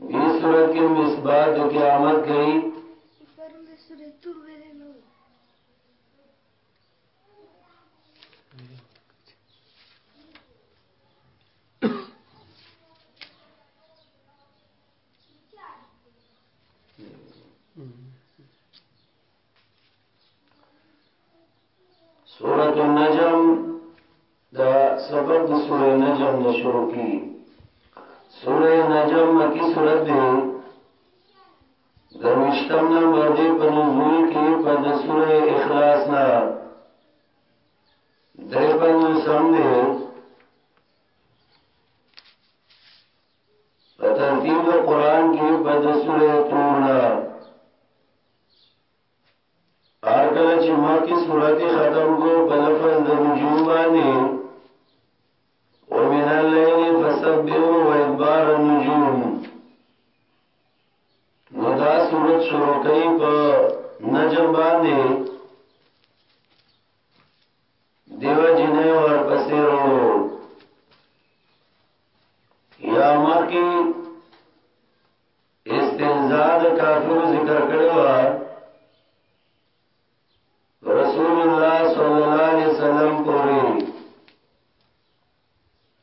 اس صورت کې مثبات د قیامت کوي سورة النجم دا سبب دا سورة نجم نشروع کی سورة نجم مکی سورت دے دروشتم نمبر دے پا نزول کی پا دا سورة اخلاص نا دے پا نسم دے پا ترتیب قرآن کی پا دا سورة تورنا ارکل چې ما کې صورت ختم کو په لفظ د رجوع باندې ومن الليل فسبحه وادبار النجوم نو دا صورت شروع کوي په نجم باندې دیو جنې ور پسې ورو یا ما کې استنزاد کافر ذکر کړی و رسول الله صلی الله علیه وسلم پوری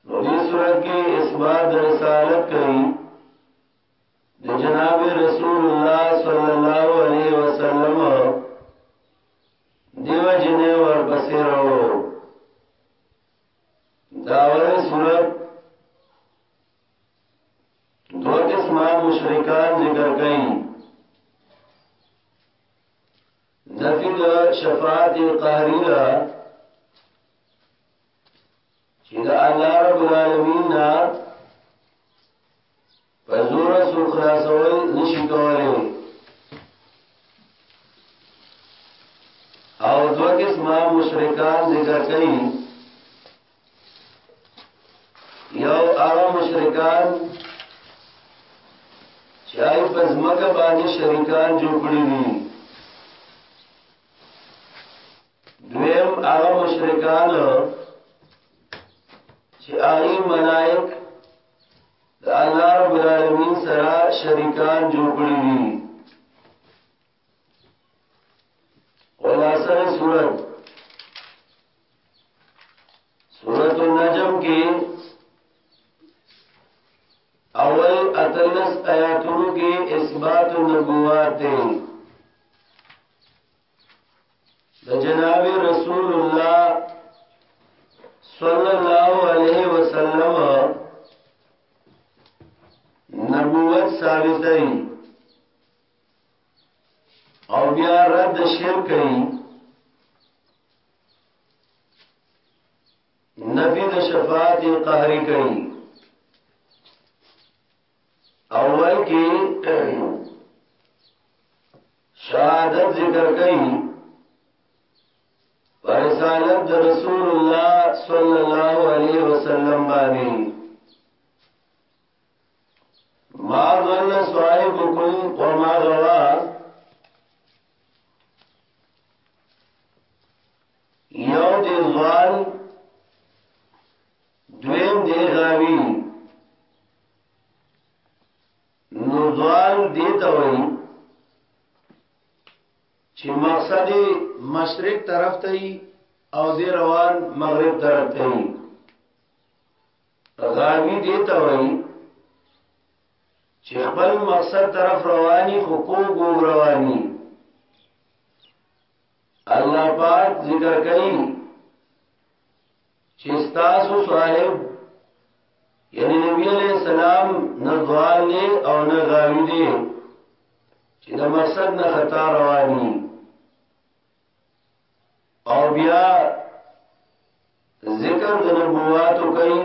نو دې صورت کې اثبات رسالت کوي د جناب رسول الله صلی الله علیه وسلم دیو جنې ور پسې راو داوله صورت دو قسمه مشرکان ذکر کړي نفی د شفاعت قهری دا چې د الله رب العالمین نه په زور سو خلاصول نشي کولای او دو قسمه مشرکان ذکر کړي یو هغه مشرکان چې آی په ځمکه باندې شریکان جوړ کړی دي دویم هغه مشرکان چې آی ملائک د الله رب العالمین سره شریکان جوړ کړی دي خلاصه صورت صورت النجم کې اول اتلس آیاتونو کې اثبات النبوات دی د جناب رسول الله صلی الله علیه وسلم نبوت ثابتای او بیا رد شرک کوي نفی د شفاعت قهری کوي اول کې شهادت ذکر کوي رسالت د رسول الله صلی الله علیه وسلم باندې ما ظن صاحبكم وما غوا یو دې ځوان دویم دې غاوی نو ځوان دې ته وایي چې مقصد مشرق طرف ته او دې روان مغرب طرف ته غاوی دیتا وی چې خپل مقصد طرف رواني خو کوګو رواني الله پاک ذکر کوي چې تاسو صاحب یعنی نبی علیہ السلام نه ځوان دی او نه غاوی دی چې د مقصد نه خطا رواني او بیا ذکر د نبواتو کوي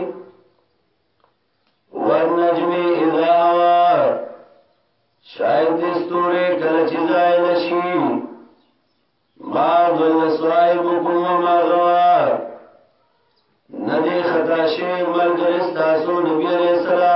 والنجم اذا هوا شاید دې ستوري کله چې ځای نشي ما ضل صاحبكم وما غوا ندی خطا شي ملګری تاسو نبی عليه السلام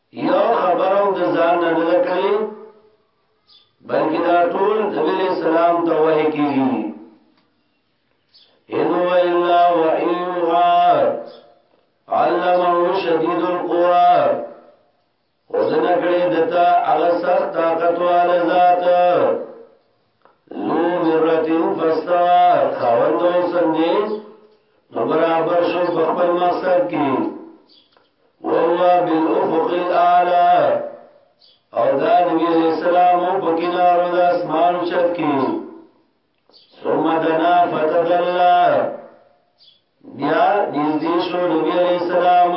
یو خبر هم د ځان نه نه کوي بلکې دا ټول نبی علیہ السلام ته وحی کیږي ان هو الا وحی علمه شدید القوا خودنه کړي دتا هغه سخت طاقت والا ذات لو مرتين فستا خاوند او سنجي نو برابر شو په خپل مقصد کې وهو بالافق الاعلى او دا نبی علیہ السلام په کنارو د اسمان چت کې ثم دنا فتدلى بیا نږدې شو نبی علیہ السلام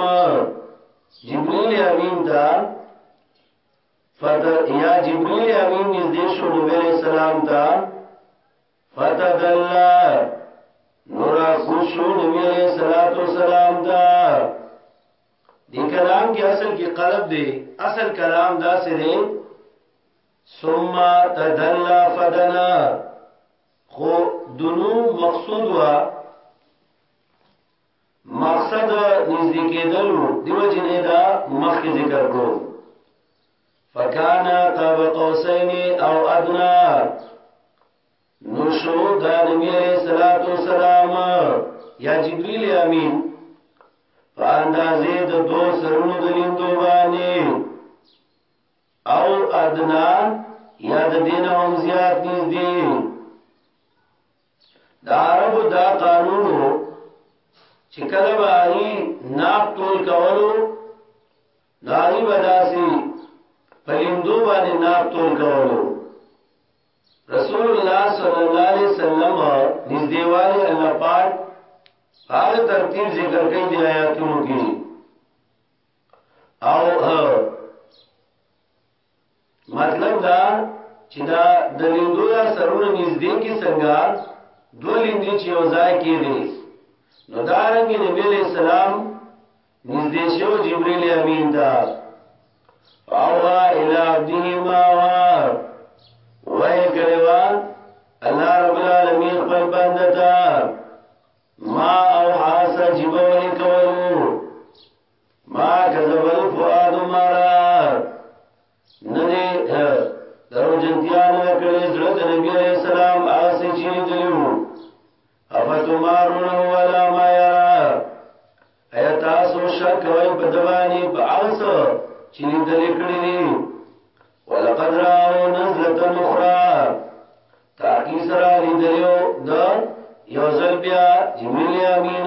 جبريل امین ته فتح یا جبریل امین نږدې شو نبی علیہ السلام ته فتدلا نورا کوشو نبی علیہ الصلوۃ والسلام ته دی کلام کې اصل کې قلب دی اصل کلام دا سه دی ثم تدلا فدنا خو دنو مقصود وا مقصد نږدې کېدل وو دیو جنې دا مخکې ذکر کړو فکانا قاب قوسین او ادنا نشو دا نبی علیہ الصلوۃ والسلام یا جبرئیل امین په اندازې د دو سرونو د لیندو باندې او ادنا یا د دین هم زیات نږدې دا عربو دا قانون وو چې کله به هغه ناپ تول کولو دا هغه به داسي په هندو باندې ناپ تول کولو رسول الله صلی الله علیه وسلم نږدېواله الله پاک هغه ترتیب ذکر کوي د آیاتونو کې او مطلب دا چې دا د لیندو دا سرونه نږدې کې څنګه دوه لیندې چې یو ځای کې دي نو دا رنګ نبی علیہ السلام نږدې شو جبرئیل امین ته او الى عبده ما وار وای کړوا الله رب العالمین خپل بنده ته ما او حاصل جبرئیل کولو ما کذب الفؤاد ما را ندی درو جنتیان وکړی زړه د نبی علیہ السلام آسی چی دلیو افتمارونه ولا ما یرا ایا تاسو شک کوي په دوانی په اوس چې دل کړی دي ولقد راو نزله اخرى تاکي سره لیدلو د یو ځل بیا جبرئیل امین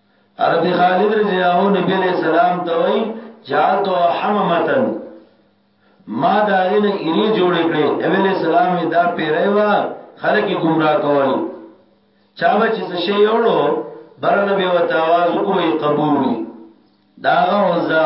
حضرت خالد رضی الله عنه نبی علیہ السلام ته وای جالت او حممتن ما دا غنه ایری جوړ کړې نبی علیہ السلام دا پیرای وا خلک گمراه کول چا بچ څه شی یوړو برنه به وتاواز کوی قبول دا غوزا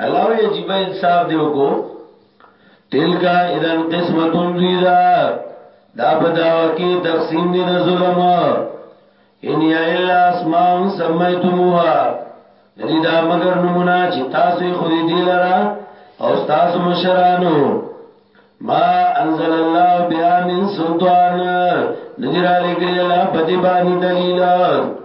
الله وی عجیب انصاف دیو کو تلکا اذن قسمتون ریزا دا بداوا کی تقسیم دی دا ظلم ان یا الا اسماء سمیتموها ندی دا مگر نمونا چی تاسو خودی دی لرا او تاسو مشرانو ما انزل الله بیا من سلطان ندی را لگلی اللہ پتی بانی دلیلات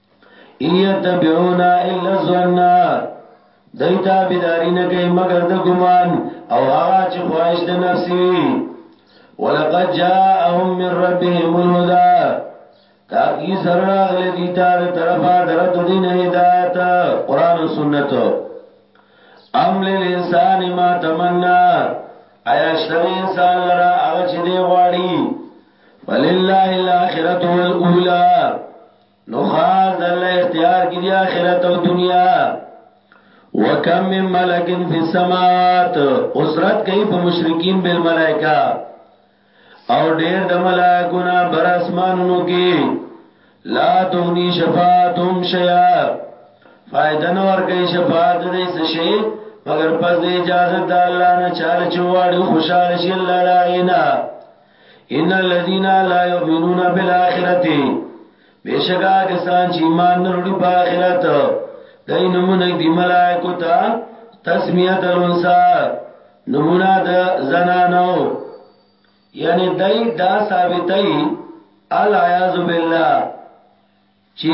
ایتبعون الا الظن دای تابعداري نه کوي مگر د ګمان او هغه چې خواهش د نفسي ولقد جاءهم من ربهم الهدى تاکي سره غلي دي تر طرفه درد دین هدایت قران او سنت ام للانسان ما تمنا ایا شر انسان لرا هغه چې دی غواړي ولله الاخرته والاولى نو خاص د الله اختیار کې دی آخرت او دنیا وکم من ملک فی السماوات اسرت کوي په مشرکین بالملائکه او ډیر د ملائکونا بر اسمانونو کې لا تغنی شفاعتهم شیئا فائدہ نور کوي شفاعت دې څه شي مگر پس د اجازه د الله نه چاله چواړي خوشاله شي الله لاینا ان الذين لا يؤمنون بالاخره بشکا کسان چې ایمان نه لري په آخرت دای نمونه دی ملائکو ته تسمیه الانسا نمونه د زنانو یعنی دای دا ثابتای العیاذ بالله چې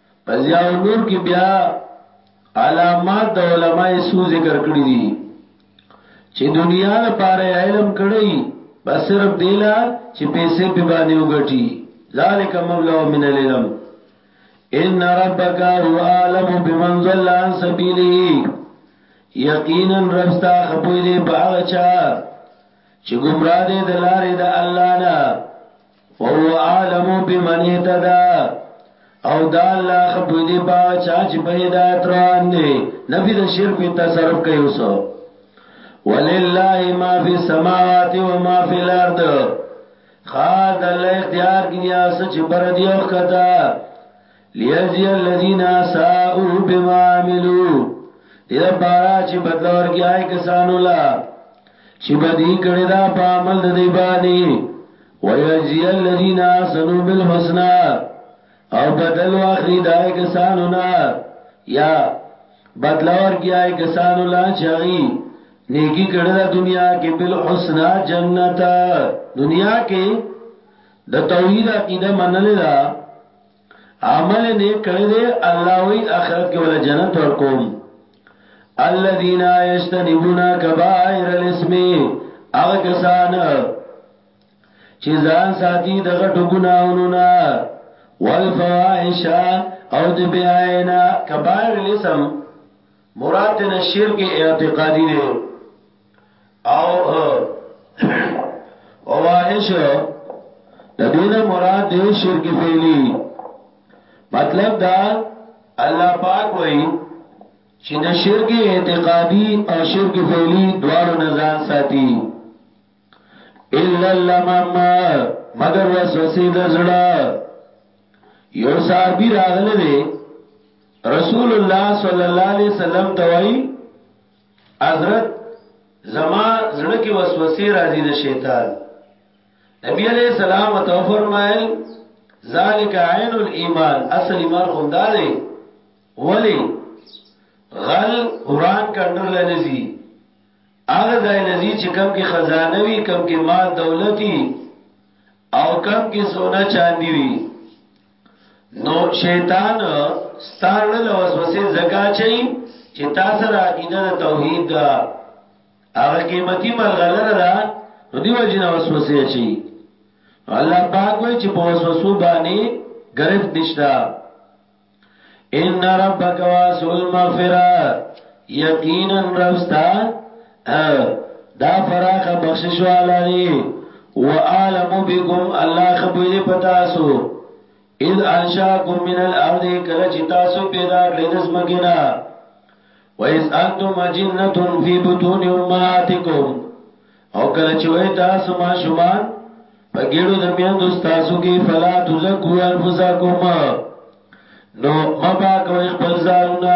په ضیاء النور کې بیا علامات د علماء سو ذکر کړی دي چې دنیا د پاره علم کړی بس صرف دیلا چې پیسې په باندې وګټي ذالک مبلغ من العلم ان ربک هو عالم بمن ضل عن سبیله یقینا رب ستا خپوی دی باغ چا چې گمراه دی د لارې د الله نه وهو عالم بمن اهتدى او دا الله خپو دې باغ چا چې په هدایت روان دي نفي د شرک په تصرف کوي اوسو ولله ما فی السماوات و ما فی الارض خاص د الله اختیار کې دي اس چې بر دی او کتا ليجزي الذين اساءوا بما عملوا دې لپاره چې بدل ورکړي کسانو لا چې بدی کړي دا په عمل د دی باندې ويجزي الذين احسنوا بالحسنى او بدل واخلي دا کسانو نه یا بدل ورکړي کسانو لا چغي نیکی کړه د دنیا کې بالحسنا جنتا دنیا کې د توحید عقیده منل دا عمل نیک کړی دی الله وی اخرت کې ولا جنت ورکوم الذين يجتنبون كبائر الاسم هغه کسان چې ځان ساتي د غټو ګناونو نه والفواحش او د بیانا کبائر الاسم مراد نه شرک اعتقادي دی او فواحش د دین مراد دی شرک فعلی مطلب دا الله پاک وایي چې د شرک اعتقادي او شرک فعلی دواړو نه ځان ساتي الا لمم مگر وسوسه د زړه یو صحابي راغله دی رسول الله صلی الله علیه وسلم توای حضرت زما زړه کې وسوسه راځي د شیطان نبی علیہ السلام تو فرمایل ذالک عین الايمان اصل ایمان هم دا دی ولی غل قران کندر لنزي هغه ځای لذي چې کم کې خزانه وي کم کې مال دولتي او کم کې سونا چاندي وي نو شیطان ستاره له وسوسه زکا چي چې تاسو را عقیده د توحید دا هغه قیمتي ملغلره ده نو دیو جن وسوسه چي الله پاک وای چې په وسوسو باندې گرفت نشتا ان ربک واسع المغفرہ یقینا رستا ا دا فراخ بخشش والا دی و عالم بكم الله خبر پتاسو اذ انشاكم من الارض کله چې تاسو پیدا کړی د زمکینا و اذ انتم جنته في بطون امهاتكم او کله چې وای تاسو ما شومان په ګړو د میاند تاسو کې فلا تزکو انفسکم نو مبا کوي خپل ځانونه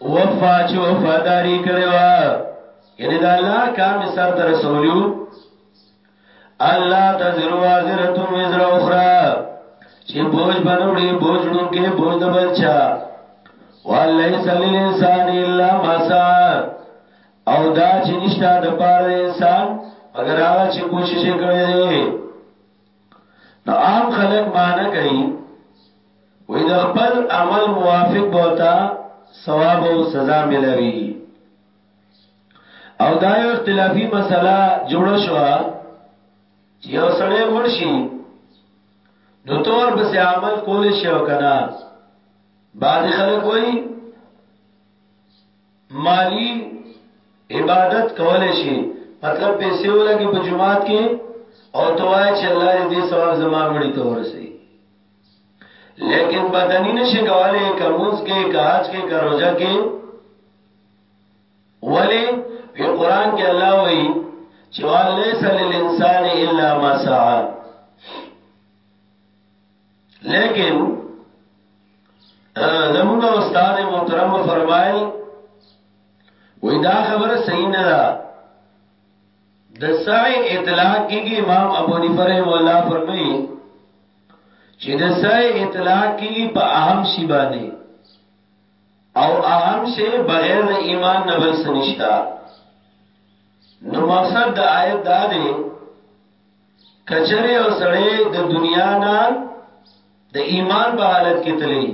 وفا چې وفاداری کړې و یعنی دا الله کار می سر ته رسولیو الله تزر وازره وزر اخرى چې بوج بنوړي بوج لونکي بوج د بلچا وليس للانسان الا ما سعى او دا چې نشته د پاره انسان اگر هغه چې کوشش کړي نو عام خلک معنی کوي وې د خپل عمل موافق بوتا ثواب او سزا ملوي او دا یو اختلافي مسله جوړ شو چې یو سړی مرشي نو تور بس عمل کول شي او کنه بعض خلک وایي مالی عبادت کول شي مطلب پیسې ولګي په جمعات کې او توای چې الله دې ثواب زما مړي ته ورسي لیکن بدنی نشی کوالی کموز کے کاج کے کروجہ کے ولی فی قرآن کې الله وی چې وان ليس للانسان الا ما سعى لیکن زموږ استاد محترم فرمایل وې دا خبره صحیح نه ده د سعی اطلاق کېږي امام ابو حنیفه رحم الله فرمایي چې د سای اطلاق کیږي په اهم شی باندې او اهم شی بغیر د ایمان نه بل سنشتا نو مقصد د آیت دا دی کچره او سړی د دنیا نه د ایمان په حالت کې تللی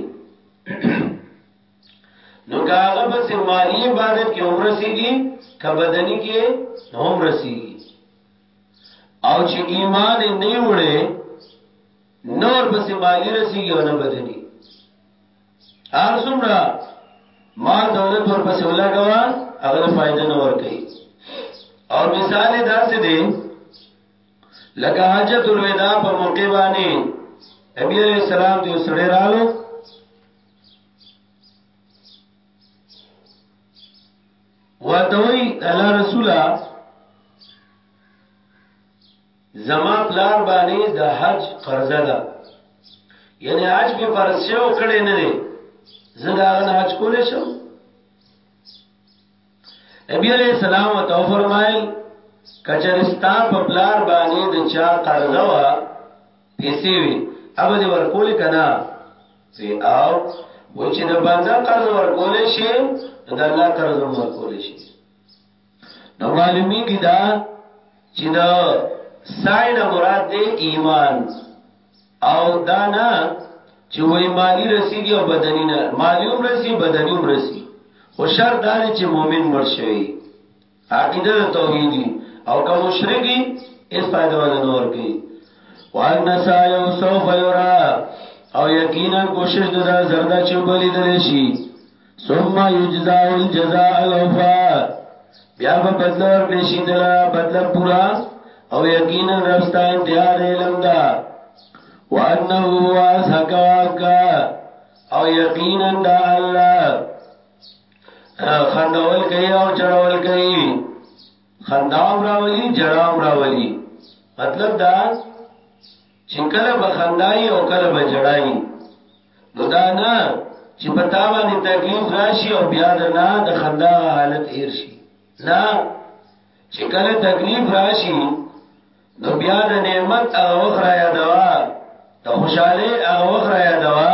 نو کاغه په سمالی عبادت کې عمر سیږي کبدنی کې عمر سیږي او چې ایمان نه وړي نور بس مالی رسیږي او نه بدلی هر څومره مال دولت ور پسې ولګوا هغه فائدہ نه ور کوي او مثال دا څه دی لکه حاجت الوداع په موقع باندې نبی علیہ السلام دی سره رالو ورته وای د الله رسوله زما پلار باندې د حج قرضه ده یعنی حج به فرض شو کړي نه دي زه دا غن حج کول شم نبی علیہ السلام وتو فرمایل کچرستا په پلار باندې د چا قرضه وا پیسې وي هغه دې ورکول کنا سي او و چې د بنده قرض ورکول شي د الله قرض ورکول شي نو معلومی کی دا چې د ساين مراد دې ایمان او دا نه چې وای مالی رسیږي او بدنی نه مالی هم رسی بدنی هم رسی خو شر دا چې مؤمن مرشوي عقیده د توحیدی او که مشرکی اس فائدہ ولا نور کوي وان سایو سوف یرا او یقینا کوشش ددا زردا چې بلی دل شي ثم یجزا الجزاء الاوفا بیا په بدل ور بشي دلا بدل پورا او یقینا رستا انتها علم دا وانه هو اسحق واکا او یقینا دا الله خندول کوي او جړول کوي خندام راولي جړام راولي مطلب دا چې کله بخندای او کله بجړای نو دا نه چې پتا باندې تکلیف راشي او بیا د نه د خندا حالت هیر شي نه چې کله تکلیف راشي نو بیا د نعمت هغه وخت را یادوا د خوشاله هغه وخت را یادوا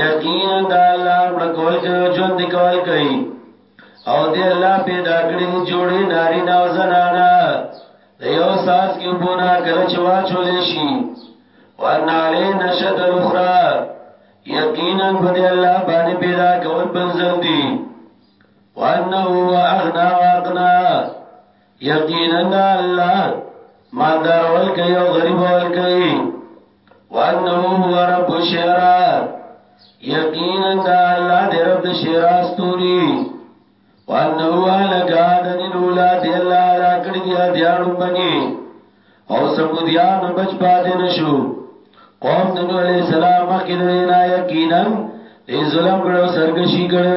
یقینا دا الله مړ کول کوي ژوند کول کوي او دی الله پیدا کړی دی جوړی ناری نا او زنانا د یو ساس کې بونا کله چې واچولې شي وان علی نشد الاخرى یقینا په دی الله باندې پیدا کول بنځل دی وانه هو اغنا واغنا یقینا الله ما دار ول کوي او غریب ول کوي وانه هو رب الشرا یقینا الله دې رب الشرا استوري وانه هو لکان دین اولاد الله را کړی دی دیانو بني او سمودیان بچ پاتې نشو قوم د نوح علیہ السلام مخکې نه یقینا دې ظلم کړو سرګشي کړو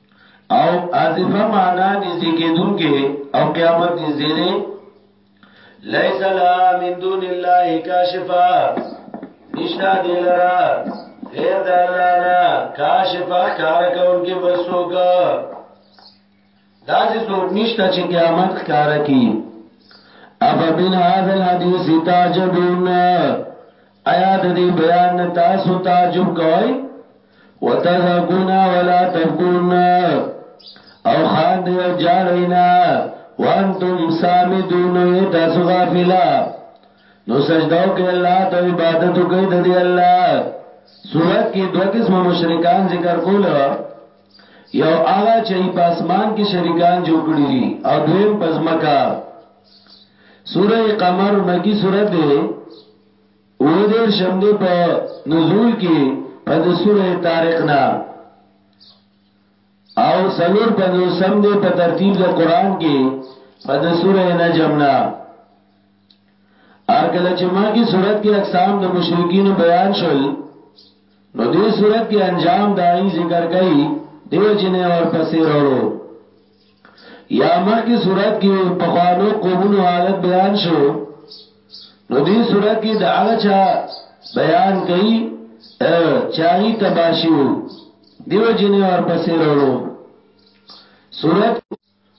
او عاطفه معنا نږدې کېدونکې او قیامت نږدې دی ليس لا من دون الله کاشفا نشتا دی لرا غیر د الله نه کاشفا کار کوونکې بسوګ داسې څوک نشته چې قیامت کار کوي ابا من هذا الحديث تعجبون آیا د دې بیان تاسو تعجب کوئ وتضحکون ولا تبکون او خان دی او جاړینا وانتم سامدون وی تاسو غافلا نو سجدو کې الله ته عبادت کوي د دې الله صورت کې دوه قسمه مشرکان ذکر کول یو هغه چې په اسمان کې شریکان جوړ کړی دي او دویم پزمکا سوره قمر مکی سوره ده اووه دېرشم دې په نزول کې په د سوره طارق نه او سلور پنځوسم دې په ترتیب د قران کې په د سوره نجم نه ار کله چې ما کې صورت کې اقسام د مشرکین بیان شول نو دې صورت کې انجام دای ذکر کړي دیو جنې اور پسې وروړو یا مخکې صورت کې په خوانو قومونو حالت بیان شو نو دې صورت کې د هغه چا بیان کړي چاغي تباشیو دیو جنې ورپسې وروړو صورت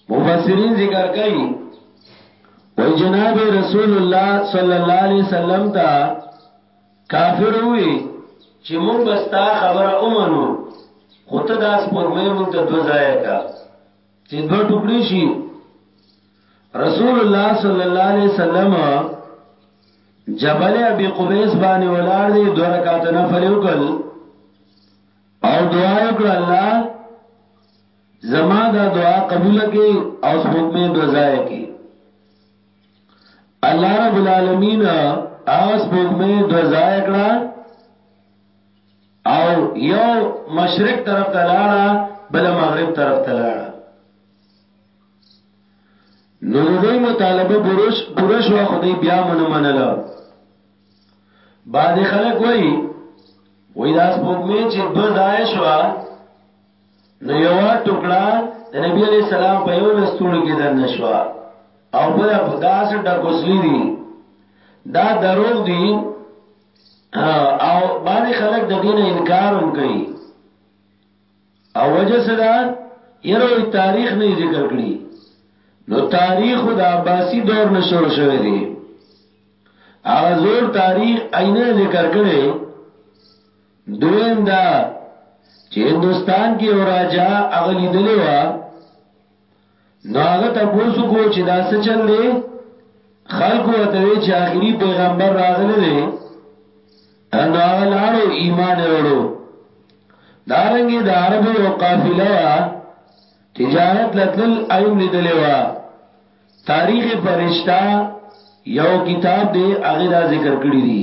مفسرین ذکر کوي وای جناب رسول الله صلی الله علیه وسلم ته کافر وی چې مونږ بستا خبره اومنو خو ته دا سپورمې مونږ ته دو ځای کا چې دو ټوکړي شي رسول الله صلی الله علیه وسلم جبل ابي قبيس باندې ولار دي دو رکعات نفل وکړ او دعا وکړ الله زما دا دعا قبول کړي او سپورمې دو ځای کړي الله رب العالمین هغه سپوږمۍ دو ځای کړه او یو مشرق طرف ته لاړه بل مغرب طرف ته لاړه نو د دې مطالبه بروش بروش وا خدای بیا مونږ منله بعد خلک وای وای دا سپوږمۍ چې دو ځای شو نو یوه ټوکړه د نبی علی السلام په یو لستوړي کې دنه شو او بل په داس ډکوسلی دي دا دروغ دي او باندې خلک د دین انکار هم کوي او وجه صدا یره وی تاریخ نه ذکر کړی نو تاریخ د عباسی دور نه شروع شوی دی هغه زور تاریخ عینه ذکر کړي دویم دا چې هندستان کې یو راجا هغه لیدلې و نو هغه تاسو کو چې دا څه چل دی خلکو ته وی چې آخري پیغمبر راغلی دی ان هغه لاړو ایمان وروړو دارنګي د عربو یو قافله وا تجارت لتل ایم لیدلې وا تاریخ فرشتہ یو کتاب دی هغه دا ذکر کړی دی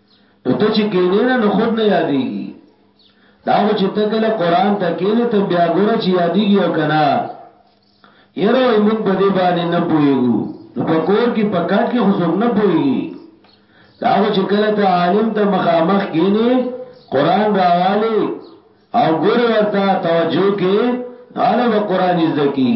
نو ته چې کینې نه نو خود نه یادېږي دا خو چې ته کله قران ته کینې ته بیا ګوره چې یادېږي او کنه یره وای مونږ په دې باندې نه پويګو نو په کور کې په کټ کې خو څوک نه پويږي دا خو چې کله ته عالم ته مخامخ کینې قران راواله او ګور ورته توجه کې عالم قران زکی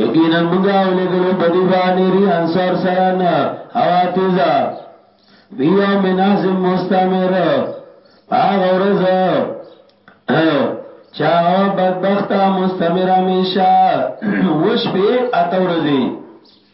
یقینا منګا ولګلو بدی باندې ری انصار سره نه هوا تیزا فی یوم نازم مستمر هغه ورځ چا هوا بدبخت مستمر همیشه وش په اتورځي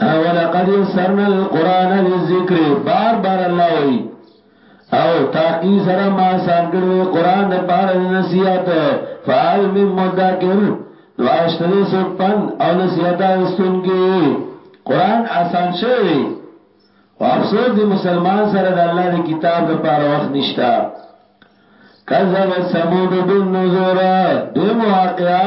ولقد یسرنا القرآن للذکر بار بار الله وی او تاقی سره ما آسان کړی قرآن د بار نصیحت فعل من مدکر نو اشتری سوک پن او نصیحت استون کی قرآن آسان شوی دی او افسوس دی مسلمان سره د الله د کتاب د پاره وخت نشتا کذب سمود بالنذور دیم واقعا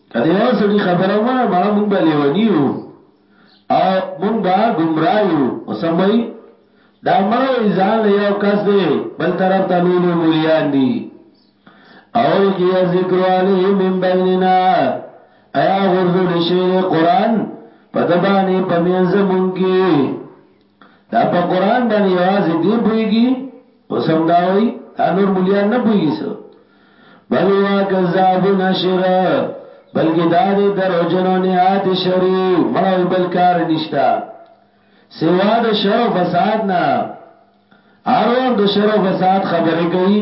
که د یوه سړي خبره ومنه مړه مونږ به لیوني یو او مونږ به ګمراه یو وسموي دا مړه وي ځان له یو کس دی بل طرف ته لوی لوی مولیان دي او القی ذکر علیه من بیننا ایا غرزول شی قرآن په دبانې په مینځ مونږ کې دا په قران باندې یوازې دې پويږي او سم دا وای دا نور مليان نه پويږي سو بل وا کذاب نشر بلکې دا دې درو جنو نه آت شری مړو بل کار نشتا سوا د شر او فساد نه اروان د شر او فساد خبرې کوي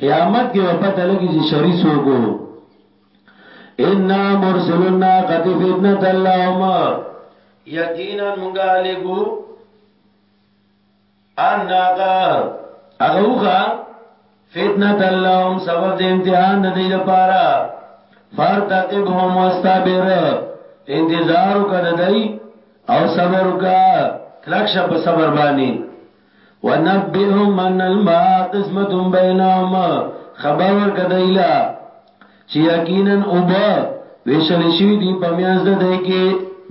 قیامت کې به پته لګي چې شری څوک وو ان مرسل الناقه فتنه اللهم یقینا مونږه لګو الناقه هغه وخه فتنه اللهم سبب د امتحان د دې لپاره فرتقبهم واستبر انتظار وکړه دای او صبر وکړه کلک شه په صبر باندې ونبئهم ان الماء قسمت بینهم خبر ورکړه دایلا چې یقینا اوبه ویشل شوی دی په میانځ د دې کې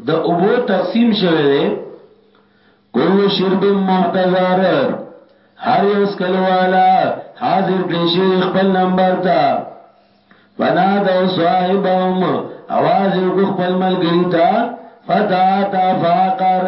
د اوبو تقسیم شوی دی کل شرب مقتدر هر یو سکلو والا حاضر کړی شي خپل نمبر ته فنا دو صاحبهم आवाज یو خپل ملګری ته فتا تا فاقر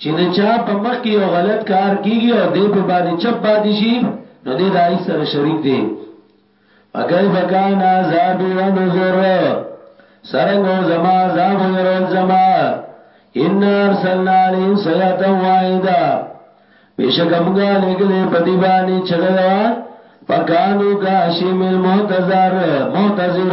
چی د چا په مخ کی یو غلط کار کیږی او دی په باندی چپ پاتی شی نو دی د هغی سره شریک دی فکیف کان عذابی و نذر سرنګ او زما عذاب و يرول زما ان ارسلنا علیهم صیحه واحده بشک امغا لګلې په دی باندې چغه یوا فکانو کا شیمل محتضر محتضر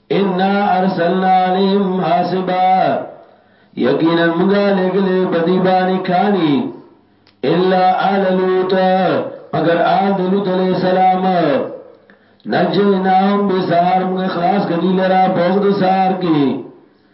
ان ارسلنا عليهم حاسبا یقینا موږ لګلې بدی باندې کانی الا آل لوط مگر آل لوط علیہ السلام نجیناهم بسار موږ خلاص کړي لرا بوغد سار کې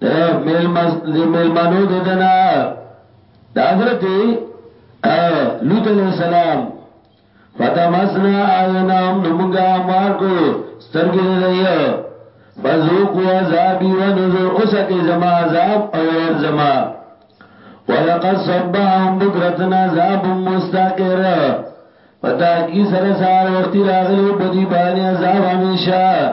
د میلمانو د دنا د حضرت لوط علیہ السلام فتمسنا آینام نمونگا مار کو سترگی دے دئی فذوقوا عذابی و نذر اسکی زما عذاب او ور زما ولقد صبهم بکرتنا عذاب مستقر پتا کی سره سار وخت راغلی بدی باندې عذاب همیشه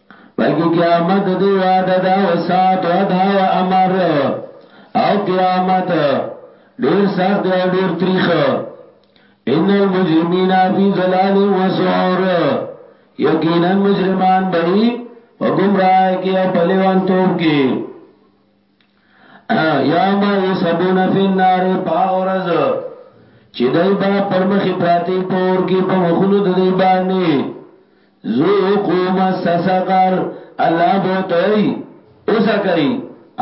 بلکې قیامت د دې واده دا وسات او ادا او امر او قیامت ډیر سخت او ډیر تریخ ان المجرمین فی ظلال و سعور یقینا مجرمان بئی و گمراہ کی او پلیوان توب کی یوم یسحبون فی النار پاغ ورځ چې دای با پرمخې پراتی پور کې په مخونو د دی باندې ذوقوا مس سقر الله بوتوي اوس کوي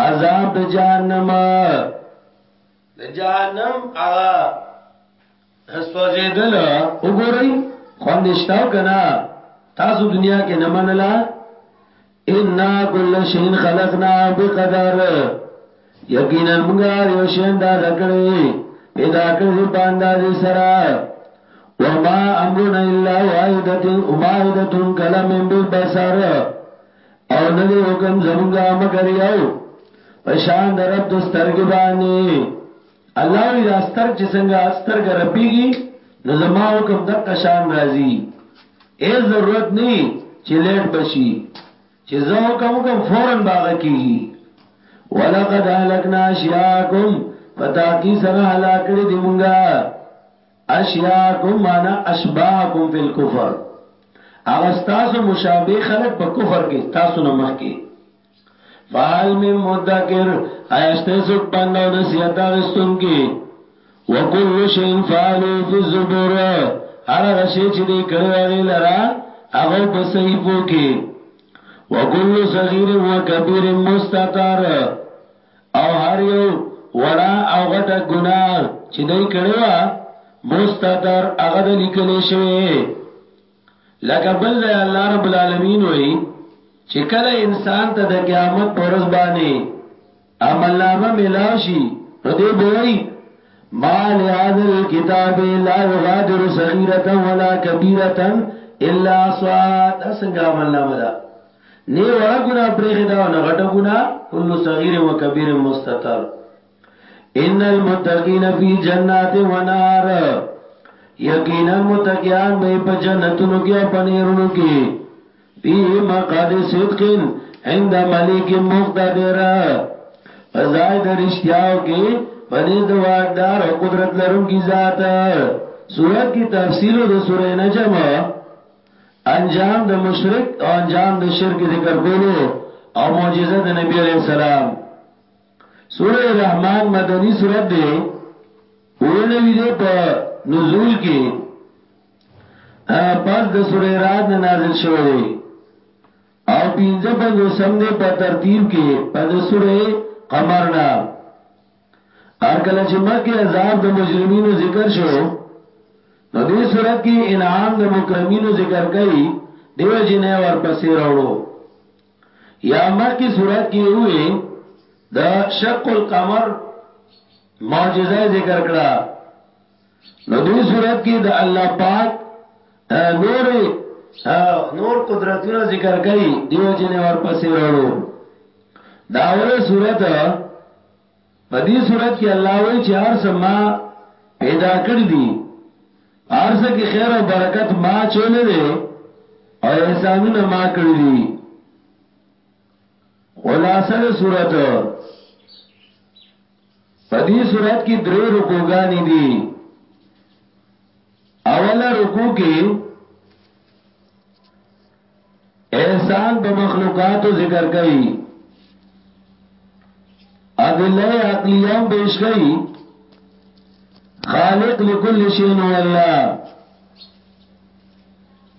عذاب د جهنم د جهنم هغه سوځیدل وګورئ خوندشتاو کنا تاسو دنیا کې نه منله ان کل شین خلقنا بقدر یقینا موږ یو شین دا دکړې پیدا کړې په اندازې سره وما امرنا الا واحده واحده کلم بالبصر او نه دی حکم زمونږه مگر یو پشان درب دسترګ باندې الله وی دا سترګ چې څنګه سترګه رپیږي نو زما حکم د قشان راځي اے ضرورت نه چې لیټ بشي چې زه حکم کوم فورن باغ کیږي ولقد هلکنا اشیاکم پتا کی سره هلاک کړي دی مونږه اشیاکم معنا اشباحکم فی الكفر اغه تاسو مشابه خلق په کفر کې تاسو نه مخ کې فال من مدکر ایشته سوک بندو نصیحت آغستون کی وکل شین فالو فی الزبور هر هغه شی چې دی کړی واغی لرا هغه په صحیفو کې وکل صغیر و کبیر مستطر او هر یو وړا او غټه ګناه چې دی کړی وا مستطر هغه د لیکل شوی لکه بل ځای الله رب العالمین وایي چې کله انسان ته د قیامت پر ورځ باندې عمل نامه ملاو شي نو دې وایي ما لهذا الكتاب لا يغادر صغيرة ولا كبيرة الا احصاها دا څنګه عمل نامه ده نه وړه ګنا پرېږه دا نه غټه ګنا کل صغير و کبير مستتر ان المتقین فی جنات و نار یقینا متقیان به په جنتونو کې او پنیرونو کې فی مقعد صدق عند ملک مقتدر فزای د رشتیاو کې پنځ د واقدار او قدرت لرونکي ذات سورت کی تفصیل د سورې نجم انجام د مشرک او انجام د شرک ذکر کولو او معجزه د نبی علی السلام سوره رحمان مدنی سورت دی اونوی دی په نزول کې پس د سوره رعد نه نازل شوی دی او پینځه پنځو سم دی په ترتیب کې په د سوره قمر نه هر کله چې مکه عذاب د مجرمینو ذکر شو نو دې سورت کې انعام د مکرمینو ذکر کړي دیو جنې ورپسې راوړو یا مخکې صورت کې وې د شق القمر معجزه ذکر کړه نو دې صورت کې د الله پاک نور نور قدرتونه ذکر کړي دیو جن ورپسې وروړو داوله صورت په دې صورت کې الله وایي چې هر څه ما پیدا کړی دي هر څه کې خیر او برکت ما چولې دي او احسانونه ما کړی دي خلاصه د صورت په دې صورت کې درې رکوګانې دي اوله رکو کې احسان په مخلوقاتو ذکر کوي ادله عقلیان پیش کوي خالق لكل شيء هو الله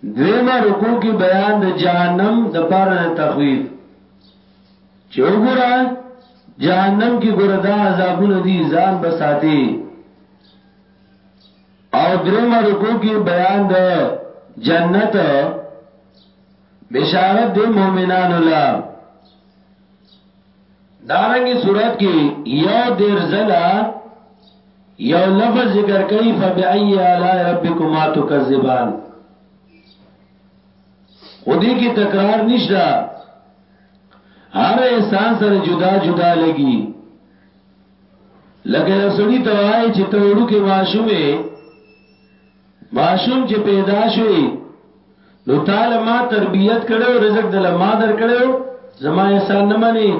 دویمه رکوع کې بیان د جهنم د پاره تخویف چې وګوره جهنم کې ګوردا عذابونه دي ځان بساتي او دریم رکو کی بیان ده جنت بشارت ده مومنان اللہ دارنگی صورت کی یو دیر زلا یو لفظ ذکر کئی فبعی آلائی ربکما تکذبان خودی کی تکرار نشتا هر احسان سره جدا جدا لگی لکه یو سړی ته وایي چې ته وړوکې ماشومې ماشوم چې پیدا شوی نو تعالی ما تربیت کړو رزق دل ما در کړو زما احسان نه مني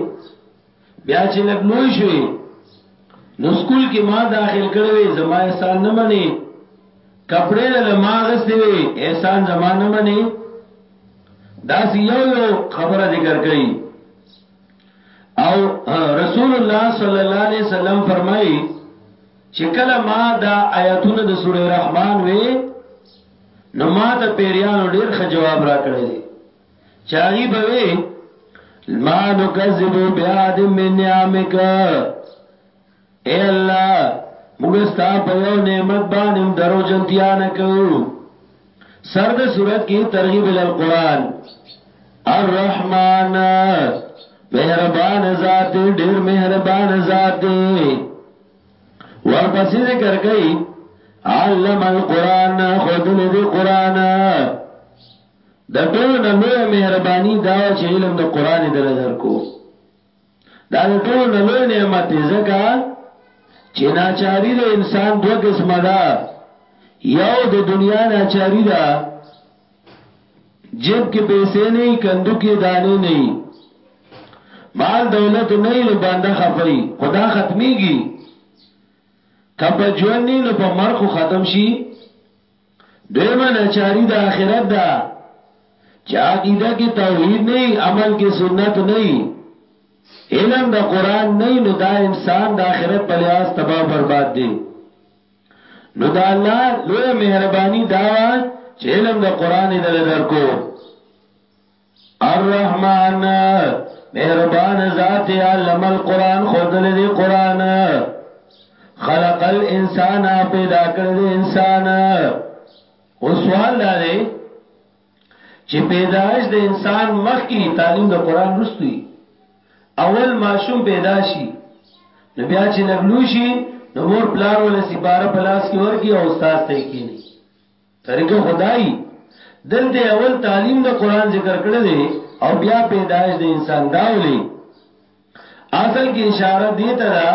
بیا چې لګ لوی شوی نو سکول کې ما داخل کړو زما احسان نه مني کپڑے دل ما غستې وي احسان زما نه مني دا یو یو خبره ذکر کړي او رسول الله صلی الله علیه وسلم فرمایي چې کله ما دا آیاتونه د سوره رحمان وې نو ما ته پیریانو ډیر ښه جواب راکړی دی چاغي به وې ما نو کذبو بیا د من نعمک اے الله موږ ستا په یو نعمت باندې هم درو جنتیا نه کوو سر د صورت کې ترغیب ال قران الرحمن مهربان ذات ډیر مهربان ذات ورپسې ذکر کوي علم القران خود دې قران د ټول نه لوی مهرباني دا چې علم د قران دې درکو دا د ټولو نه لوی نعمت دی ځکه چې ناچاری د انسان دوه قسمه ده یو د دنیا ناچاری ده جیب کې پیسې نه کندو کې دانې نه مال دولت نه نو باندې خفای خدا ختميږي کپ ژوند نه نو په مرخ ختم شي دویمه ناچاری د آخرت ده چې عقیده کې توحید نه عمل کې سنت نه علم د قران نه نو دا انسان د آخرت په لحاظ تباہ برباد دی نو دا الله لوی مهرباني دا چې علم د قران دې درکو الرحمن مهربان ذات علم القرآن خودل دی قرآن خلق الانسان پیدا کړی دی انسان او سوال دا دی چې پیدائش د انسان مخ کی تعلیم د قرآن رستوي اول ماشوم پیدا شي نو بیا چې لګلو شي نو مور پلار ول سپاره پلاس کې ورکی او استاد ته کینی طریقه خدای دلته اول تعلیم د قران ذکر کړی دی او بیا پیدایش د انسان داولی اصل کې اشاره دی ته دا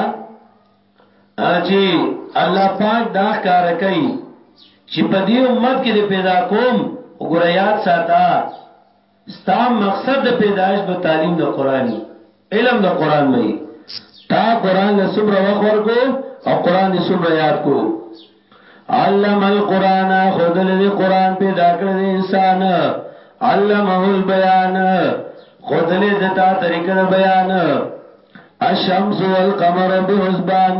چې الله پاک دا ښکار کوي چې په دې امت کې د پیدا کوم وګوریات ساته ستا مقصد د پیدایش به تعلیم د قران علم د قران وي تا قران له سمره وخت ورکو او قران دې سمره یاد کو علم القران خدل دې قران پیدا کړ دې انسان علمه البيان خدل دې تا طریقه بیان الشمس والقمر بحسبان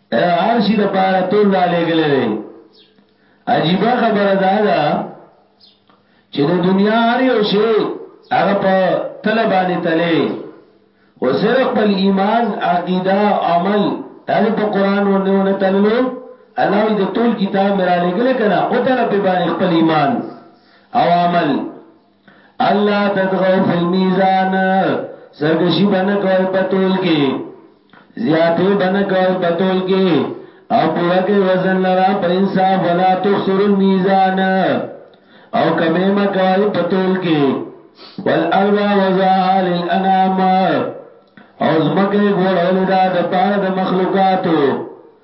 ارشی د پاره تور را لګلې دی عجیب خبره ده دا چې د دنیا هر یو شی هغه په طلبانه تلې او صرف خپل ایمان عقیده عمل هغه په قران او نه ونه تللو الله دې ټول کتاب میرا لګلې کنه او تل په باندې خپل ایمان او عمل الله تدغو فی المیزان سرکشی بنه کوي په تول کې زیاتې بنه کوي په تول کې او پورا کې وزن لرا په انصاف ولا تخسر المیزان او کمه ما کوي په تول کې والارض وزاها للانام او زمکه ګوړول دا د پاره د مخلوقاتو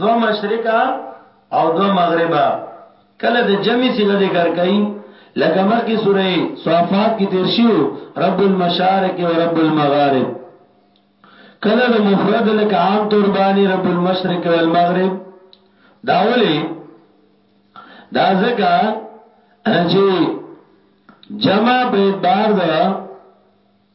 دو مشرقه او دو مغربه کله د جمع صيغه ذکر کړي لکه مخکې سوره صافات کې تیر شو رب المشارق و رب المغارب کله د مفرد لکه عام تور باندې رب المشرق والمغرب داولی دا ځکه چې جمع په اعتبار د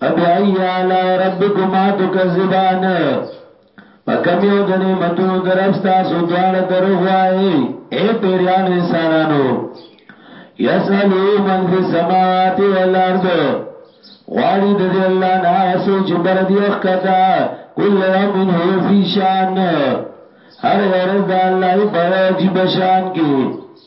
فبأي آلاء ربكما تكذبان فکم یو د نعمتونو درب تاسو دواړه دروغ وایي اے پیریان انسانانو یسالو من فی السماوات والارض غواړي د دې الله نه اسو چې بر دی او کدا کل یوم هو فی شان هر ورځ د الله په عجیب شان کې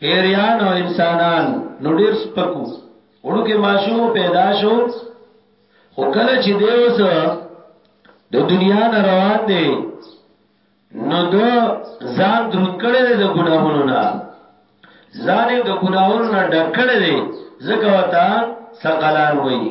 پیریان او انسانان نو ډیر سپکو وړوکه ماشوم پیدا شو خو کله چې دی اوس د دنیا نه روان دی نو د ځان درود کړي د ګناهونو نه ځان د ګناهونو نه ډک کړي ځکه وتا ثقلان وایي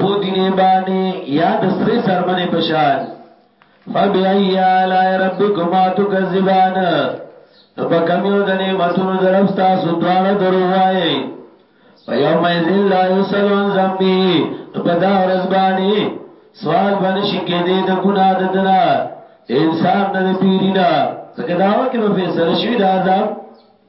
پودینه باندې یا د سری سرمنه پشان فبای اعلی ربکما تکذبان نو په کمیو د نعمتونو درف تاسو دواړه درو وایي په یوم ذل لا یسلون ذنبی په دا ورځ باندې سوال باندې شکې دې د ګنا د دنا انسان نه پیرینا څنګه داوا کې په فیصله شوی د عذاب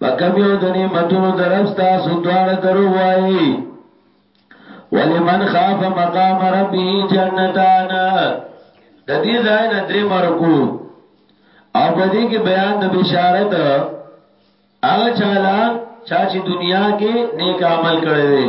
په کم یو د نعمتونو درف ستاسو دواړه درو وایي ولمن خاف مقام ربه جنتان د دې ځای نه درې مرکو او په دې کې بیان د بشارت هغه چاله چا چې دنیا کې نیک عمل کړی دی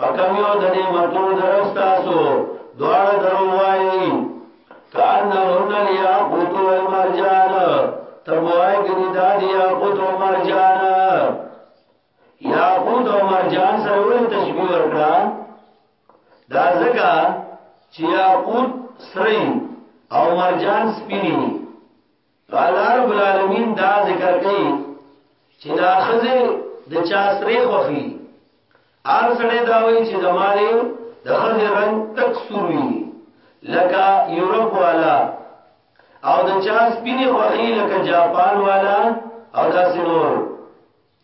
فکم یو د نعمتونو درستاسو دواړه درو وایي کانهن الیاقوت والمرجان تبوای کدی دا دی یاقوت او مرجان یاقوت او مرجان سره ولې تشبیه ورکړه دا ځکه چې یاقوت سری او مرجان سپینی الله رب العالمین دا ذکر کوي چې دا خزه د چا سره خوخي ار سره دا وایي چې زماره د خزه رنگ تک سوروي لکه یورپ والا او د چا سپینه خوخي لکه جاپان والا او دا سنور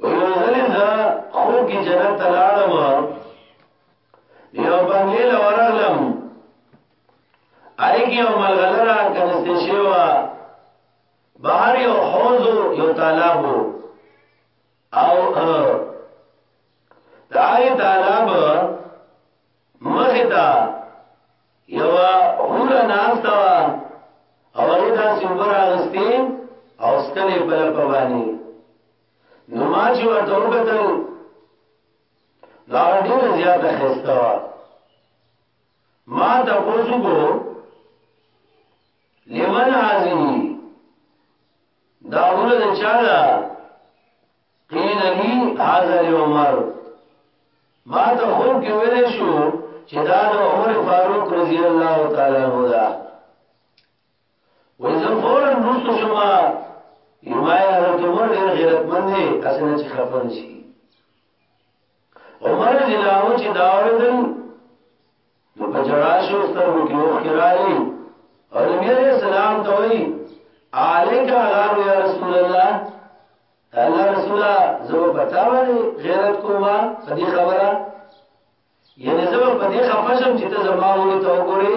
ویزلې زه خو کې جنت ته لاړم یو بنګلې له ورغلم اړیږي او ملغلره کنيسته شیوا بهر یو حوض یو تالاب او دای تالاب مخه تا یو هور ناستا او ایدا سیوبر اغستی او سکلی بل په باندې نو ما چې ورته وکتل دا ډېر زیاته خسته وا ما ته پوسو کو لمن هذه دا ول د چا دا قیل لی هذا لعمر ما ته خوب کې ویل شو چې دا د عمر فاروق رضی الله تعالی عنہ دا وې زه فورا رسو شما یمای حضرت عمر غیر غیرتمن دی اسنه چې خفن شي عمر رضی الله عنه چې دا اوریدل نو په جړا شو سترګو کې اوښکې راغلې او نبی عليه السلام ته وایي عليك غار يا رسول الله الله رسول زو پتا باندې غیرت کوما صدی خبره یعنی زو په دې خفشم چې ته زما ولې ته وګورې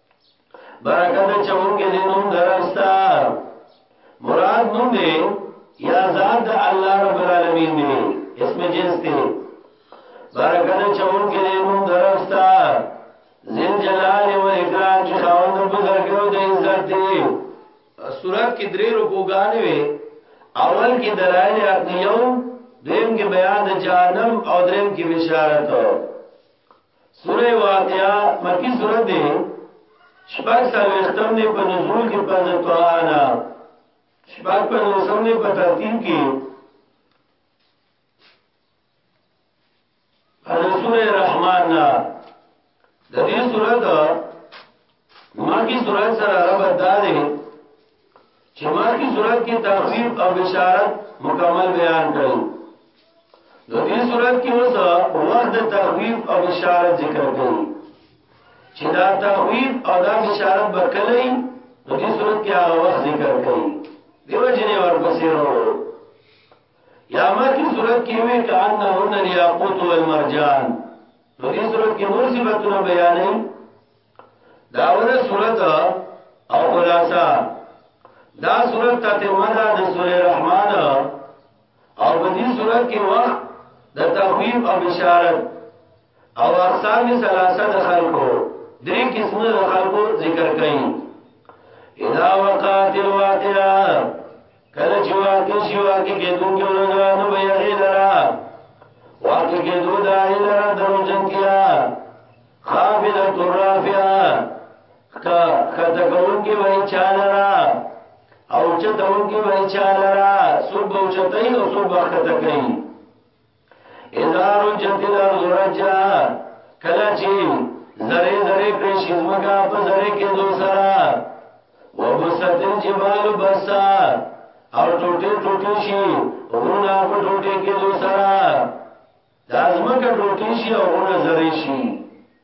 برکت چون کې دې نوم درستا مراد نوم دې یا ذات د الله رب العالمین دې اسم جنس دې برکت چون کې دې نوم درستا ذل جلال و اکرام چې خاوند بزرګو د عزت دې صورت کې درې رکوګانې وي اول کې دلایل عقلیو دویم کې بیان د جهنم او دریم کې بشارت سوره واقعا مکی سوره ده شپږ سالوختم نه په نزول کې په قرآن شپږ په نزول نه په ترتیب کې سوره رحمان د دې سوره ما کی صورت سره ربط دا دی چې ما کی صورت کې تخویب او بشارت مکمل بیان کړي نو دې صورت کې اوس وخت تخویب او بشارت ذکر کړي چې دا تخویب او دا بشارت به کله وي نو دې صورت کې هغه وخت ذکر کړي دیو جنې ورپسې وروړو یا ما کی صورت کې وی کان نه هن الیاقوت والمرجان نو دې صورت کې نور صفاتونه بیانې دا ورځ صورت او خلاصہ دا صورت ته تمنا د سورې رحمان او په دې صورت کې وخت د تخویب او بشارت او اقسام ثلاثه د خلقو درې قسمه د خلقو ذکر کړي اذا وقعت الواقعه کله چې واقع شي واقع کېدو کې ولګا نو به یې لرا واقع کېدو دا یې لرا درو جنتیا خافضه الرافعه کا کته کوم کې وای چالرا او چته کوم کې وای چالرا صبح او چته او صبح کته کوي اذا رجت الارض رجا کلا چی زره زره کړی شي زمکا په زره کې دو سرا وبست الجبال بسا او ټوټه ټوټه شي غرونه په ټوټه کې دو سرا دا زمکا ټوټه شي او غرونه زره شي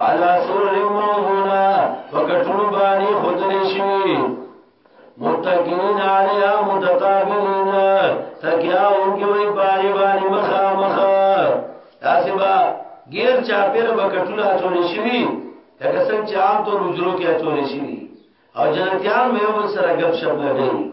علا سرر موضونا فکتون بانی خدرشی متقین علیا متقابلین تکیا انکی وی پاری بانی مخا مخا تاسی با گیر چاپیر بکتون اچولی شوی لکه څنګه چې عام طور حجرو کې اچول شي او جنتیان به یو بل سره غب شپ لګي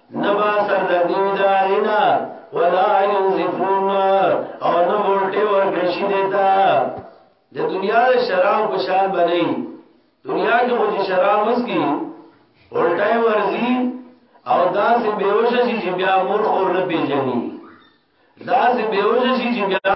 نبا سردردی دارینا ولا ينزفون او نو ورټه ورکشي دیتا د دنیا د شراب په شان بنئ دنیا کې خو چې شراب وسکي ورټه ورزي او داسې بیوش شي چې بیا مور خور نه پیژني داسې بیوش شي چې بیا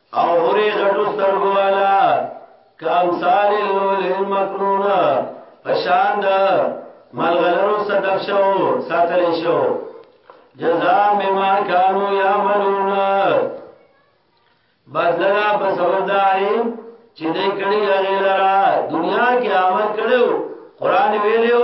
او هوري غټو سترګو والا کامثال اللول المکنون پشان دا ملغلرو صدق شو ساتل شو جزا مما کانو یا ملون بدلا په سبب داري چې دې کړي هغه لرا دنیا کې عمل کړو قران ویلو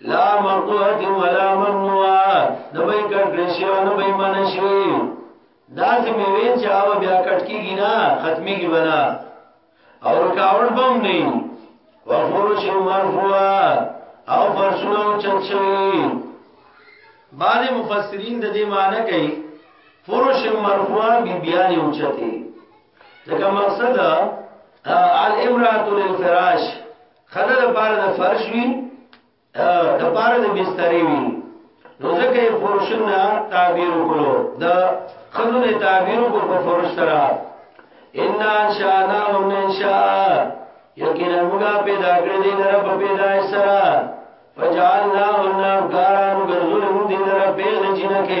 لا مقدوعت ولا ممنوع نبی کټ کړشی او نبی منشوی دا چې میوه چې هغه بیا کټ کیږي نه ختمي کی بنا او رکاوټ بم نه وفرش مرفوعه او فرشونه چت شوی بعض مفسرین د دې معنی کوي فرش مرفوعه بی بیان اوچته ځکه مقصد الامراه للفراش خزه د پاره د فرش وی د پاره د بسترې وی نو ځکه فرشن نه تعبیر وکړو د خزه نه تعبیر وکړو په فرش سره ان انشانا هم انشاء یقینا موږ پیدا کړی دی لره په پیدایش سره فجعلنا هن ابکارا نو ګرځول موږ دی لره پیغله جنکه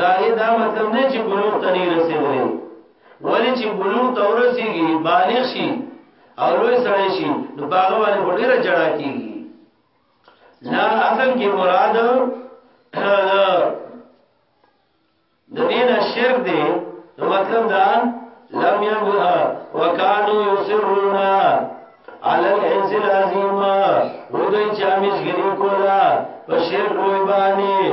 دا یې دا مطلب نه چې بلوغ ته نه رسیدلی ولی چې بلوغ ته ورسیږي بالغ شي او لوی سړی شي نو باغ باندې ډیره جړا کیږي لا اصل کې مراد د دین شرک دی نو مطلب دا لم ينبغى وكانوا يصرون على الحنس العظيم ودوی چامیش گری کولا پشیر روی بانی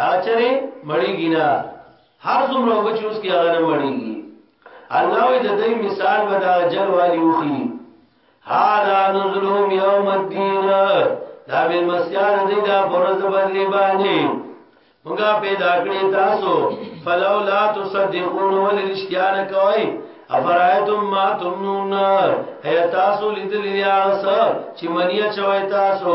هغه چرې مړیږي نه هر څومره وب چې اوس کې هغه نه مړیږي الله دې دې مثال بدا جل والی وخی هاذا نزلهم یوم الدین دا به مسیان دې دا فرض بدلی باندې موږ پیدا کړی تاسو فلولا تصدقون ولرشتیان کوي افرایتم ما تمنون هي تاسو لیدلی یا سر چې منیا چوي تاسو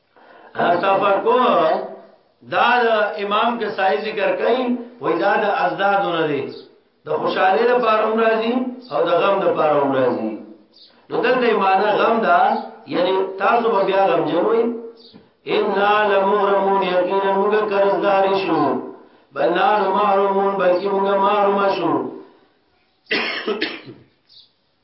تفکو دا د امام کې سای ذکر کوي وای دا د ازداد نه دی د خوشاله لپاره هم راځي او د غم لپاره هم راځي نو دلته معنی غم دا یعنی تاسو به بیا غم جوړوي ان لمغرمون یقینا موږ قرضدار شو بل نار محرومون بلکې موږ محروم شو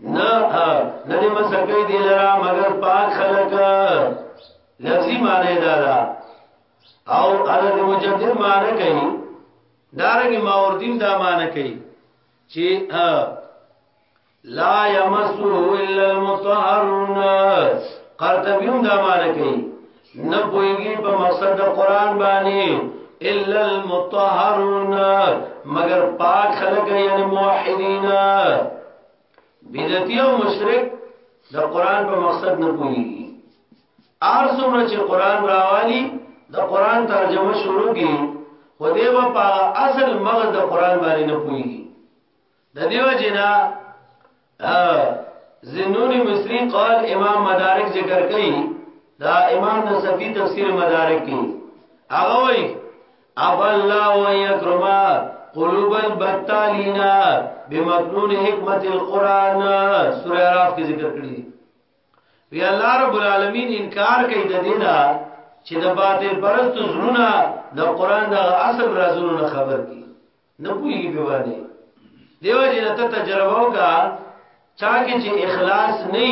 نه نه دې مسکې دي لرا مگر پاک خلق لفظي معنی دا ده او ارد مجدد معنی کوي دارنګ ماوردین دا معنی کوي چې لا يمسه الا المطهرون قرطبيون دا معنی کوي نه پويږي په مقصد د قران باندې الا المطهرون مگر پاک خلق یعنی موحدین بدعتي او مشرک د قران په مقصد نه پويږي ار څومره چې قران راوالي د قران ترجمه شروع کی خدای په اصل مغز د قران باندې نه پويږي د دیو جنا زنون مصری قال امام مدارک ذکر کړي دا امام د صفی تفسیر مدارک کې هغه وای اب الله ويكرما قلوب البتالین بمکنون حکمت القران سورہ اعراف کې ذکر کړی وی الله رب العالمین انکار کوي د دینه چې د باطل پرست زړونه د قران د اصل رازونو خبر کی نه پوهیږي په باندې دیو جن ته تجربه وکا چا کې چې اخلاص نه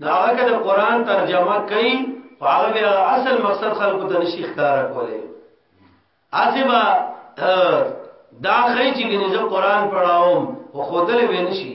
دا هغه د قران ترجمه کوي هغه بیا اصل مقصد خلکو ته نشي ښکارا کوله اسبا دا خی چې ګنې زه قران پڑھاوم خو خودلې وینشي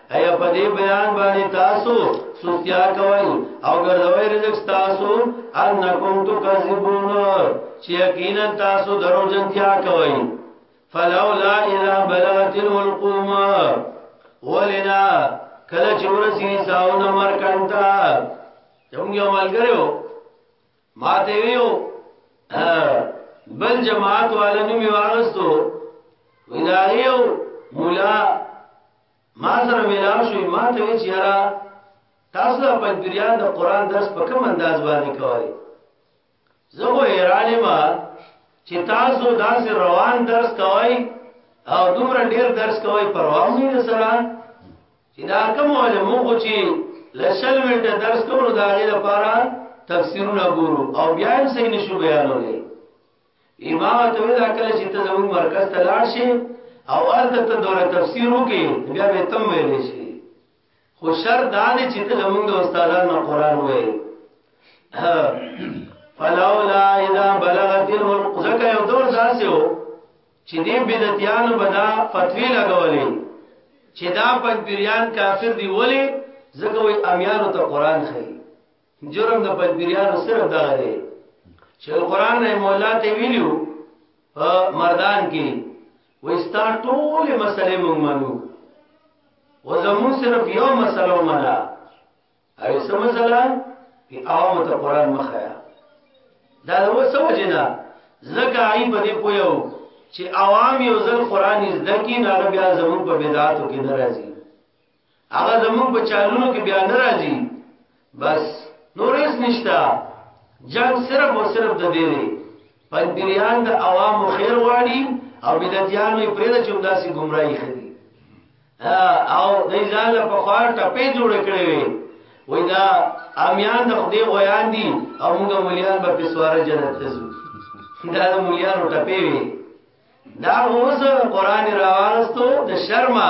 ایا په دې بیان باندې تاسو سستیا کوي او ګرځوي رزق تاسو انکم تکذبون چې یقینا تاسو درو جنتیا کوي فلولا اذا بلغت القوم ولنا کله چې ورسی ساونه مر کنتا یوم یو ملګریو ما ته ویو بل جماعت والنو میوارستو ویداریو مولا ما سره ملاو شوې ما ته وی چیرا تاسو د پنځپریان د قران درس په کوم انداز باندې کوي زه خو ایرانی ما چې تاسو داسې روان درس کوي او دومره ډیر درس کوي پروا مې نه سره چې دا کوم علماء خو چې لسل منټه درس کوو دا غي لپاره تفسیرونه ګورو او بیا یې صحیح نشو بیانولې امام ته وی دا کله چې ته زموږ مرکز ته لاړ شي او ارته ته دوره تفسیر وکي بیا به تم ویلې شي خو شرط دا دی چې ته زموږ د استادانو قران وې فلولا اذا بلغت الزکه یو دور ځاسه و چې دې بدعتيان بدا فتوی لګولې چې دا پنځپیران کافر دی ولی زکه وی امیانو ته قران خي جرم د پنځپیرانو صرف دا دی چې قران نه مولا ته ویلو مردان کې وستا ټول مسلې مونږ منو وزمو صرف یو مسله ومنه او څه مسله په عوام ته قران مخایا دا د وسو جنا زکه ای په دې پویو چې عوام یو ځل قران زده کی نه بیا زمون په بدعاتو کې ناراضي هغه زمون په چالونو کې بیا نه راځي بس نور هیڅ نشتا جنگ صرف او صرف د دې دی پنځپیران د عوامو خیر غواړي او بدعتیان یې پرې د چونداسي گمراهي خدي او د ځان په خار ټپې جوړ کړې وي وای دا امیان د خدای غویان دي او موږ مليان به په سوار جنت ته ځو دا د مليان ټپې وي دا اوس قران راوستو د شرمه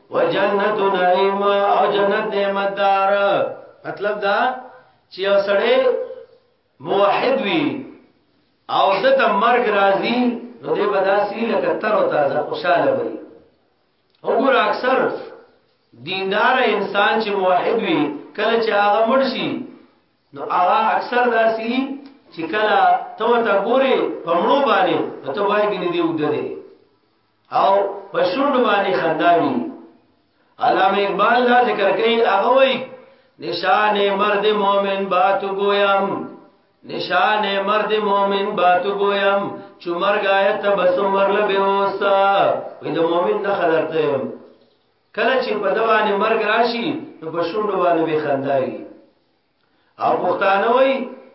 وجنت نعیم او جنت نعمت دار مطلب دا چې یو سړی موحد وي او دته مرګ راځي نو دې بداسي لکه تر او تازه خوشاله وي وګور اکثر دیندار انسان چې موحد وي کله چې هغه مړ شي نو هغه اکثر داسي چې کله ته ته ګوري په مړو باندې ته وایي ګنې دی وګړي او په شونډو باندې خندا وي علامه اقبال دا ذکر کوي هغه وي نشان مرد مومن بات گویم نشان مرد مومن بات گویم چې مرګ آیت تبسم مرله به اوسا وي د مومن نه خلرته کله چې په دوانه مرګ راشي نو په شونډو باندې خندا وي او پښتانه وای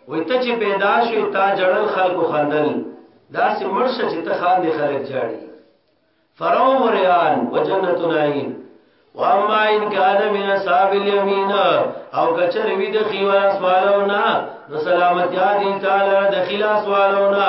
وای ته چې پیدا شوې تا جړل خلکو خندل دا سه مرشه چې ته خان دي خلک جاړي فرو وريان وجنت نعيم واما ان كان من اصحاب اليمين او کچر وی د خيوا سوالونه نو سلامتی دي تعالی د خلا سوالونه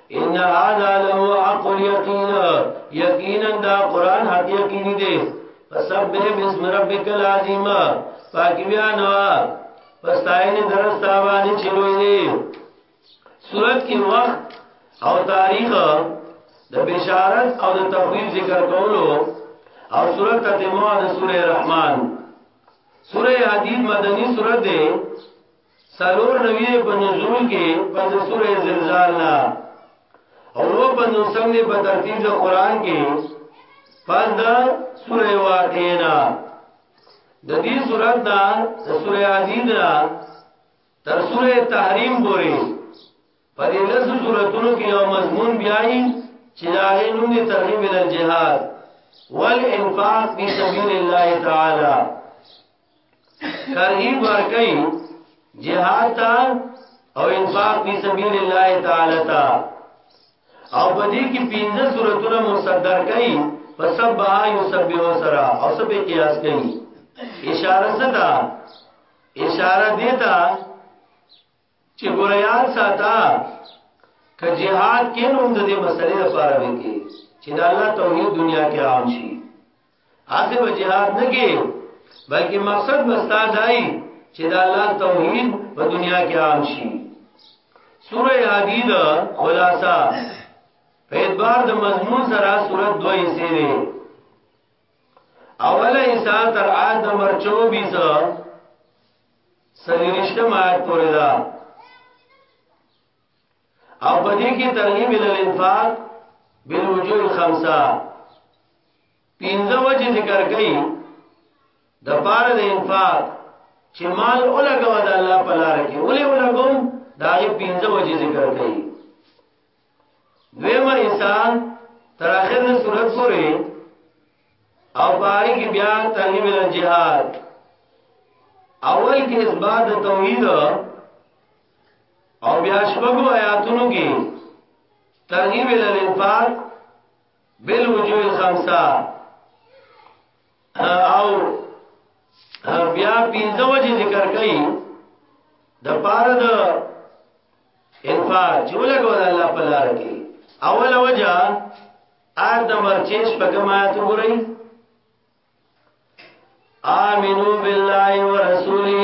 ان هذا له حق اليقين یقینا دا قران حق یقینی دی فسبح بسم ربک العظیم پاکی بیان وا پستاین درستا باندې چلوې دی صورت کې وخت او تاریخ د بشارت او د تخویف ذکر کولو او صورت تتمه د سوره رحمان سوره حدید مدنی سوره ده سلور نوی په نزول کې په سورې زلزال نه او په نوسم نه په ترتیب د قران کې پس د سورې واقعې نه د دې سورات نه د سورې عزیز نه تر سورې تحریم پورې په دې لسو سوراتونو کې یو مضمون بیایي چې دا غي نوم دي ترغیب ال جهاد والانفاق فی سبیل الله تعالی ترغیب ورکړي جهاد ته او انفاق فی سبیل الله تعالی ته او په دې کې پنځه سورته مصدر کړي په سبا یسبح سرا او سبې قیاس کړي اشاره ستا اشاره دیتا چې ګوریان ساته که جهاد کې نو د دې مسلې لپاره وکي چې د الله توحید دنیا کې عام شي هغه به جهاد نه کې بلکې مقصد مستا دای چې د الله توحید په دنیا کې عام شي سوره حدید خلاصہ په اعتبار د مضمون سره سورۃ دوه یې سیوي اوله ایسا تر آیت نمبر 24 سلیشتم آیت پوری دا او پدې کې ترغیب ال انفاق بالوجوه الخمسه پینځه وجه ذکر کړي د پاره د انفاق چې مال اولګو د الله په لار کې ولې اولګوم دا یې پینځه وجه ذکر کړي دویمه حصہ تر اخر نه صورت پورې او پای کې بیا ترغیب ال جهاد اول کې اثبات توحید او بیا شپږو آیاتونو کې ترغیب ال انفاق بالوجوه الخمسه او بیا پنځه وجه ذکر کړي د پاره د انفاق چې ولګو د الله په لار کې اول وجه آیت نمبر 6 په کومه آیت وګورئ آمنو بالله ورسوله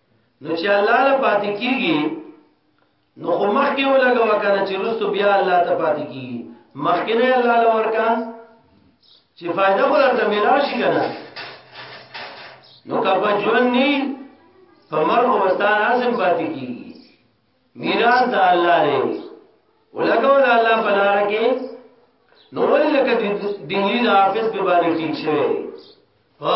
نو چې الله له پاتې کیږي نو خو مخکې ولګوا کنه چې رستو بیا الله ته پاتې کیږي مخکې نه الله له ورکا چې فائدہ خو درته ملاو شي کنه نو کا په ژوند نه په مرګ وستان اعظم پاتې کیږي میراث د الله دی ولګو د الله په لار کې نو ولې لکه دیني د حافظ په باندې ټینګ شوی په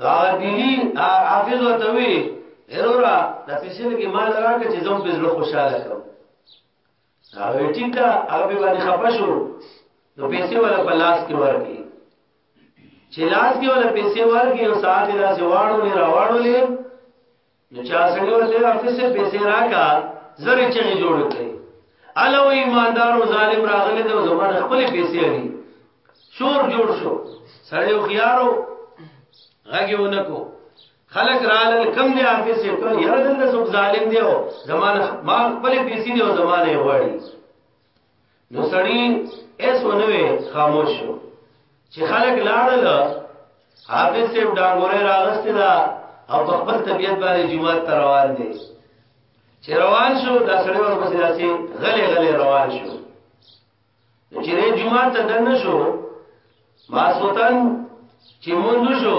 غادری حافظ ورته وی ارورا د پیسې لګي مال راکړه چې زم په زړه خوشاله شم هغه ټیک دا هغه به باندې خپه شو نو پیسې ولا په لاس کې ورکی چې لاس کې ولا پیسې ورکی او ساعت لا سي واړو نه راوړو نه نو چا سړی ورته افسه پیسې راکا زری چغې جوړ کړې الو ایماندار او ظالم راغلی دی زموږ خپل پیسې لري شور جوړ شو سړی خو یارو غږی ونکو خلق رالل کم دی افسه کو یره دلته څوک ظالم دی او زمانه ما خپل پیسې دی او زمانه غواړي نو سړی اس ونوي خاموش شو چې خلک لاړل حافظ صاحب ډانګورې راغستې دا او په خپل طبيعت باندې جمعه ته روان دي چې روان شو دا سړی ورپسې داسې غلې غلې روان شو چې دې جمعه ته دنه شو ماسوتن چې مونږ شو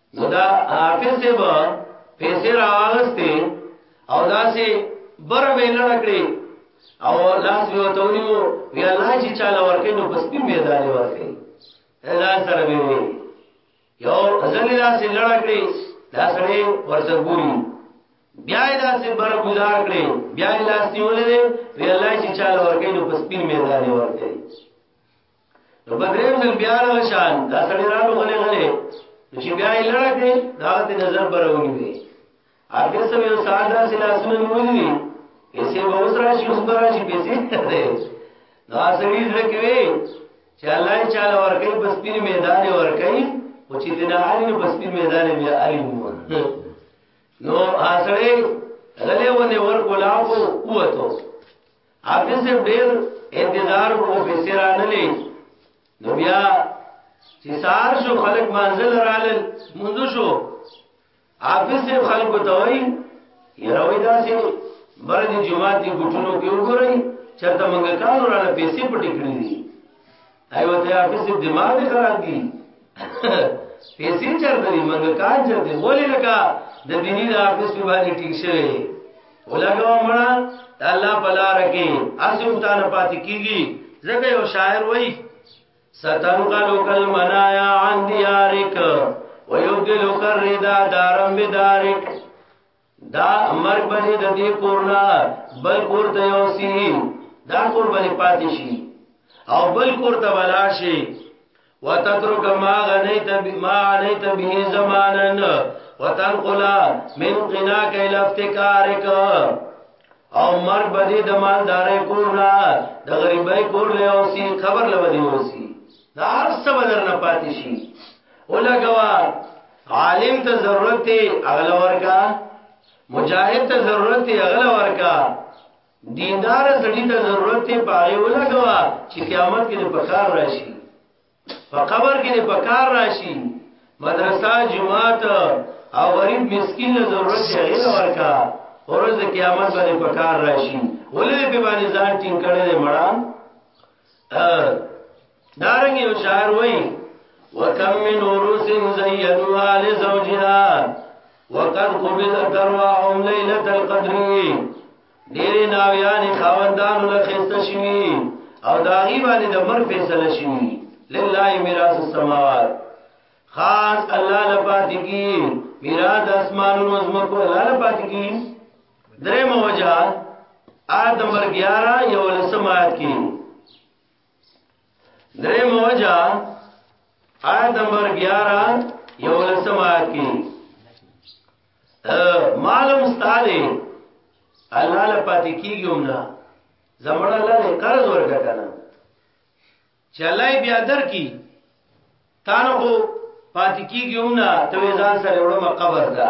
نو دا حافظ صاحب پیسې راوغستې او داسې بر به لړکړي او لاس به وتونیو بیا الله چې چاله ورکې نو پس په میدان ورکې دا سره به وي یو ځل داسې لړکړي دا سره ورته ګوري بیا داسې بر گزار کړي بیا لاس نیولې وی الله چې چاله ورکې نو پس په میدان ورکې نو په دریم ځل بیا هغه شان دا سړی رانو غلې غلې نو چې بیا یې لړه کړې دا ته نظر برونی وي هغه سم یو ساده سلاسونه نیولې پیسې به اوس راشي اوس به راشي پیسې ده نو اسری زړه کې وي چې الله یې چاله ورکې بس پیر میدان ورکې او چې دنا علی نو بس پیر میدان بیا علی مو نو اسره غلې ونه ور کولاو وته حافظ صاحب ډیر انتظار وکړو پیسې را نه لې نو بیا چې سار شو خلک منزل رالل منځ شو حافظ صاحب خلکو ته وای یروي دا چې برج جمعه دی ګټونو کې وګورئ چرته منګه کانو را پیسې پټې کړې دي ایو ته اخیسته دماغ دې خراب دي پیسې چرته دي موږ کار چرته ولې لکه د دیني د اخیست په باندې ټینګ شوی ولګوا مړه الله بلا رکه اسو ته نه پاتې کیږي زګه یو شاعر وای ستنقل کل منایا عن دیارک ويبدلك الرضا دارا بدارک دا مرګ باندې د دې کورنا بل کور ته یو سی دا کور باندې پاتې شي او بل کور ته ولا شي وتترک ما غنیت ما علیت به زمانا وتنقل من غناک الى افتکارک او مرګ باندې د مالدارې کورنا د غریبۍ کور له اوسي خبر لوي اوسي دا هر څه بدر نه پاتې شي ولګوا عالم ته ضرورت دی اغل ورکا مجاهد ته ضرورت دی اغل ورکا دیندار سړی ته ضرورت دی پاره ولګوا چې قیامت کې په کار راشي په قبر کې په کار راشي مدرسه جماعت او غریب مسکین له ضرورت دی اغل ورکا ورځ قیامت باندې په کار راشي ولې په باندې ځان ټینګ کړي مړان دارنګ یو شعر وای وکم من عروس زینوا لزوجها وقد قبض درواهم ليله القدر ډېر ناویان خاوندان له خسته شوی او داغي باندې د مر فیصله شوی لله میراث السماوات خاص الله لپاره کی میراث اسمانونو زمکو الله لپاره کی درې موجه آیت نمبر 11 یو لسم آیت کې درې موجه آیت نمبر 11 یو لسم آیت کې معلوم ستاره الله له پاتې کیږي هم نه زمړ الله له قرض ورکړه کنه چې الله بیا درکې تانه خو پاتې کیږي هم نه ته ځان سره وړم قبر ده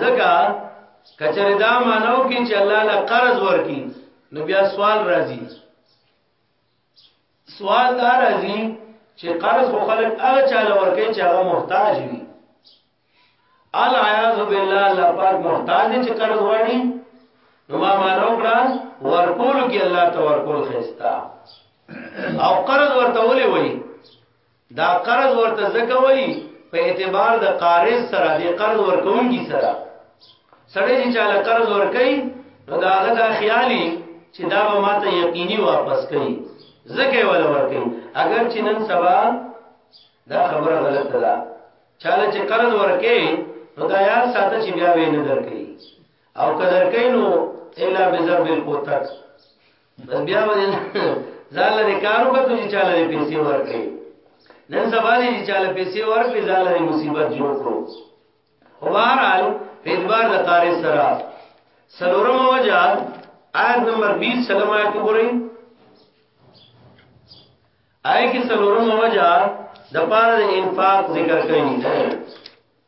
زګه کچره دا مانو کې چې الله له قرض ورکی نو بیا سوال راځي سوال دا راځي چې قرض خو خلک هغه چاله ورکی چې هغه محتاج وي العیاذ بالله الله پاک محتاج چې قرض وړي نو ما مانو کړه ورکول کې الله ته ورکول خستا او قرض ورته ولي وي دا قرض ورته ځکه وایي په اعتبار د قارض سره د قرض ورکوونکی سره سړی چې چاله قرض ورکوي نو دا هغه دا خیالي چې دا به ماته یقیني واپس کوي ځکه ولا ورکوي اگر چې نن سبا دا خبره غلطه ده چاله چې قرض ورکوي نو دا یاد ساته چې بیا وې نه درکې او کدر کینو الا بذنب القتل بیا به ځان لري کار وکړي چې چاله لري پیسې ورکړي نن سبا دې چې چاله پیسې ورکړي ځان لري مصیبت جوړ کړو خو بهرحال په اعتبار د قاری سره سلورم وجه آیت نمبر 20 سلام آیت وګورئ آیت کې سلورم وجه د پاره د انفاق ذکر کړي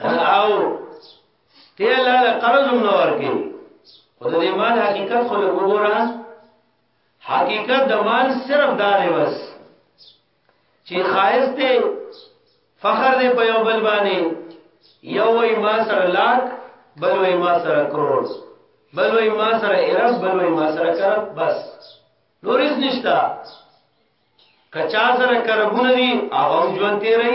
او ته الله له قرض هم نه ورکې خو د مال حقیقت خو له وګوره حقیقت د مال صرف دا دی بس چې خایس ته فخر دې په یو بل باندې یو وای ما سره لاک بل وای ما سره کروڑ بل وای ما سره ارب بل وای ما سره کرب بس نور هیڅ نشتا کچا سره کربونه دي هغه ژوند تیري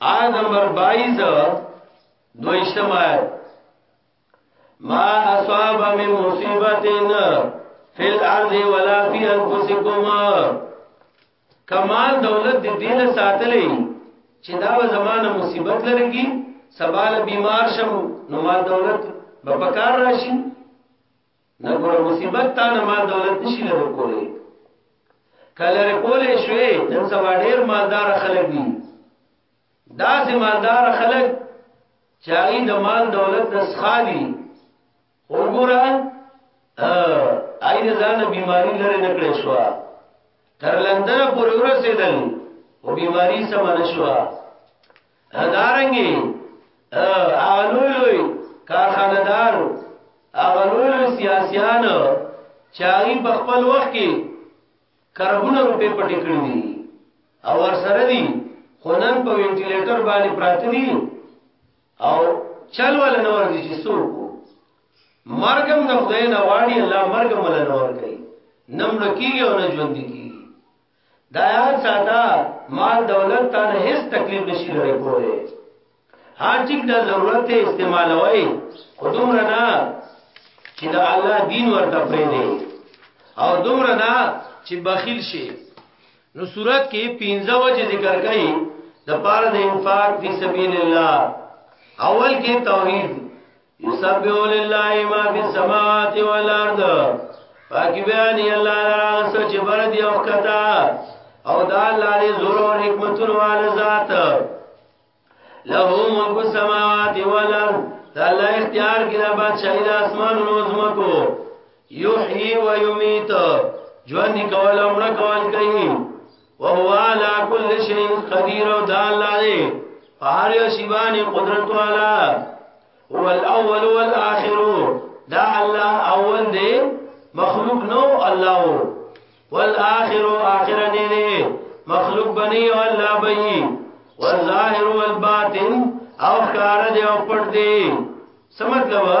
آیت نمبر 22 دویشتم آیت ما اصاب من مصیبت فی الارض ولا فی انفسکم کمال دولت دی دین ساتلی چې دا و زمانه مصیبت لرګي سبال بیمار شم نو مال دولت به پکار راشي نه ګور مصیبت تا نه مال دولت نشي لري کولای کله کولای شوې نن سبا ډېر مالدار خلک دي دا سي مالدار خلک چاري د مال دولت د سخالي وګوره اې د ځان بيماري لري نه کړې شو تر لندن پورې ورسېدل او بيماري سم نه شو دارنګي اغلوی لوی کارخانهدار اغلوی لوی سیاسيان چاغي په خپل وخت کې کربونه روپې پټې کړې دي او ور سره دي خونن په وینټیلیټر باندې پراته دي او چل ول نه ورځي چې څوک مرګم د خدای نه واړي الله مرګم ول نه ور کوي نم لکیږي او نه ژوند کیږي دا یاد ساته مال دولت ته نه هیڅ تکلیف نشي لري کوله هر ټیک د ضرورت ته استعمالوي خودم رنا چې دا الله دین ورته پرې دی او دومره نه چې بخیل شي نو صورت کې پنځه وجه ذکر کړي د پاره د انفاق فی سبیل الله اول کې توحید یسبح لله ما فی السماوات والارض پاکی بیان الله لرا سچ بر دی او کتا او دا الله دې زور او حکمتونو وال ذات له ملک السماوات والارض دا الله اختیار کړه بادشاہی د اسمان او زمکو یحیی و یمیت ژوند کول امر کول کوي وهو على كل شيء قدير او دا الله دې په هر یو شی باندې قدرت والا هو الاول والاخر دا الله اول دې مخلوق نو الله والاخر اخر نه دې مخلوق بني او الله بني والظاهر والباطن او خار دې او پټ دې سمجھ لوا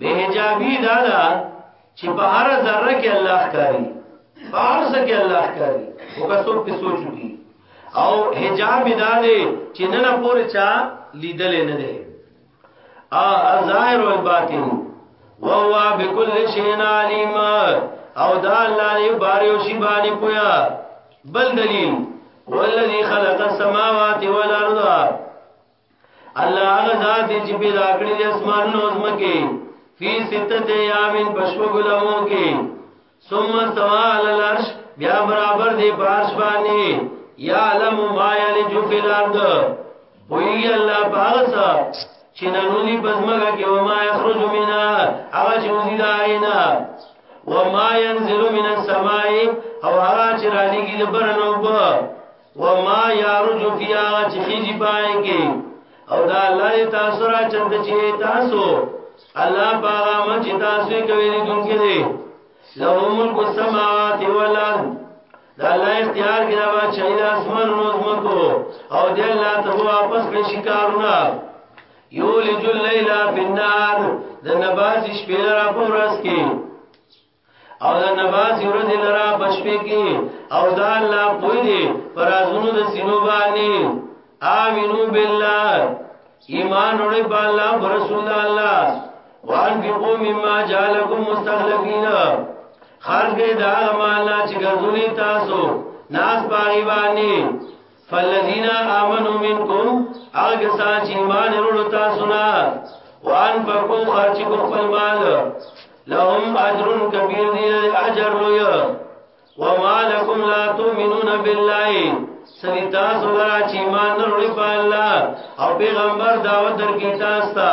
د حجابي دا ده چې په هر ذره کې الله ښکاري په هر څه کې الله ښکاري وکاسو په سوچ وکړي او حجاب دا دی چې نن پورې چا لیدل نه دی ا الظاهر والباطن وهو بكل شيء عليم او دا الله نه باریو شی باندې پویا بل دلیل والذي خلق السماوات والارض الله هغه ذات چې پیدا کړی د اسمان نو زمکه فی ستت یامین بشو ګلمو کې ثم استوى على العرش بیا برابر دی بارش باندې یا علم ما یلج فی الارض وی الله پاغسا چې ننونی بزمګه کې و ما یخرج منا هغه چې وزید آینا و ما ينزل من السماء او هغه چې را لګي د برنو په وما يرج فيها چې خيږي پای کې او دا الله دې تاسو را چند چې تاسو الله باغ مچ تاسو کوي دې دونکو دې له ملک السماوات والارض دا الله اختیار کې دا چې له اسمان روزمکو او دې الله ته واپس کړی شکارونه یولج الليل فی النار د نباز شپې را پورس کې او دا نباس ورځ لرا بشپې کې او دا الله پوي دي پرازونو د سینو باندې امنو بالله ایمان وروړي په الله رسول الله وان بيقو مما جعلكم مستخلفين خرج دا مال چې ګرځولي تاسو ناس باغی باندې فالذین آمنوا منکم هغه کسان چې ایمان لرلو تاسو نه وان فقو خرج کو خپل مال لهم اجر کبیر دی اجر لوی وما لكم لا تؤمنون بالله سری تاسو لرا چې ایمان لرلو په الله او پیغمبر دعوت درکې تاسو ته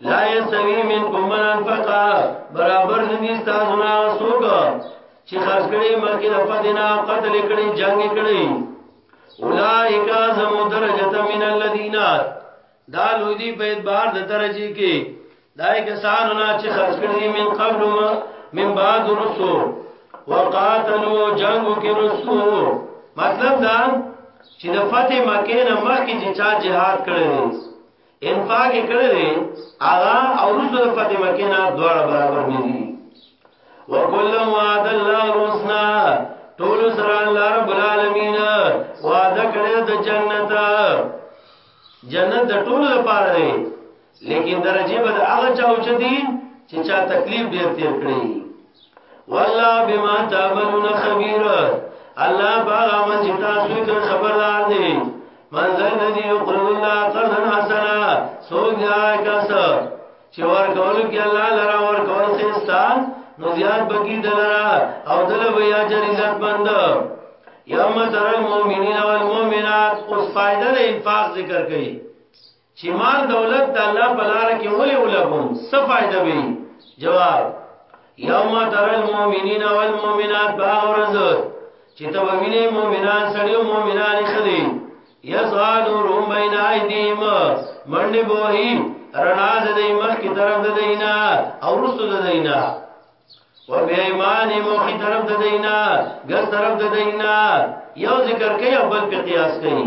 لا یسوی منکم من انفقا برابر ندی تاسو نه سوګ چې خرج کړي مکه د فدینا قتل کړي جنگ کړي اولائک اعظم درجه من الذین دا لوی دی په اعتبار د درجه کې دای کسانو نه چې خرج کړي من قبل ما من بعد رسو وقاتلوا جنگ کې رسو مطلب دا چې د فتح مکه نه مخکې چې چا جهاد کړی انفاق کړی دی هغه او رسول فتح مکه نه دواړه برابر دي وکل وعد الله الحسنا ټول سره الله رب العالمین وعده کړی د جنت جنت د ټول لپاره دی لیکن درجه به هغه چاو چدي چې چا تکلیف ډیر تیر کړی والله بما تعملون خبير الله باغ من چې تاسو ته خبردار دی من ذا الذي يقرض الله قرضا حسنا سوق جا کس چې ور کول کې الله لرا ور کول خستا نو زیاد بکی دلرا او دل بیا جر عزت مند یوم تر المؤمنین والمؤمنات اوس فائدہ د انفاق ذکر کړي چې مال دولت د الله په لار کې ولې ولګوم څه فائدہ وي جواب یوم تر المؤمنین والمؤمنات باورز چې ته وینې مؤمنان سړي او مؤمنان خدي یزغا نورهم بین ایدیم منډي بوهي رڼا د دې مخ کی طرف د دینا او رسو د دینا و بیا ایمان موخی طرف د دینا ګس طرف د دینا یو ذکر کوي او بل په قیاس کوي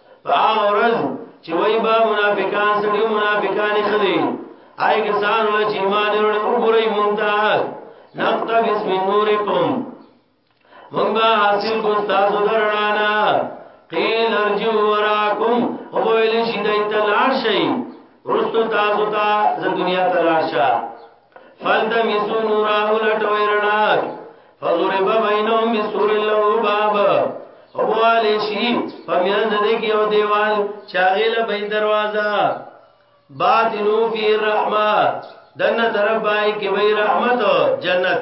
په هغه ورځ چې وای با منافقان سړي منافقان خدي آی کسان ول چې ایمان ورن وګورئ مونږ ته نقتبس من نورکم مونږ به حاصل کو تاسو درنانا قیل ارجو وراکم او ویل شي دای ته لاړ شي ورستو تاسو ته د دنیا ته لاړ شئ فالتمسو نورا ولټوي رڼا فضرب بينهم بسور له باب هواله شي فمن دې کې یو دیوال چاغیل به دروازه باطنو فی الرحمه دنه طرف بای کې به رحمت جنت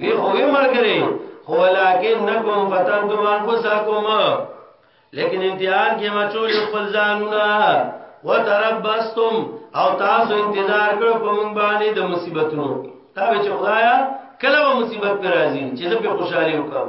وی خو وی مرګره خو ولکن نکم فتن تو مان کو ساکوم لیکن امتحان کې ما چول خپل ځانونه وتربستم او تاسو انتظار کړو په مونږ باندې د مصیبتونو تا به چې خدایا کله مصیبت پر راځي چې زه په خوشاله وکم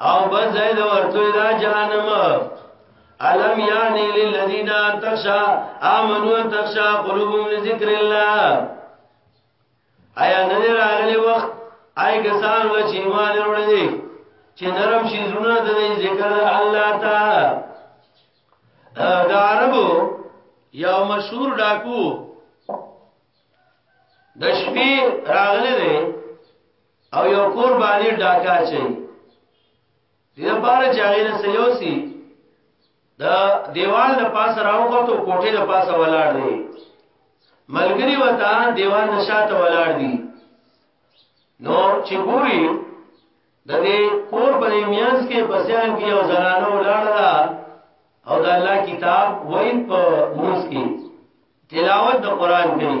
او بس زید ورتوی دا جهنم علم یعنی للذین تخشا آمنو تخشا قلوبهم لذکر اللہ آیا نظر آگلی وقت آئی کسان اللہ چی ایمان روڑی دی چی نرم شی زرنا دی ذکر اللہ تا دا عربو یو مشهور ډاکو د شپې راغله ده او یو کور باندې ډاکا چي دې لپاره چې هغه نه سيوسي د دیوال د پاسه راوخته کوټه د پاسه ولاړ دی ملګری وتا دیوال نشاته ولاړ دی نو چې ګوري د دې کور په میانس کې بسیان کې او زنانه ولاړ ده او د الله کتاب وای په موس کې تلاوت د قران کوي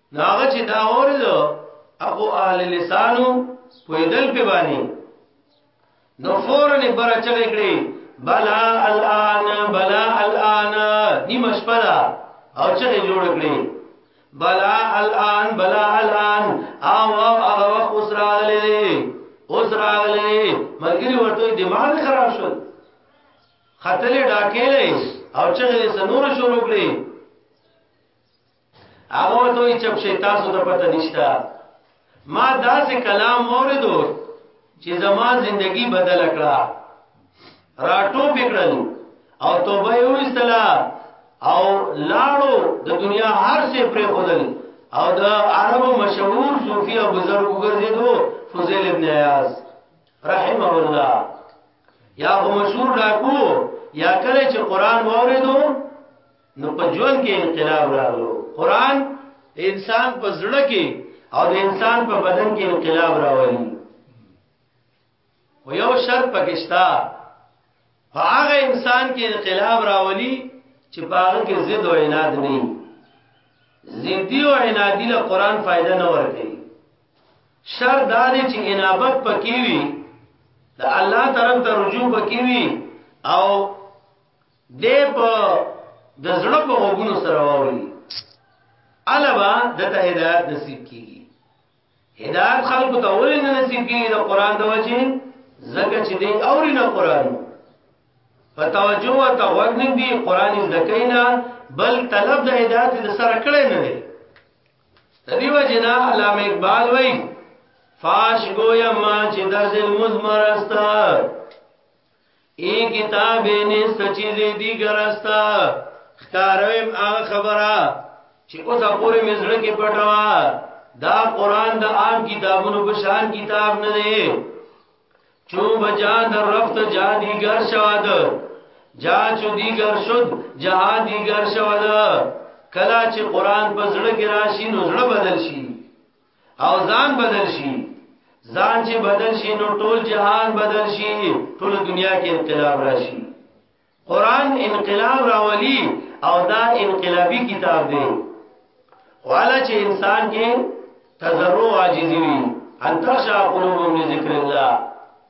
ناغه چې دا اوریدو هغه اهل لسانو په دل په باندې نو فورن بره چغې کړې بلا الان بلا الان نیمه شپه ده او چغې جوړ کړې بلا الان بلا الان او او هغه وخت اوس راغلې دي اوس راغلې ملګری ورته دماغ خراب شو خطلې ډاکې او چغې سنور شروع کړې هغه ورته وی چپ شي تاسو ته پته نشته ما داسې کلام اوریدو چې زما زندگی بدل کړه راټو پکړل او توبه یې وستلا او لاړو د دنیا هر څه پرې خدل او د عربو مشهور صوفي او بزرګ ګرځیدو فضیل ابن عیاض رحمه الله یا مشهور ډاکو یا کله چې قران واوریدو نو په ژوند کې انقلاب راغلو قران انسان په زړه کې او د انسان په بدن کې انقلاب راولي خو یو شرط پکشتا په هغه انسان کې انقلاب راولي چې په هغه کې ضد او عناد نه وي ضدي او عنادي له قران فائدہ نه ورکړي شر دا دی چې انابت پکې وي د الله طرف ته رجوع پکې وي او دی په د زړه په غوګونو سره واوري الوا د ته هدایت نصیب کیږي هدایت خلق ته ولې نه نصیب کیږي د قران د وجه زکه چې دی اوري نه قران په توجه او توغ نه دی قران زکه نه بل طلب د هدایت د سره کړي نه دی تدی وجنا علامه اقبال وای فاش گویا ما چې درز المزمر استا ای کتاب نیست چیزی دیگر استا خکارویم آغا خبره چې اوس پورې مزړه کې پټوا دا قران د عام کتابونو په شان کتاب نه دی چو بجا در رفت جا دیگر شواد جا چو دیگر شد جا دیگر شواد کلا چې قران په زړه کې راشي نو زړه بدل شي او ځان بدل شي ځان چې بدل شي نو ټول جهان بدل شي ټول دنیا کې انقلاب راشي قران انقلاب راولي او دا انقلابي کتاب دی والا چې انسان کې تضرع عاجزي وي ان تخشى قلوبهم لذكر الله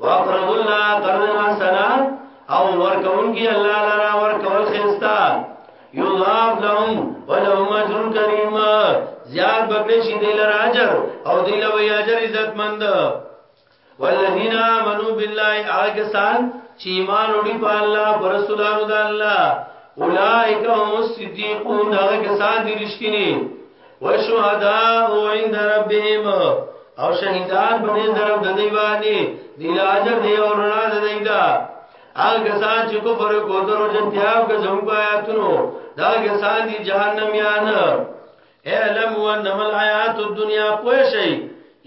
واقرض الله قرضا حسنا او ورکون کی الله لرا ورکول خستا یضاف لهم ولهم اجر کریم زیاد بکړي شي د لر اجر او د لو اجر عزت مند والذین آمنوا بالله اکسان چې ایمان وړي په الله پر رسولانو د الله اولائک هم الصدیقون هغه کسان دي رښتینی وشهداء عند ربهم او شهیدان په دې طرف د دی باندې دی اجر دی او رڼا د دی دا هغه کسان چې کفر کو درو جنتیا او که زموږ آیاتونو دا کسان دي جهنم یان اعلم انما الحیات الدنیا پوه شي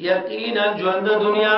یقینا ژوند دنیا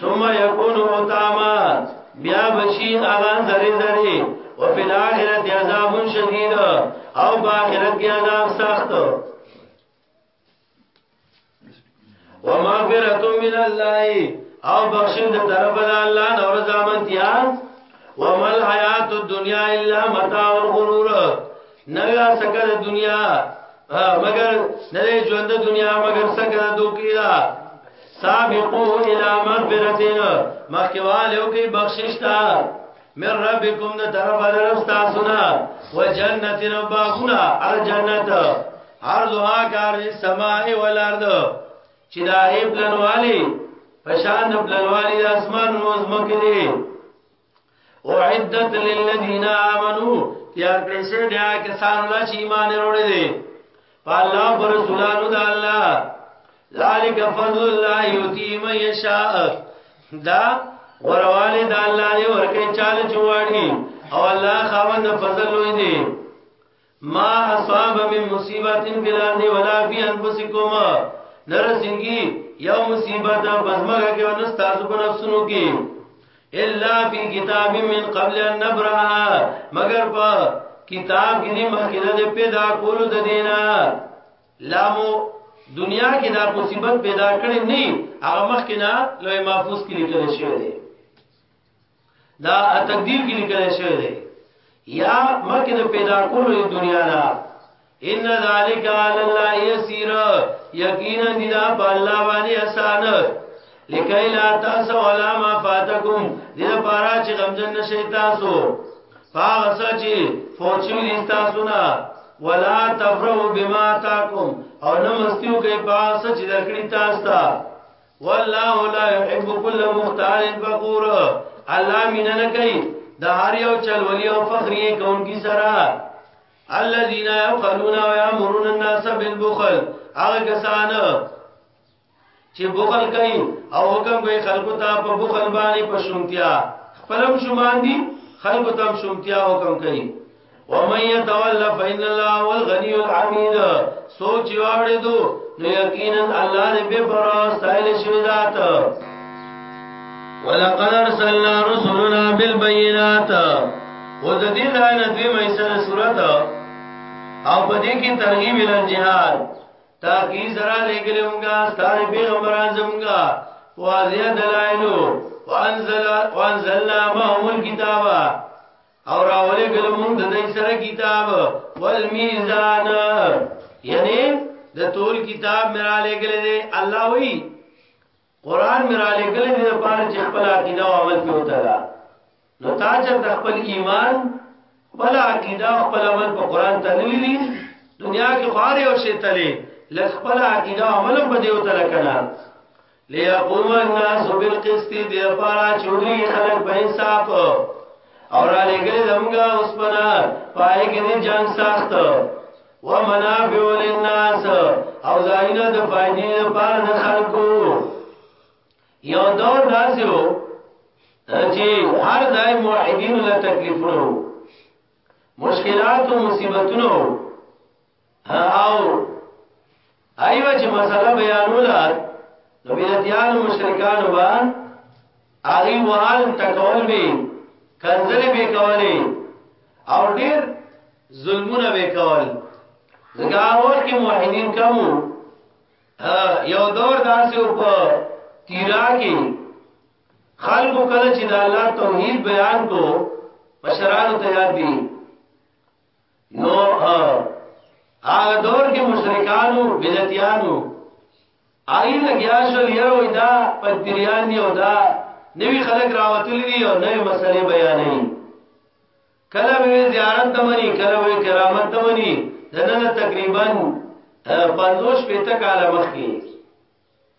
ثم يكون حطاما بیا بشی اغا زری زری وفي الاخرت عذاب شدید او باخرت کی عذاب سخت ومغفرت من الله او بخشن ده طرف ده اللہ نور زامن تیان ومل حیات الدنیا الا متاع الغرور نویا سکه د دنیا مگر نه ژوند د دنیا مگر سکه د دوکې دا سابقو الى مغفرتین مخکوالو کې بخشش تا من ربکم د طرف درف تاسو نه و جنت رباخنا الجنت عرضها کار السماء والارض چې دا هی پلنوالی پشان پلنوالی د اسمان موز مکه دی اعدت للذین آمنو تیار کړی شوی دی کسان لا چې ایمان وروړي دي په الله پر رسولانو د الله ذالک فضل الله یؤتی من یشاء دا ورواله د الله دی ورکه چاله چواړي او الله خاوند فضل وې دي ما اصاب من مصیبت فی الارض ولا فی انفسکم نرسنگی یو مصیبت بزمګه کې ونه تاسو په نفسونو کې الا فی کتاب من قبل ان نبرها مگر په کتاب کې نه مخکې د پیدا کولو د دینا لامو دنیا کې دا مصیبت پیدا کړي نه هغه مخکې نه لوی محفوظ کې لیکل شوی دی دا تقدیر کې لیکل شوی دی یا مکه د پیدا کولو د دنیا نه ان ذالک علی الله یسیر یقینا دی دا په الله باندې آسان لکای لا تاسو ولا ما فاتکم دې لپاره چې غمجن نشئ تاسو هغه سچي فوچو دي تاسو نه ولا تفرحوا بما تاکم او نمستیو کوي پاس چې درکړی تاسو ته والله لا يحب كل مختال فخور الله مینا نه کوي د هر یو چل ولی او فخری کون کی سرا الذين يقولون ويامرون الناس بالبخل هغه کسان چې بخل کوي او حکم کوي خلکو ته په بخل باندې په شومتیا خپلم شومان دي خلکو ته شومتیا حکم کوي ومن يتولى فإن الله هو الغني الحميد سوچ واوړې دو نو یقینا الله دې به پروا سایل شوی ذات ولقد ارسلنا رسلنا بالبينات او د دې ځای نه دوی مې سره صورت او په دې کې ترغیب ال جهاد تاکي زرا لګلمګا ستاره پیغمبران زمګا واضح دلایلو وانزل وانزلنا معهم الكتاب او راولې ګل مونږ د دې سره کتاب والمیزان یعنی د تول کتاب میرا لګلې دې الله وی قران میرا لګلې دې په اړه چې خپل عقیده او عمل په وتاړه نو تا چې خپل ایمان خپل عقیده خپل عمل په قران تنلی دي دنیا کې خارې او شیطلې لږ خپل عقیده عمل په دې وتاړه کړه ليقوم الناس بالقسط دې پارا چوری خلک په انصاف اور علی ګل دمګه اوس پنا پای کې دې جنگ سخت ومنافع للناس او زاینه د فائدې لپاره د خلکو یو دور نازو چې هر ځای موحدین له تکلیفونو مشکلات او مصیبتونو او ایو چې مسله بیانولا نو بیرتیان مشرکان با اغي وال تکول به کنزل به کولی او ډیر ظلمونه به کول زګا اور کې موحدین کمو یو دور داسې په تیرا کې خلکو کله چې د الله توحید بیان کو مشرانو ته یاد دي نو هغه دور کې مشرکانو بدعتيانو آی لګیا شو یو دا پدریان یو دا نوی خلق راوتلی دی او نوې مسلې بیانې کله به زیارت تمنی کله به کرامت تمنی دنه تقریبا 50 پته کاله مخکې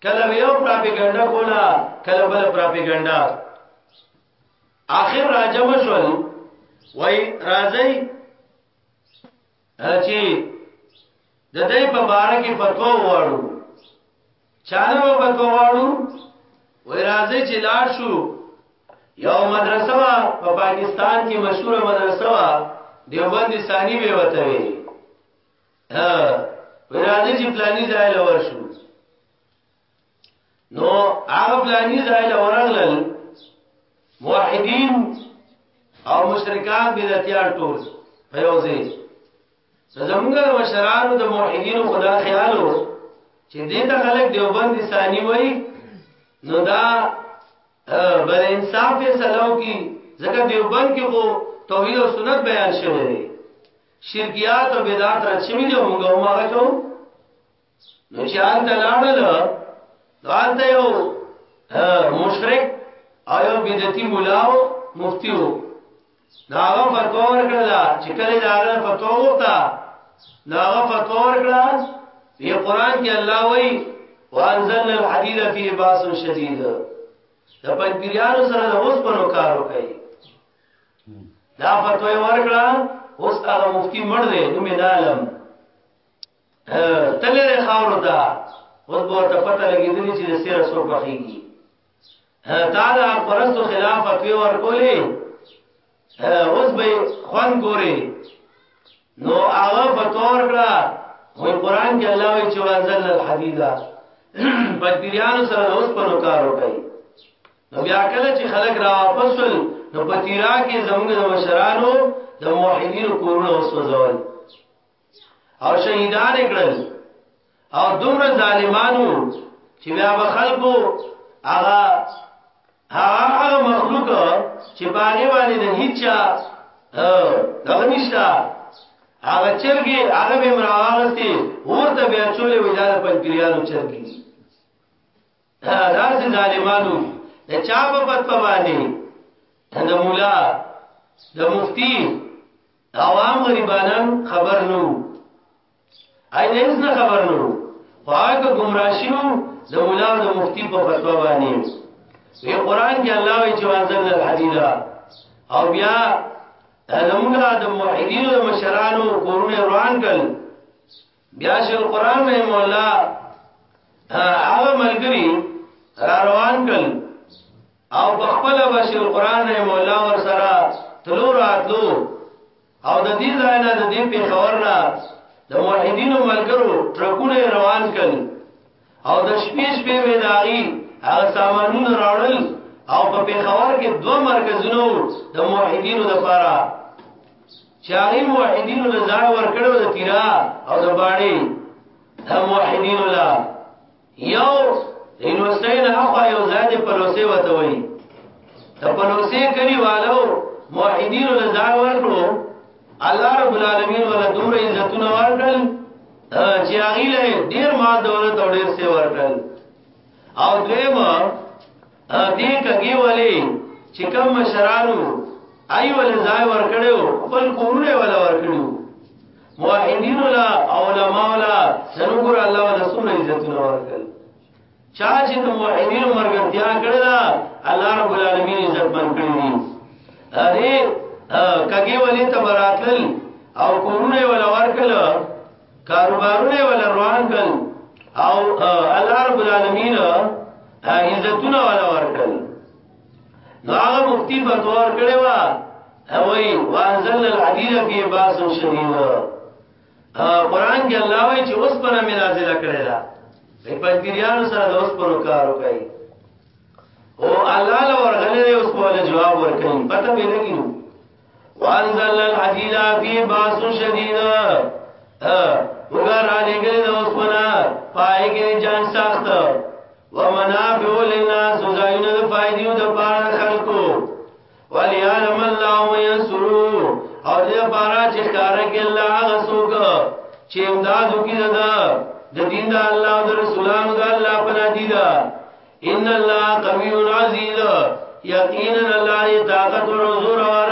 کله یو پراپګاندا کولا کله بل پراپګاندا اخر راجم شول وای راځي چې د دې په باره کې فتوا وړو چانه په فتوا وړو وای راځي چې لاړ شو یو مدرسه وا په پاکستان کې مشهور مدرسه وا دیوبند ثانی به وته وي ها وای راځي چې پلاني ځای لور شو نو هغه پلاني ځای له ورغلل موحدین او مشرکان بدعتيان ټول په یو ځای زمونږ مشرانو د موحدینو خدا خیالو چې دې ته خلک دیوبند ثاني وای نو دا بل انصاف فیصلو کی ځکه دیوبند کې خو توحید او سنت بیان شوی دی شرکیات او بدعات رچوي دی موږ هم هغه کوو نو چې آل تلاړل نو آل ته یو مشرک او یو بدعتي مولاو مفتیو ناغه فتوا ورکړه چې کله داغه فتوا وکړه ناغه فتوا ورکړه په قران کې الله وایي وانزل الحديد فيه باس شديد د پنځپیرانو سره د اوس په کار وکړي دا فتوا ورکړه اوس هغه مفتی مړ دی نو مې نالم تلره خاورو ته اوس به ته پته لګیدلی چې د سیر سو پخېږي تا دا پرستو خلاف فتوی ورکولې اوس به خوان ګوري نو هغه فتور کړه وې قران کې الله وی چې وانزل الحديدا پتیریان سره اوس په کارو کوي نو بیا کله چې خلک را واپس ول نو پتیرا کې زموږ د مشرانو د موحدینو کورونه اوس وځول او شهیدان کړل او دومره ظالمانو چې بیا به خلکو هغه هغه هغه مخلوق چې باندې باندې د هیڅ دغه نشته هغه چرګي هغه به مراغستي ورته بیا چولې ویدار پنځپیرانو چرګي داسې ظالمانو د چا په پتو باندې د مولا د مفتی عوام غریبانان خبر نه وو اې نه هیڅ نه خبر نه وو خو هغه ګمرا شو د مولا او د مفتی په فتوا باندې وی قران کې الله وی چې وانزل الحديد او بیا د مولا د موحدینو د مشرانو کورونه روان کړل بیا شیخ القران رحم الله هغه ملګری را روان کړ او په خپل بشیر القران رحم الله ور سره تلو راتلو او د دې ځای نه د دې په خبر نه د موحدینو ملګرو ټرکونه روان کړ او د شپې شپې مې داغي هغه سامانونه راوړل او په پیښور کې دوه مرکزونه د موحدینو لپاره چې هغه موحدینو له ځای ورکړو د تیرا او د باړې د موحدینو لا یو یونیورسيټي نه اخوا یو ځای د پلوسي وته وي د پلوسي کلی والو موحدینو له ځای ورکړو الله رب العالمین ولا دومره عزتونه ورکړل چې هغه له ډیر مال دولت او ډیر څه ورکړل او دویم دې کګي ولې چې کوم مشرانو ای ولې ځای ورکړو خپل کورونه ولا ورکړو موحدین ولا علماء ولا سنګور الله ولا سونه عزتونه ورکړل چا چې د موحدینو مرګتیا کړل الله رب العالمین عزت من کړی دي اره کګي ولې ته براتل او کورونه ولا ورکل کاروبارونه ولا روان کړ او الله رب العالمین عزتونه ولا ورکل نو هغه مفتی په تور کړي وا وای وانزل الحديد فی باس شدید قران کې الله وایي چې اوس پر مې نازل کړی دا په پنځګریانو سره د اوس پر کار وکړي او الله له ورغلې اوس په له جواب ورکړي پته به لګي نو وانزل الحديد في باس شديد وګار علی ګل د اوس پر پای کې جان سخت ومنافع للناس زاینه فائدې د پاره خلکو وليعلم الله من ينصر او دې بارا چې کار کې الله هغه څوک چې امداد وکړي دا د دین د الله او رسولانو د الله په نادي دا ان الله قوي عزيز یقینا الله طاقت او زور ور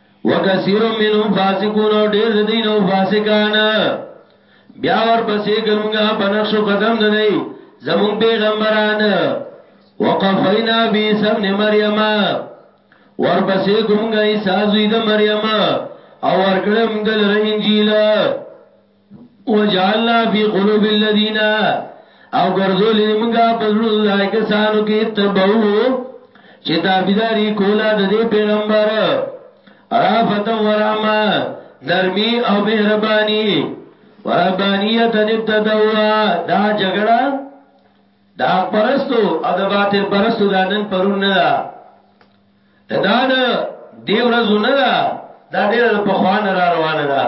وکثیر منهم فاسقون او ډیر دین او فاسقان بیا ور پسې ګمګا بنښو قدم نه دی زمون پیغمبران وقفینا بی سمن مریم ور پسې ګمګا عیسی زوی د مریم او ور کړم دل انجیل وجعلنا فی قلوب الذین او ګرځول موږ په زړه لای کسانو کې تبو چې تابعداري کوله د دې پیغمبر رافت و رحمه نرمی او مهربانی وربانیت نبتدوا دا جګړه دا پرستو او د باطل پرستو دا نن پرون نه دا د دې ورځو نه ده دا ډېر په خوان را روانه ده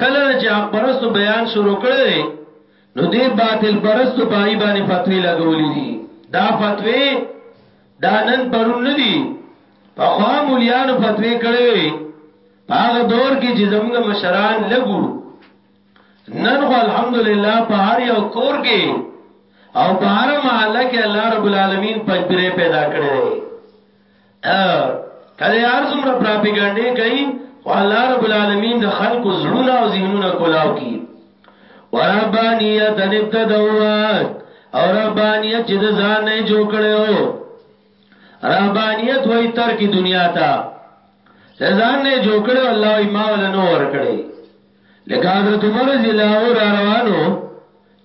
کله چې حق پرستو بیان شروع کړي نو دې باطل پرستو پای باندې فتوی لګولې دي دا فتوی دا نن پرون نه دي په خوا مليانو فتوی کړي هغه دور کې چې زموږ مشران لګو نن خو الحمدلله په هر یو کور کې او په هر محله کې الله رب العالمین پنځپیرې پیدا کړې کله یار څومره پراپګانډې کوي خو الله رب العالمین د خلکو زړونه او ذهنونه کولاو کی وربانیت ابتدوا او ربانیت چې د ځان نه جوړ کړو ربانیت وای تر کی دنیا ته ځان نه جوړ کړو الله یې ما ولنو ور کړی لکه حضرت عمر رضی الله را روانو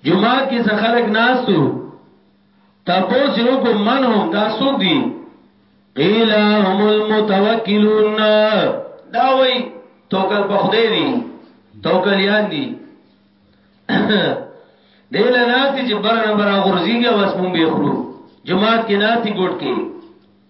جمعات کې څه خلک ناستو تپوس یو کو من هم دا سوق دي قیل هم المتوکلون دا وای توکل په خدای دی توکل یان دی دیل ناسی چې برنه برا غرزیږي واس مونږ به خرو جمعات کې ناسی ګډ کې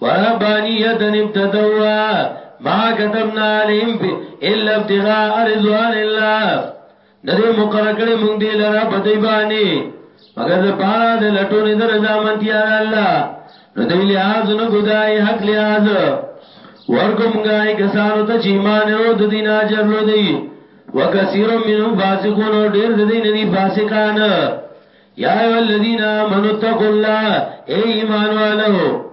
ورهبانیت ابتدوا ما كتبنا عليهم في الا ابتغاء رضوان الله ندې مقرر کړې مونږ دې لرا په دې باندې مگر د پارا د لټونې د رضا منتیا الله نو دې لحاظ نو ګدای حق لحاظ ورکو مونږه ای کسانو ته چې ایمان ورو د دین اجر لو دی وکثیر منهم فاسقون ډیر د دین دی فاسقان یا ایو الذین آمنوا اتقوا الله ای ایمان والو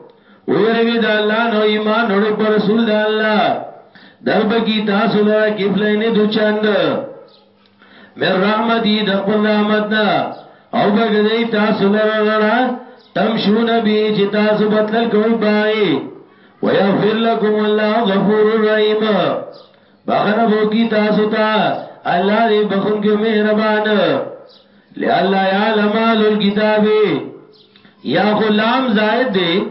ویریږي د الله نو ایمان وروړي پر رسول د الله درب کی تاسو له کفلین دو چند مې رحمتي د خپل رحمتنا او بغدای تاسو له رڼا تمشون به چې تاسو بتل کوي بای ويغفر لكم الله غفور رحيم بغنه بو کی تاسو ته الله دې بخون کې مهربان لالا یعلم اهل الكتاب یا غلام زائد دی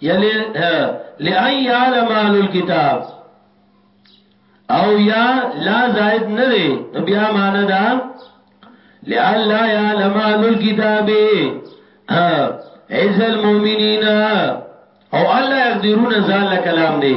یلی لئن یعلم اهل الكتاب او یا لا زائد نه دی نو بیا معنا دا لالا یعلم اهل الكتاب عز المؤمنین او الله يقدرون ذال کلام دی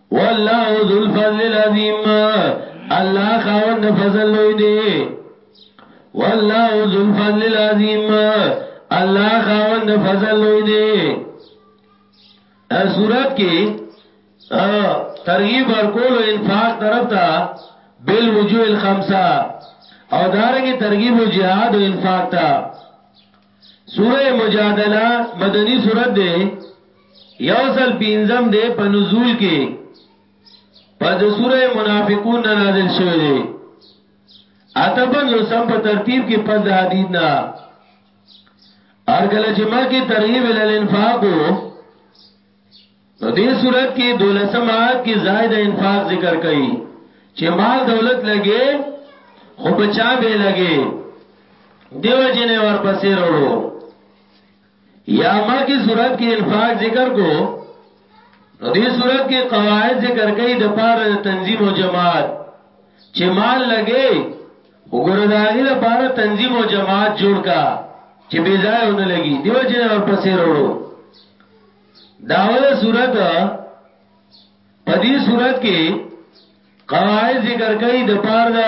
والله ذو الفضل العظیم الله خاوند فضل لوی دی والله ذو الفضل العظیم الله خاوند فضل لوی دی صورت کې ترغیب ورکول او انفاق طرف ته بل وجوه الخمسه او دارنګ ترغیب جهاد او انفاق ته سوره مجادله مدنی سورت ده یو سل پینزم ده په نزول کې پس ده سوره منافقون نه نازل شوه ده اتپن لسم په ترتیب کې پس ده حدید نه ارکل چې ما کې ترغیب الالانفاقو نو دې صورت کې دولسم آیات کې زائد انفاق ذکر کړي چې مال دولت لګي خو بچا به لګي دیو جنې ورپسې ورو یا ما کی صورت کې انفاق ذکر کو نو دې صورت کې قواعد ذکر کړي د پار تنظیم او جماعت چې مال لګي وګوره دا غي د پار تنظیم او جماعت جوړ کا چې بيځای ونه لګي دیو جنې ورپسې ورو داوله صورت پدی صورت کې قواعد ذکر کوي د پاره د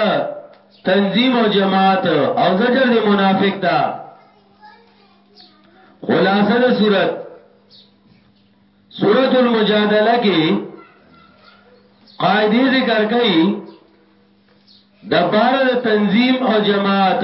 تنظیم او جماعت او زجر د منافق دا خلاصه د صورت سورۃ المجادله کې قاعده ذکر کوي د پاره د تنظیم او جماعت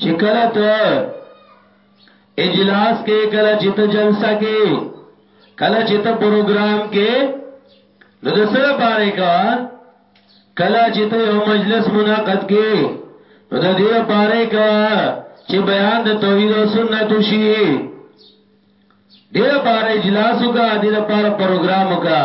چې کله ته اجلاس کې کله چې ته جلسه کې کله چې ته پروګرام کې نو د سره پاره کا کله چې ته یو مجلس منعقد کې نو د دې پاره کا چې بیان د توحید او سنت شي دې لپاره اجلاس وکړه دې لپاره پروګرام وکړه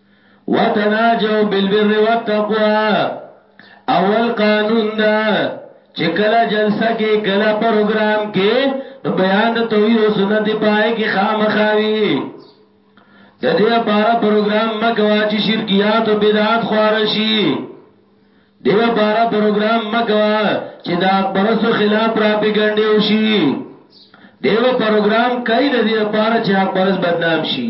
وتناجوا بالبر والتقوى اول قانون دا چې کله جلسه کې کله پروګرام کې نو بیان د توحید او سنت پای کې خامخاوي د دې لپاره پروګرام مکوا چې شرکیات او بدعات خوار شي دې لپاره پروګرام مکوا چې دا پرسو خلاف پراپګاندا وشي دیو پروګرام کوي د دې لپاره چې حق پرس بدنام شي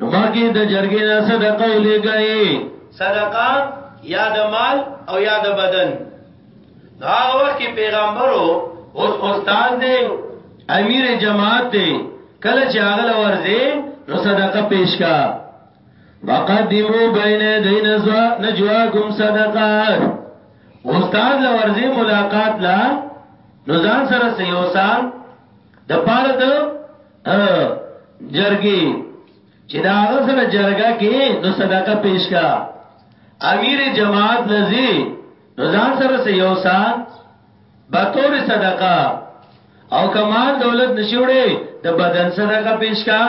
نو ماګه د جرګې نه صدقه ولېګای صدقه یا د مال او یا د بدن نو هغه وخت کې پیغمبرو اوس استاد دی امیر جماعت دی کله چې هغه لورځي نو صدقه پیش کا وقدمو بین دین زوا نجواکم صدقات استاد لورځي ملاقات لا نو ځان سره سيوسان د پاره د جرګي چې دا غسر جرګه کې نو صدقه پیش کا امیر جماعت لذي نو ځان سره سه یو سا بطور صدقه او کمال دولت نشوړي د بدن صدقه پیش کا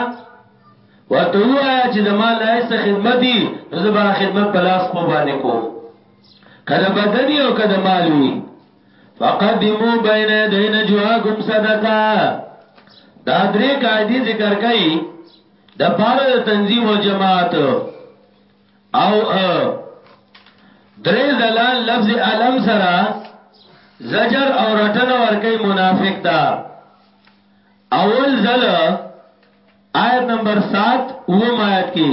وته وایا چې د مال لایسته خدمت دي نو زبر خدمت پلاس په باندې کو کله بدني او کله مالوي فقدمو بین یدین جواکم صدقه دا درې قاعده ذکر کړي د پاره د تنظیم او جماعت او درې زلال لفظ علم سره زجر او رټن ورکی منافق تا اول زل آیت نمبر 7 و آیت کی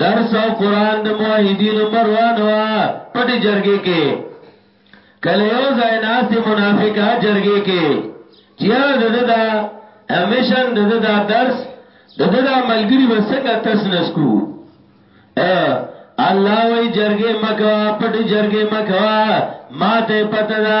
درس او قران د موحدین مروان وا پټي جرګه کې کله یو ځای ناس منافقه جرګه کې چیرې د دا امیشن د دا درس د دا ملګری وسنګ تس نسکو الله وی جرګه مکوا پټي جرګه مکوا ما ته پته ده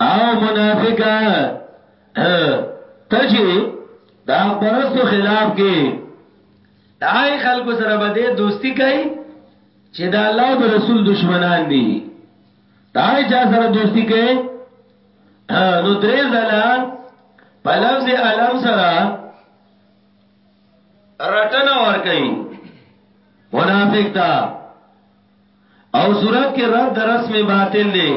او منافقا تجی دا پرستو خلاف کې دای خلکو سره به دوستی کوي چې دا الله او رسول دشمنان دي دای چا سره دوستی کوي نو درې ځله په لفظ علم سره رټنه ور کوي منافق ته او صورت کې رد رسم باطل دی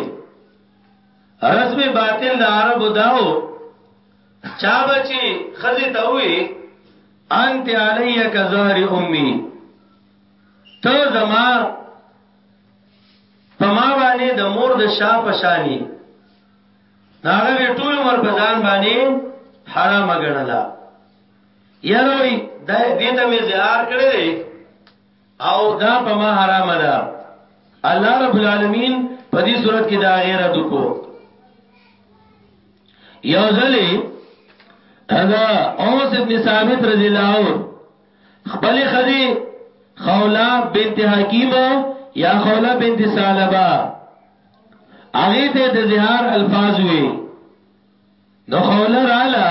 رسم باطل د عربو داو چا بچي خزه ته وي انت علی کزار امي ته زما پما باندې د مور د شاه پشانی ناغه ټول عمر په ځان باندې حرام غنلا یاره وي د دې ته مې زیار کړې او دا په ما حرام ده الله رب العالمین په دې صورت کې دا غیره دکو یو ځلې انا اوس ابن ثابت رضی الله عنه خپل خدي خولا بنت حکیم یا خولا بنت سالبہ هغه ته د زهار الفاظ وی نو خوله رااله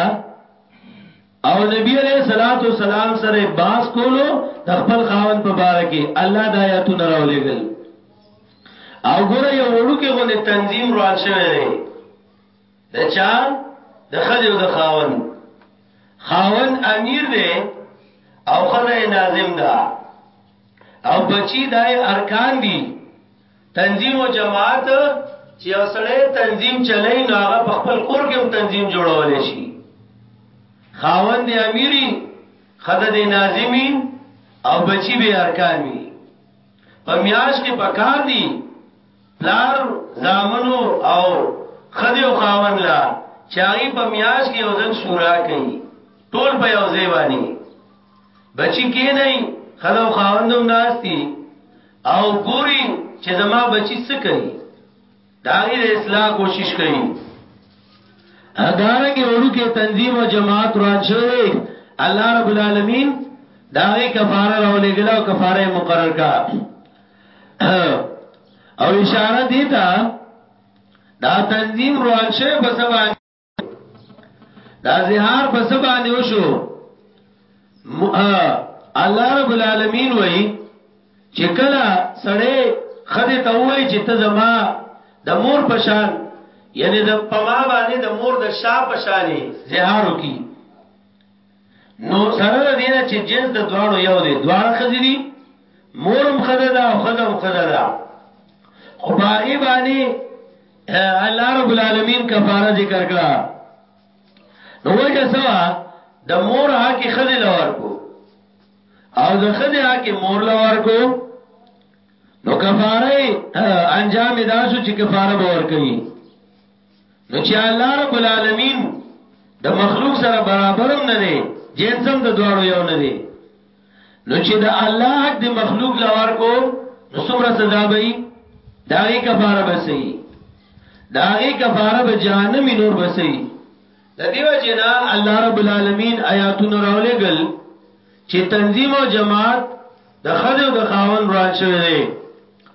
او نبی علیہ الصلوۃ والسلام سره باس کولو د خپل خاون په باره کې الله د آیاتونو راولېګل او ګوره یو وړو کې غو د تنظیم روان شوی دی د چا د خځو د خاون خاون امیر دی او خدای ناظم ده او بچی دای ارکان دي تنظیم او جماعت چې اوسړې تنظیم چلای نو هغه په خپل کور کې هم تنظیم جوړول شي خاوند امیری خدد ناظمی او بچی به ارکان وي په میاش کې پکار دي پلار زامنو او خدیو خاوند لا چاغي په میاش کې یو ځل شورا کوي ټول په یو ځای باندې بچی کې نه خلو خاوندم ناشتي او ګوري چې زما بچی څه کوي دا غیر اصلاح کوشش کوي ادارنګ وړو کې تنظیم او جماعت روان شوی الله رب العالمین دا غي کفاره راولې ګل او کفاره مقرر کا او اشاره دیتا دا تنظیم روان شوی په سبا دا زهار په سبا نیو شو الله رب العالمین وای چې کله سړی خدای ته وای چې ته زما د مور پشان یعنی د پما باندې د مور د شا پشانې زهارو کی نو سره د دینه چې جنس د دواړو یو دی دواړه خزي دي مورم خزه ده او خزه هم خزه ده خو باغی باندې الله رب العالمین کفاره ذکر کړه نو وجه سوا د مور حق خزه لور کو او د خزه حق مور لور کو نو کفاره انجام داسو چې کفاره باور کوي نو چې الله رب العالمین د مخلوق سره برابرم نه دی جنسم د دواړو یو نه دی نو چې د الله حق د مخلوق لور کو نو څومره سزا به وي داغه کفاره به سي داغه کفاره به جهنم نور به سي د دیو جنا الله رب العالمین آیاتونه راولېګل چې تنظیم او جماعت د خدای او د خاون روان شوی دی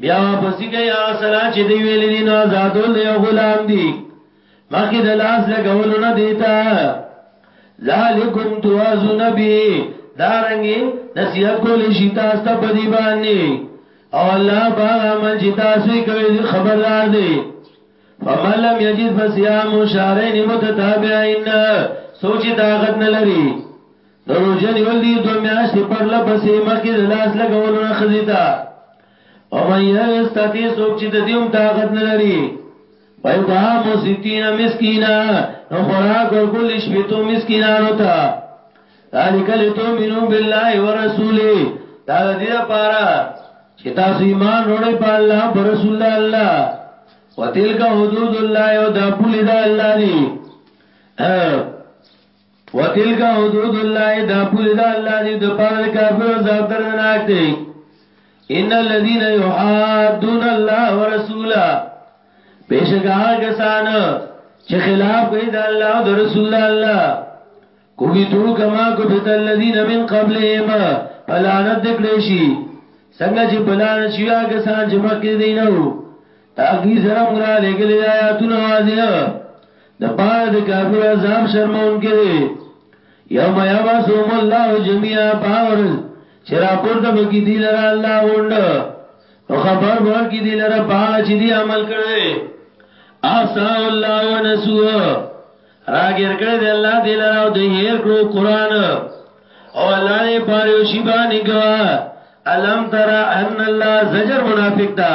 بیا واپسی کوي هغه سره چې دی ویل دي نو آزادول دی غلام دي مخکې د لاس لګولو نه دیتا ذالکم توازو نبی دارنګي نصیحت کول شي تاسو ته په دی باندې او الله باغ عمل چې تاسو کوي خبردار دی فمن لم یجد فصيام شهرين متتابعين سوچ طاقت نه لري د روژه نیول دي دوه میاشتې پر لپسې مخکې د لاس لګولو نه ښځې ته ومن یستطیع څوک چې د دې هم طاقت نه لري فیطعام ستین مسکینا نو خوراک ورکول شپېتو مسکینانو ته ذالک لتؤمنو بالله ورسوله دا د دې لپاره چې تاسو ایمان وروړي په الله او رسول الله وتلک حدود الله او دا پولی دا الله دی وتلک حدود الله دا پوری دا الله دی د پاره کافر عذاب درناک دی ان الذين يحادون الله ورسوله بشکا کسان چې خلاف کوي د الله او د رسول الله کوی تو کما کو بت الذين من قبلهم فلانت دکړي شي څنګه چې بلان شي هغه سان چې مخکې دینو تاګي زرم را لګلې آیاتونه واځي د پاره د کافر عذاب شرمون کې دی یوم یبسوم الله جميعا باورز چې را پورته بکی دی لره الله غوند نو خبر ور کی دی لره پاغه چې دی عمل کړي اسا الله ونسو راګر کړي دی الله دی لره او دی هیر کړو قران او الله نه پاره شی باندې ګوا الم ترى ان الله زجر منافق دا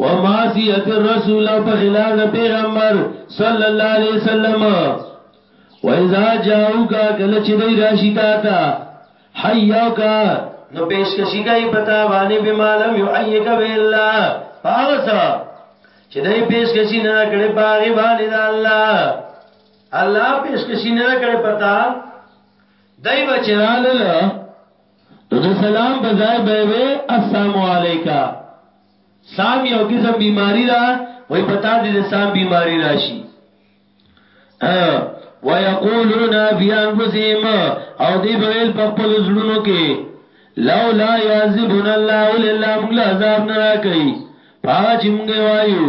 ومعصیت الرسول او په خلاف د پیغمبر صلی الله علیه وسلم و اذا جاءوک کله چې دی راشي تا ته حیاک نو پیشکشی کوي پتا باندې به مالم یو ایک به الله پاوسا چې دای پیشکشی نه کړي پاغي باندې د الله الله پیشکشی نه کړي پتا دای بچرال له د سلام بځای به وي السلام علیکم سام یو قسم بیماری دا وای پتا دې د سام بیماری راشي ويقولون في انفسهم او دی بویل په خپل زړونو کې لولا يعذبنا الله لله موږ عذاب نه راکړي پاج موږ وایو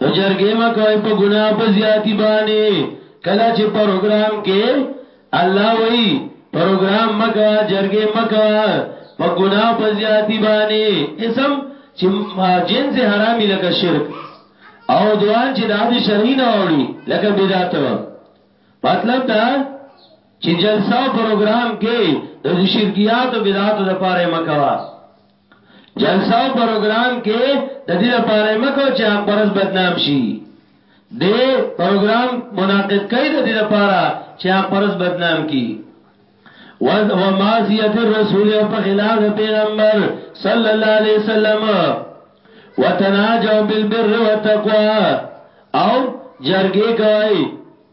نو جرګې ما کوي په ګناه په زیاتی باندې کله چې پروګرام کې الله وایي پروګرام مکا جرګې مکا په ګناه په زیاتی باندې اسم چې جنس حرامي لکه شرک او دوان چې د عادي شرعي نه وړي لکه بدعت مطلب دا چې جلسه او پروګرام کې د شرکیات او بدعات لپاره مکوا جلسه او پروګرام کې د دې لپاره مکو چې حق پرس بدنام شي د پروګرام مناقض کوي د دې لپاره چې حق پرس بدنام کی و معصیت الرسول او په خلاف پیغمبر صلی الله علیه وسلم وتناجوا بالبر والتقوى او جرګه کوي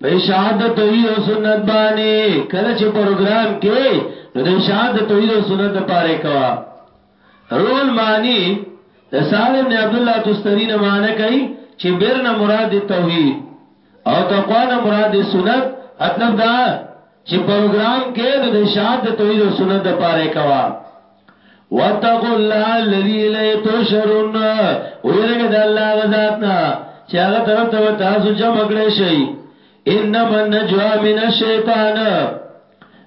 په اشاعت د توحید او سنت باندې کله چې پروګرام کې نو د اشاعت د توحید او سنت لپاره کوا روح المانی د سال ابن عبد الله تستری نه معنی کوي چې بیرنا مراد توحید او تقوا نه مراد سنت مطلب دا چې پروګرام کې نو د اشاعت د توحید او سنت لپاره کوا واتقوا الله الذي الیه تحشرون ویرګه د الله غزادنا چې هغه طرف ته تاسو جمع کړئ شي انما النجوا من الشیطان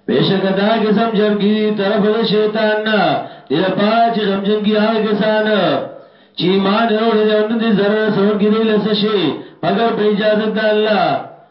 بیشک دا قسم جرګی طرف د شیطان نه دی پاره چې غمجن کی هغه کسان چې ایمان وروړي او نه دي ضرر سور کې دی لسه شي مگر په اجازه د الله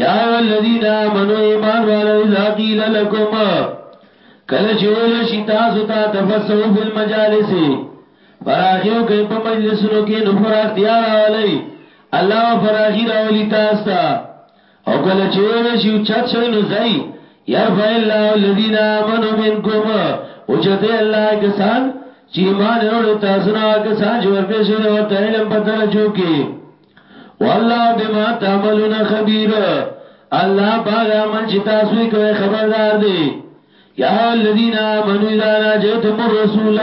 یا ایو الذین آمنو ایمان والو اذا قیل لکم کله چې ویل شي تاسو ته تفسو فی المجالس فراخیو کې په مجلسونو کې نو فراختیا راولي الله فراخی راولي تاسو ته او کله چې ویل شي چت شي نو ځای یرفع الله الذین آمنو منکم او چې ته الله کسان چې ایمان وروړي تاسو نه کسان چې ورکه شوی ورته علم په درجو کې والله بما تعملون خبير الله باغ عمل چې تاسو یې کوي خبردار دی یا الذین آمنوا اذا ناجیتم الرسول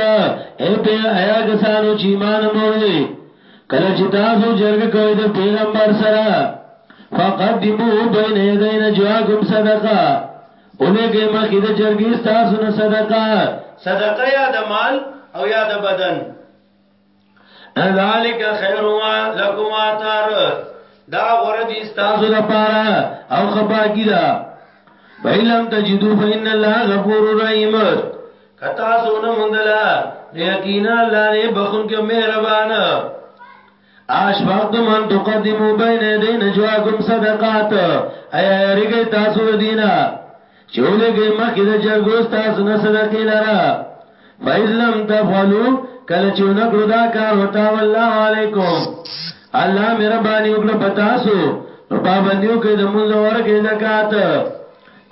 اے په ایا کسانو چې ایمان مورلې کله چې تاسو جرګ کوي د پیغمبر سره فقدموا بین یدین جواکم صدقه اولګه مخې د جرګې تاسو نه صدقه صدقه یا د مال او یا د بدن ذالک خیر وا لکم اتار دا غره دي تاسو لپاره او خباګی دا فیلم تجدو فین الله غفور رحیم کتا سونه مندلا یقینا الله نه بخون کې مهربان آش وقت من تقدمو بین دین جواکم صدقات ایا یریږي تاسو دینه چې ولګي مخکې د جرګو تاسو نه صدقې لره فإذ لم تفعلوا کله چې نکړو دا کار وتا والله علیکم الله مهرباني وکړه پتا سو نو پابندیو کې د مونږ ورکه زکات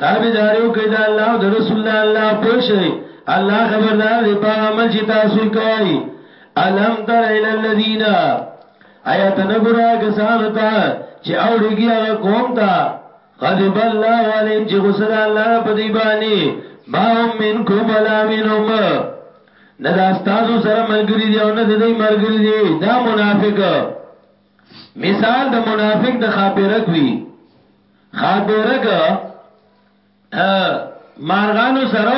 تابعداریو کې د الله او د رسول الله الله پوښي الله خبردار دی په عمل چې تاسو کوي الم تر ال الذین آیات نګرا کسان ته چې اورګیا قوم ته غضب الله علیهم چې غصه ده الله نه په دی باندې ما هم منکم ولا منهم نه دا تاسو سره ملګری دی او نه د دې ملګری دی دا منافق مثال د منافق د خابرک وی خابرک مارغانو سره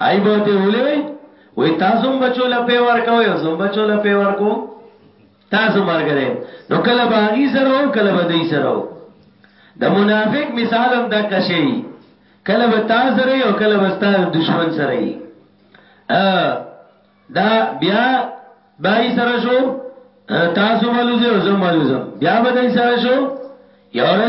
ای به ته ولې وای وای تاسو هم بچو له پی ورکوي او زم بچو له پی ورکو تاسو مرګره نو کله باغی سره او کله بدی سره د منافق مثال هم دا کشي کله به تاسو سره او کله به تاسو دشمن سره دا بیا بای سره شو تاسو ملوزه او زم ملوزم بیا بدی سره شو یاره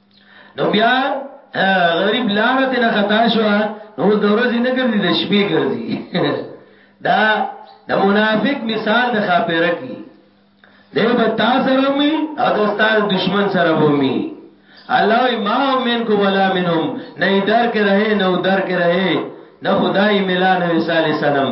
نو بیا غریب لاره ته نه خطا شو نو د ورځې نه ګرځي د شپې ګرځي دا د منافق مثال د خاپره کی دی به تا سره وي او د ستار دشمن سره ومي الله ما هم من کو ولا منهم نه در کې رہے نه در کې رہے نه خدای ملان وسال سلام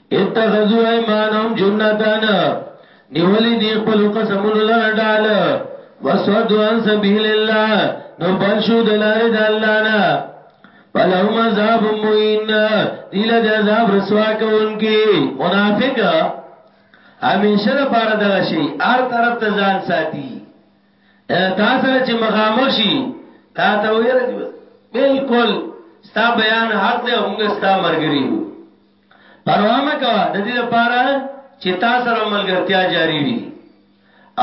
اتخذوا ايمانهم جنتان نیولی دی خپل قسمون لره ډال وسود عن سبیل الله نو بل شو د لارې د الله نه فلهم عذاب مهین دیل د عذاب رسوا کوونکی منافق همیشه د پاره دغه شي هر طرف ته ځان ساتي تا سره چې مخامخ شي تا ته ویل بالکل ستا بیان حق دی موږ ستا مرګري یو پروا مه کوه د دې لپاره چې تا سره ملګرتیا جاری وي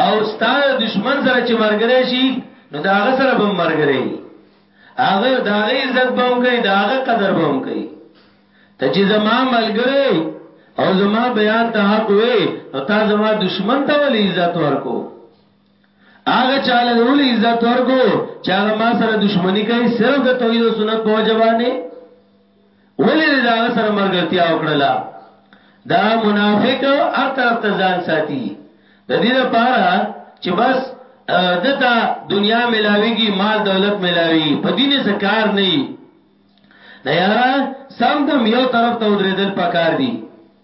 او ستاسو دشمن سره چې مرګره شي نو دا هغه سره به مرګره وي هغه دا هغه عزت به هم کوي دا هغه قدر به هم کوي ته چې زما ملګری او زما بیان ته حق وي او تا زما دشمن ته ولې عزت ورکو هغه چاله دی ولې عزت ورکو چې هغه ما سره دښمنی کوي صرف د توحید او سنت په وجه باندې ولې دا هغه سره مرګرتیا وکړه دا منافق هر طرف ته ځان ساتي د دې لپاره چې بس دته دنیا ملاويږي مال دولت ملاوي په دین څه کار نه نه یارا سم دم یو طرف ته ودرېدل پکار دي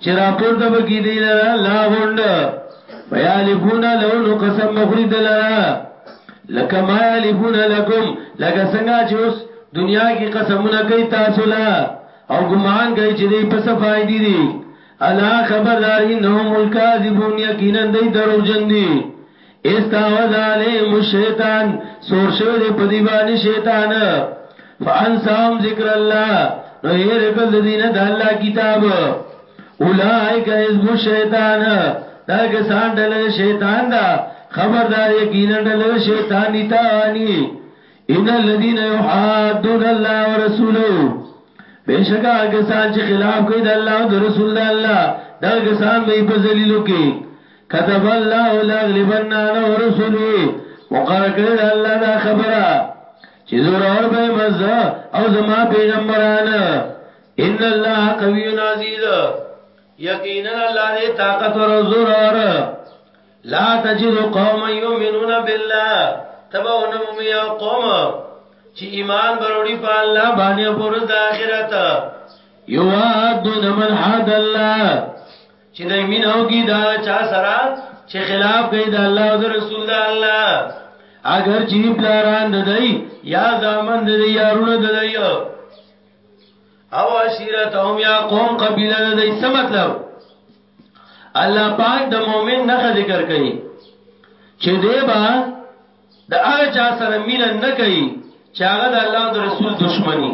چې راپورته بکی دی لرا لا غوند ویالفون لون قسم مخری دلرا لکه ما یالفون لکم لکه څنګه چې اوس دنیا کې قسمونه کوي تاسو لا او ګمان کوي چې دې په صفای دي دي الا خبردار انهم الکاذبون یقینا دې دروژن دي استعوذ عليهم الشیطان سور شوی دی په دی باندې شیطان فانساهم ذکر الله نو یې رکل د دینه د الله کتاب اولائک حزب الشیطان دا کسان ډله شیطان دا خبردار یقینا ډله شیطان دي تانی ان الذين يحادون الله ورسوله بشکا کسان چې خلاف کوي د الله او د رسول الله دا کسان به په ذلیلو کې کتب الله لاغلبن انا ورسولی مقرر کړی دا الله دا خبره چې زور اور به مزه او زما پیغمبران ان الله قوی عزیز یقینا الله دې طاقت ور زور اور لا تجد قوم یؤمنون بالله تبعون ممیا قوم چې ایمان بروړي په الله باندې پر د اخرت یو ادن من حد الله چې د مينو کی دا چا سره چې خلاف کوي د الله او رسول د الله اگر چې پلاران د دی یا زامن د دی یارونه د دی او عشیرت هم یا قوم قبیله د دی څه مطلب الله پاک د مؤمن نه ذکر کوي چې دی با د هغه چا سره مینه نه کوي چې هغه د الله او رسول دشمنی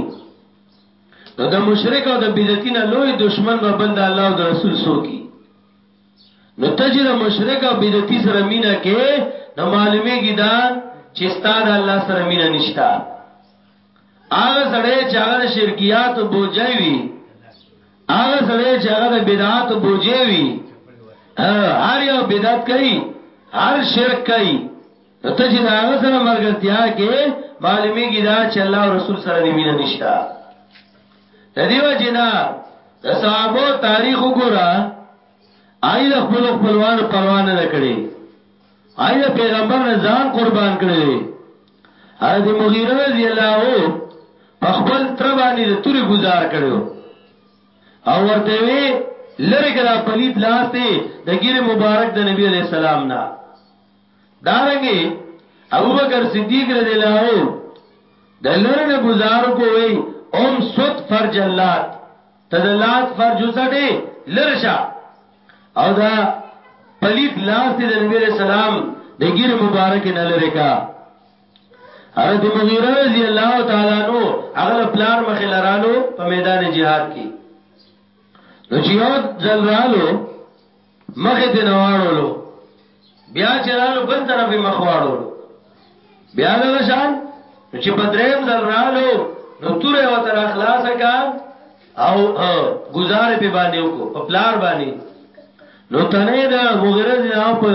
نو د مشرک او د بدعتي نه لوی دشمن به بل د الله او د رسول سوکي نو تجه د مشرک او بدعتي سره مینا کې نو معلومیږي دا چې ستاد الله سره مینا نشتا هغه سره چې هغه د شرکیات بوجي وي هغه سره چې هغه د بدعات بوجي وي هر یو بدعت کوي هر شرک کوي نو ته چې دا هغه سره مرګرتیا کې معلومیږي دا چې الله او رسول سره دی مینه نشتا د دیو جنا د صحابه تاریخ وګوره آی د خپل خپلوان پروان نه کړي آی د پیغمبر نه ځان قربان کړي حضرت مغیره رضی الله په خپل تر باندې د توري گزار کړو او ورته وی لری کړه پلیت لاس ته د ګیره مبارک د نبی علی السلام نه دارنګي ابو بکر صدیق رضی الله عنه د لرنه گزار کو وی ام سوت فرج اللات تدلات فرج وسټه لرشا او دا پلیت لاس دی د نبی علیہ السلام د ګیر مبارک نه لری کا حضرت مغیره رضی الله تعالی عنہ هغه پلار مخې لرالو په میدان جهاد کې نو چې یو ځل رالو مخې ته نه واړولو بیا چې رالو بل طرف یې مخ واړولو بیا دغه شان چې په دریم ځل رالو نو توره و تر اخلاص کا او گزار په باندې وکړو په پلار باندې نو تنه دا مغرز نه په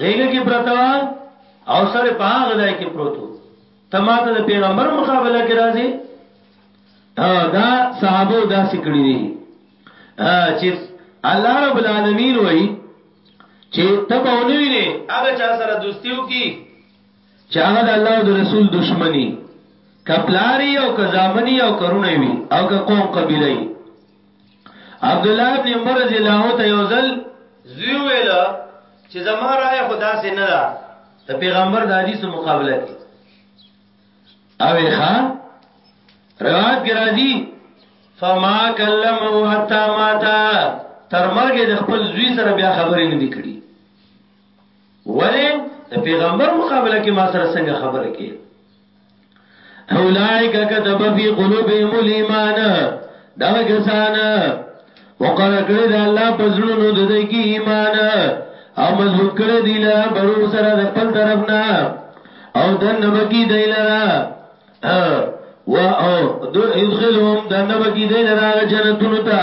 غیګه کې پرتوا او سره په هغه ځای کې پروتو تماته د پیغمبر مقابله کې راځي دا صحابه دا سکړي دي چې الله رب العالمین وای چې تبونوی نه هغه چا سره دوستیو کی چې هغه د الله او د رسول دشمنی کپلاری او کزامنی او کرونه وی او که قوم قبیله ای عبد الله ابن عمر رضی الله عنه یوزل زیو ویل چې زما رائے خدا سے نه ده ته پیغمبر د حدیث مقابله کی اوی خا روایت کی راضی فما کلمه حتا ماتا تر مرګ د خپل زوی سره بیا خبرې نه دی کړی ولی د پیغمبر مقابله کې ما سره څنګه خبره کې اولائک کتب فی قلوبهم الايمان دا کسان مقرر کړی د الله په زړونو د دې کې ایمان او مضبوط کړی دی له برو سره د خپل طرف نه او د نبکی دی لرا و او د ادخلهم د نبکی دی لرا جنتونو ته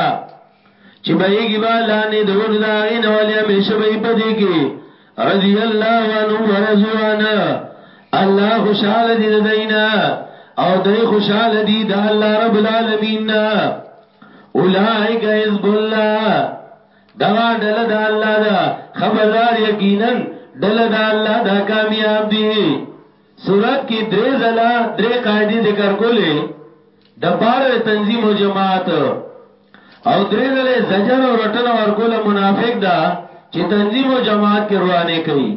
چې بهږي با لانه د ور دا غي نو ولې همیشه به پدې کې رضی الله عنه ورضوان الله خوشاله دي دینا او دوی خوشاله دي د الله رب العالمین اولائک حزب الله دغا ډل دا الله دا خبردار یقینا ډل دا الله دا کامیاب دی سورت کی درې زلا درې قاعده ذکر کولې د پار تنظیم او جماعت او درې زله زجر او رټن او ورکول منافق دا چې تنظیم او جماعت کې روانه کوي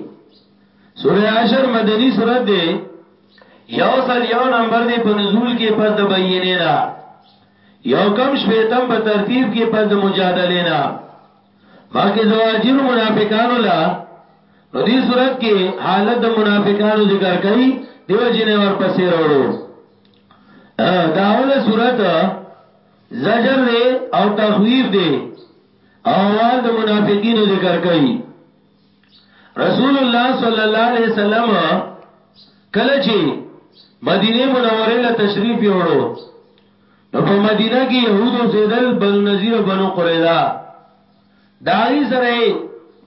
سورہ عشر مدنی سورت دی یو سل یو نمبر دی په نزول کې پس د بینه نه یو کم شپیتم په ترتیب کې پس د مجادله نه مخکې زواجر منافقانو لا نو دې صورت کې حالت د منافقانو ذکر کړي دیو جنې ور پسې وروړو داوله صورت زجر دې او تخویف دې او وال د منافقینو ذکر کړي رسول الله صلی الله علیه وسلم کله چې مدینه منوره له تشریف یوړو نو په مدینه کې يهودو زیدل بنو نذیر او بنو قریظه دای سره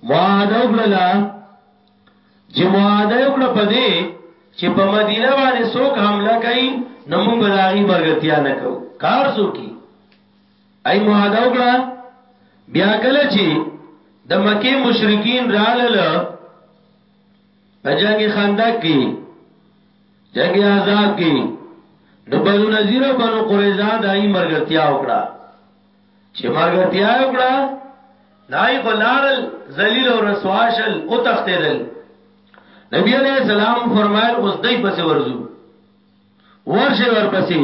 معاهده وکړه چې معاهده وکړه په دې چې په مدینه باندې څوک حمله کوي نو موږ به داغي مرګتیا نه کوو کار څوک ای معاهده وکړه بیا کله چې د مکه مشرکین رالل په جنگ خندق کې جنگ عذاب کې نو بنو نذیر او بنو قریظه دای مرګرتیا وکړه چې مرګرتیا وکړه دای په لارل ذلیل او رسواشل او تختیدل نبی علیہ السلام فرمایل اوس دای پس ورزو ورشه ورپسې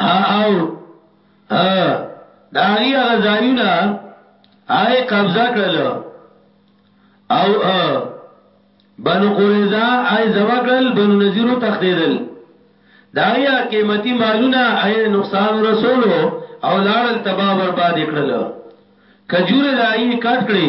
او دا غي غزایونه آی قبضه کړل او بنو قریظه آی زما کړل بنو نذیرو تختیدل دا غي قیمتي مالونه آی نقصان رسولو او لاړل تبا برباد کړل کجوره دای کټ کړی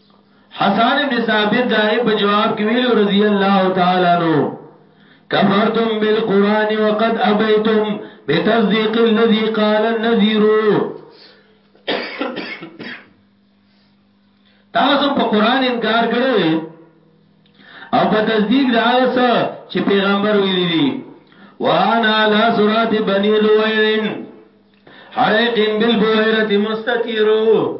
حسان بن ثابت داغي په جواب کې ویلو رضی الله تعالی نو کفرتم بالقران وقد ابيتم بتصديق الذي قال النذير تاسو په قران انکار کړی او په تصدیق دا څه چې پیغمبر ویلي دي وانا لا سرات بني لوين حريق بالبويره مستتيرو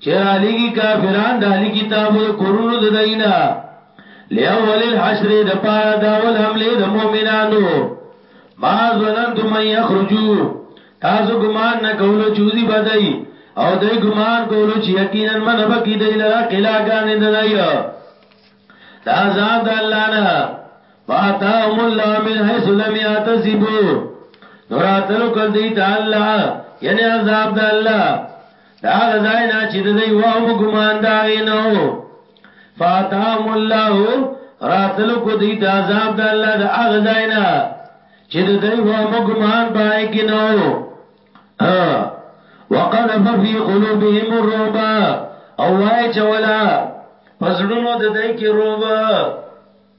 چې را لګي کافران د اهل کتابو د کورونو د دینا لاول الحشر د پاره دا ول حمله د مؤمنانو ما ظننتم من يخرجوا تاسو ګمان نه کولو چوزي بدای او دای ګمان کولو چې یقینا من بکی دی لرا قلاګان د دای دا ځان د الله نه فاتهم الله من حيث لم يحتسبوا نوراتلو کل دی تعالی یعنی عذاب د الله دا هغه ځای نه چې د دوی وهم ګمان دا غي نه وو فاتام الله راتلو کو دی د عذاب د الله د هغه ځای نه چې د دوی وهم ګمان پای کې نه وو وقذف في قلوبهم الرعب او وای چولا پسړونو د دوی کې روبه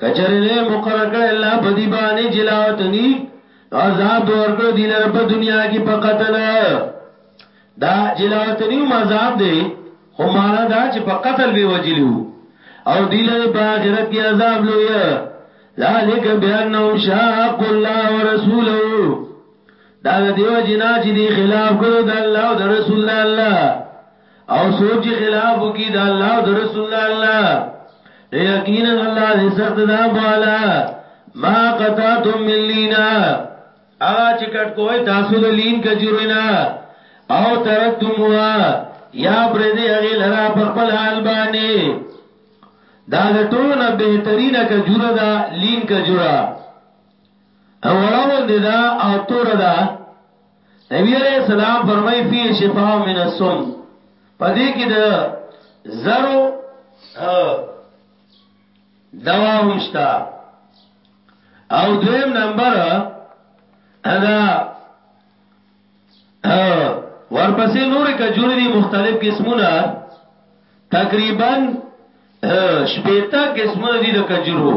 کچره نه مقرر کړ الله په دی باندې جلاو تنی عذاب ورکړ دی لره په دنیا کې په قتل دا جلاو تنی عذاب دی خو معنا دا چې په قتل به وجلو او دی لره په آخرت کې عذاب لوی ذالک بانهم شاق الله ورسوله دا دیو جنا چې دی خلاف کړو د الله او د رسول الله او سوچ خلاف کی دا الله او رسول دا الله یقینا الله دې سخت دا والا ما قطعتم من لینا اغا چې کټ کوی تاسو د لین کجورینا او ترتموا یا پر دې هغه لرا په خپل حال باندې دا د ټولو نه بهترینه کجوره ده لین کجوره او وړاندې دا او تور ده نبی علیہ السلام فرمای فی شفاء من السم پدې کې د زرو دوا همشتا او دویم نمبر ادا ورپسې نور کجوري دي مختلف قسمونه تقریبا شپېته قسمونه دي د کجورو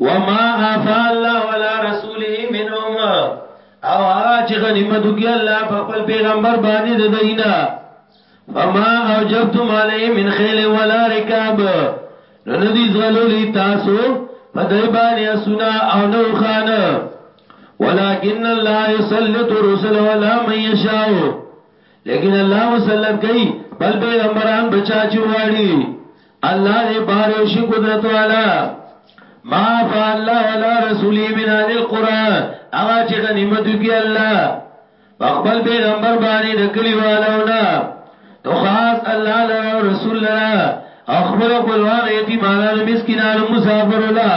وما افا الله ولا رسوله منهم او هغه چې غنیمت وکي الله په خپل پیغمبر باندې د دینه فما اوجبتم علی من خیل ولا رکاب نو ندی زغلولی تاسو په دای باندې اسنا او نو خان ولکن الله یسلط رسل ولا من یشاء لیکن الله مسلط کوي بل پیغمبران بچا چواړي الله دې بار یو شي قدرت والا ما فالله ولا رسولي من هذه القرى هغه چې غنیمت کی الله خپل پیغمبر باندې د کلیوالونه نو خاص الله لرا رسول لرا اخبر خپل واغ یتیمانانو مسکینانو مسافر الله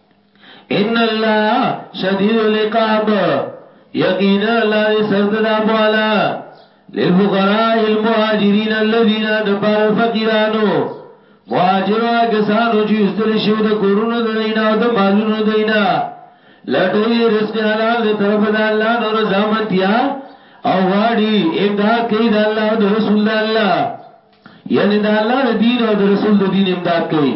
ان الله شدید العقاب یقینا الله دې سخت دا بوالا للفقراء المهاجرین الذين دبر فقیرانو مهاجرو کسانو چې استل شو د کورونو د دینا او د مالونو دینا لټوي رزق حلال دې طرف د الله نور زامتیا او واړي امداد کوي د الله او د رسول الله یعنی د الله د دین او د رسول د دین امداد کوي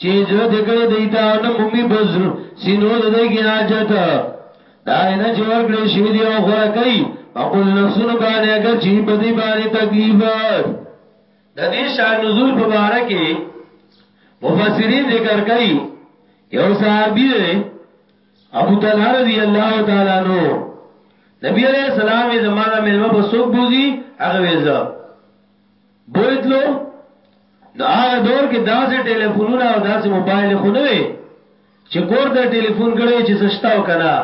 چی هجرت کړی دیتا او نه مومی بزر سینو د دی کی حاجت داینه چی ورکړی شوی دی او غره کئی فقل نفسونو بانی اگر چی په دی بانی تکلیف د دې شان نزول په باره کې مفسرین ذکر کوي یو صحابي دی ابو طلحه رضی الله تعالی عنہ نبی علیہ السلام زمانہ ملما په سوق بوزي هغه ویزه بوتلو نو هغه دور کې داسې ټلیفونونه او داسې موبایل خو نه وي چې کور ته ټلیفون کړی چې زشتا وکنا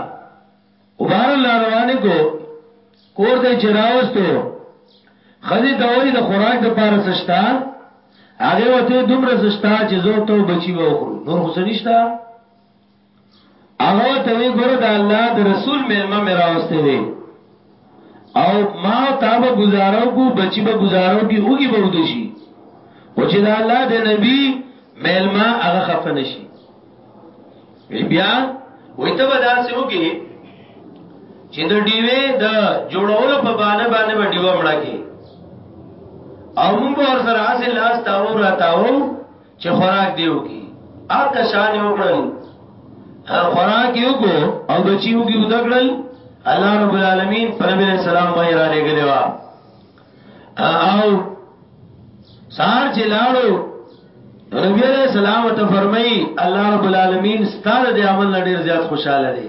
وبار الله روانه کو کور ته چراوستو خزي ته وای د خوراک د پاره زشتا هغه وته دومره زشتا چې زو ته بچي وخرو نور خو سنشتا هغه ته وی ګوره د الله د رسول ملما مې راوسته دي او ما تا به گزارو کو بچی به گزارو کی اوګي به ودشي او چې د الله د نبی ملما هغه خفه نشي بیا وې ته به داسې وګي چې د ډیوې د جوړولو په باندې باندې به ډیوه مړه کی او موږ ور سره حاصل لاس تاو را تاو چې خوراک دیو کی هر کسان یو کړل خوراک یو کو او بچیو کی ودګړل الله رب العالمین پر نبی اسلام باندې را لګلې وا او سار چې لاړو نبی علیہ السلام ته فرمایي الله رب العالمین ستاره د عمل لړ زیات خوشاله دی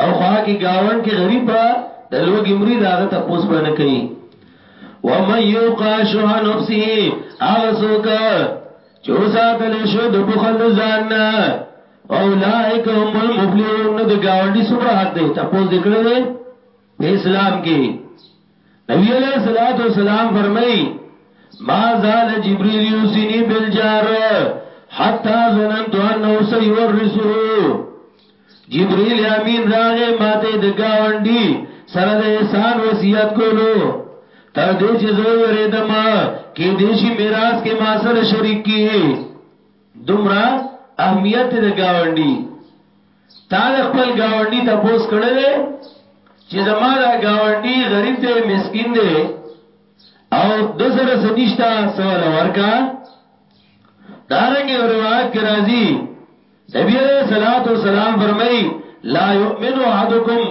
او خوا کی گاون کی غریب د لوګی مری دا غته پوس بنه کوي و من یوقا شح نفسه هغه څوک چې وساتل شو د بخل د ځان نه اولائک هم المفلحون د گاونډي سره حق دی تاسو ذکر دی په اسلام کې نبی علیہ الصلوۃ والسلام فرمایي ما زال جبريل يوسيني بالجار حتا ظننت انه سيورثه جبريل امين راغه ماته د گاونډي سره د احسان وصیت کولو تر دې چې زه یریدم کې دې شي میراث کې ما سره شریک کی دومره اهمیت د گاونډي تا د خپل گاونډي تپوس کړی دی چې زما دا گاونډي غریب دی مسکین دی او د سره سنشتہ سوال ورکا دارنګ یو روایت کې راځي نبی علیہ الصلوۃ والسلام فرمایي لا یؤمن احدکم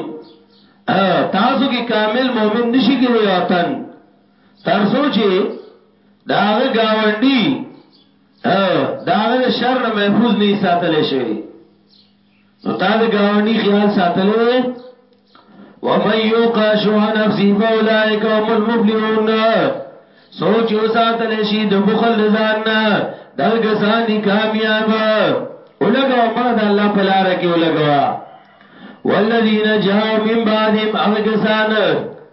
تاسو کې کامل مؤمن نشي کېدی او تن تر سوچي داغه گاونډي او د هغه د شر نه محفوظ نه ساتلې شوی نو تا د گاونډي خیال ساتلې دی ومن یوق شوه نفسی فاولائک هم المفلحون سوچ یو ساتلې شي د بخل ځان نه دغه کسان دي کامیاب ولګو مړه د الله په لار کې ولګوا والذین جاءوا من بعدهم هغه کسان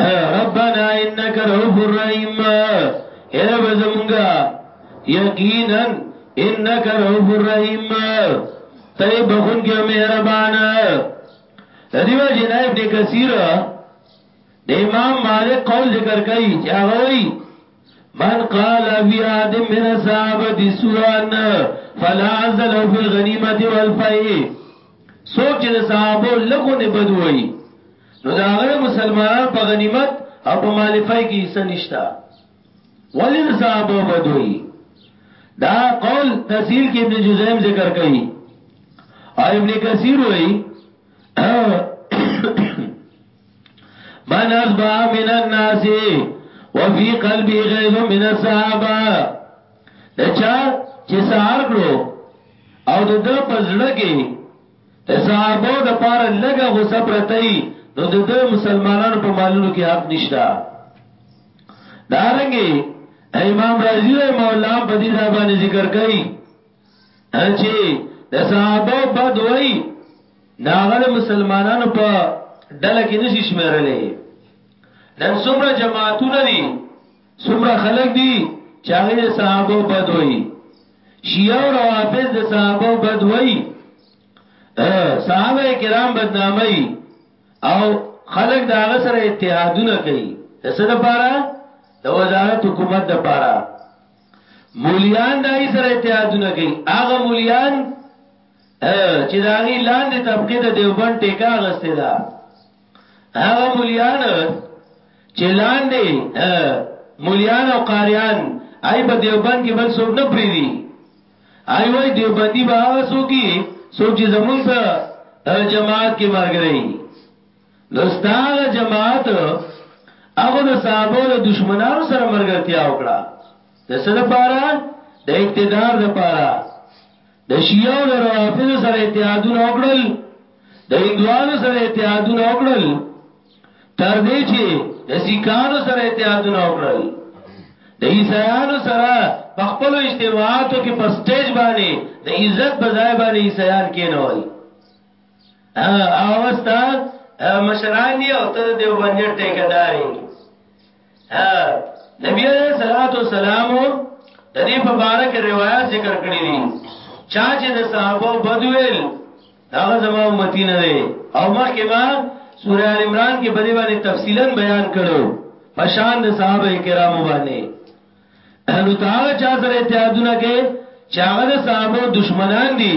ربنا انك رؤوف رحيم اے رب زمونږه یقینا انك رؤوف رحيم ته بخون کې مهربان دیو جن ابن کثیر د امام مالک قول ذکر کوي چې هغه وایي من قال في عاد من صحابه سوان فلا عزل في الغنيمه والفيء سوچ صحابه لګونه بدوي نو دا غره مسلمانان په غنیمت او په مالفای کې حصہ نشتا ولی د صحابه بدوی دا قول تحصیل کې ابن جزیم ذکر کړي او ابن کثیر وایي من اصبح من الناس وفي قلبي غيظ من الصحابه دا چا چې سهار کړو او د پزړه کې د صحابو د پاره لږه غصه پرته وي نو د ده مسلمانانو په مالونو کې حق نشته دارنګي امام رازی رحمه الله هم په دې ځای باندې ذکر کوي چې د صحابه بد وای ناغل مسلمانانو په ډله کې نشي شمیرلې نن څومره جماعتونه دي څومره خلک دي چې هغه د صحابه بد وایي شیعه او روافض د صحابه بد وایي صحابه کرام بدنامي او خلک دا هغه سره اتحادونه کوي د څه لپاره د وزارت حکومت لپاره مولیان دای سره اتحادونه کوي هغه مولیان چې داغي لاندې طبقه د دیوبند ټیکا غسته ده هغه مليان چې لاندې مليان او قاریان آی په دیوبند کې بل څوک نه پریری آی وای دیوبندی به هغه څوک کی څوک چې زمونږ په جماعت کې مرګري نو ستاره جماعت هغه د صحابه او دشمنانو سره مرګرتیا وکړه د سره پاره د اقتدار د پاره د شیعو د روافضو سره اتحادونه وکړل د هندوانو سره اتحادونه وکړل تر دې چې د سیکانو سره اتحادونه وکړل د عیسایانو سره په خپل اجتماعاتو کې په سټیج باندې د عزت بځای باندې عیسایان کېنول اوستا مشران دی او ته د دیوبندی ټیکداري نبی علیہ الصلوۃ والسلام د دې په باره کې روایت ذکر کړی دي چا چې د صحابه بدویل هغه زما امتی نه دی او مخکې ما سورہ ال عمران کې بده باندې تفصیلا بیان کړو پشان د صحابه کرامو باندې نو دا چا سره اتحادونه کې چاغه د صحابه دشمنان دي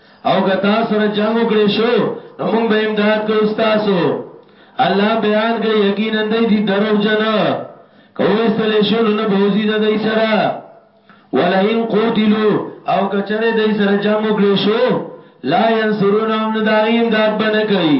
او که تاسو سره جنگ وکړي شو نو موږ به امداد کوو تاسو الله بیان کوي یقینا دای دي درو جن کوي سل شو نو بوزي د دای سره ولئن قوتلوا او کچره دای سره جنگ وکړي شو لا ينصرونهم نداغي امداد بنه کوي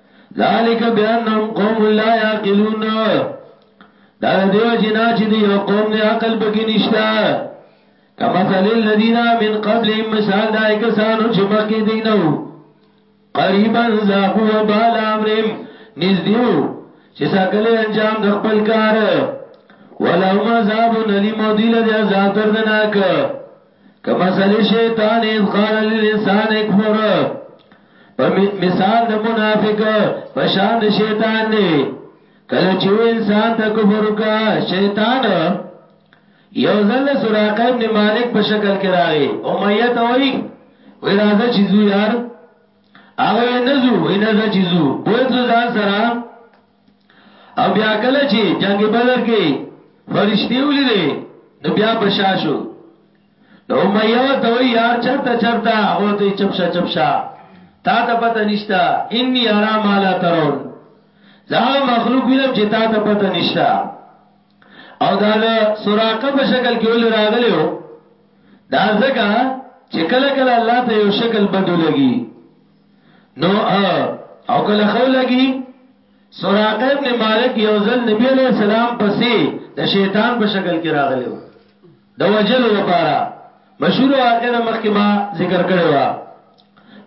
ذالک بانهم قوم لا یعقلون دا دیو جنا چې دی یو قوم نه عقل پکې نشتا کما مثال الذین من قبلهم مثال دای کسانو چې مخکې دینو قریبا ذاقوا وبال امرهم نزدیو چې ساکلې انجام د خپل کار ولهم عذاب نلیم او دیل دی عذاب دردناک کمثل شیطان اذ قال للانسان اکفر په مثال د منافق په شان د شیطان دی کله چې انسان ته کفر وکا شیطان یو ځل سراقه ابن مالک په شکل کې راغی امیه ته وای وی راځه چې زو یار هغه نزو وی نزه چې زو بوتلو ځان سره او بیا کله چې جنگ بدر کې فرشتي ولیدې نو بیا په شا شو نو امیه ته وی یار چرته چرته او ته چپشا چپشا تا ته پته نشتا انی ارا مالا ترون زه مخلوق وینم چې تا ته پته نشتا او دا د سراقه په شکل کې ول راغلیو دا ځکه چې کله کله الله ته یو شکل بدلږي نو او کله خو لګي سراقه ابن مالک یو ځل نبی علیہ السلام پسې د شیطان په شکل کې راغلی و د وجلو لپاره مشهور واقعه د مخکې ما ذکر کړی و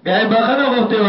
بیا یې بخنه غوښته و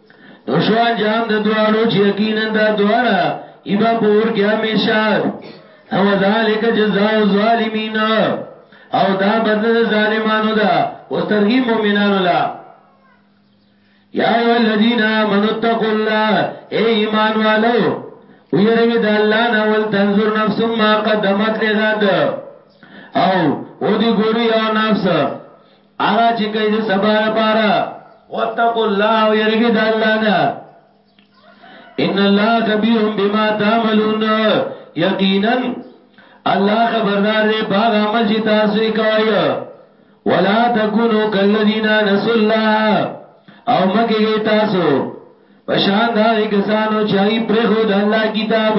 نو شو انجام د دواړو چې یقینا دا دواړه ایبا پور کې همیشه او ذالک جزاء الظالمین او دا بدل ظالمانو دا اوس ترغیب مؤمنانو لا یا ایو الذین آمنوا اتقوا الله ای ایمان والو ویرګی د الله نه ول تنظر نفس ما قدمت لغد او او دی ګوري او نفس هغه چې کوي د سبا لپاره واتقوا الله ويرګي د الله نه ان الله خبير بما تعملون یقینا الله خبردار دی باغ عمل چې تاسو کوي ولا تکونو کلذین نسوا الله او مګي تاسو پشان دا کسانو چې پر خو د الله کتاب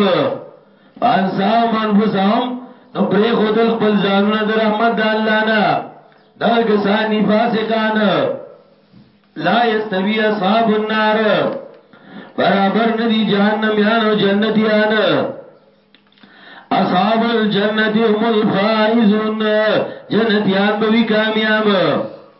فانساهم انفسهم نو پرې خودل خپل ځانونه د رحمت د الله نه دا کسان فاسقان لا یستوی اصحاب النار برابر ندی جهنم یانو جنتیان اصحاب الجنت هم الفائزون جنتیان به کامیاب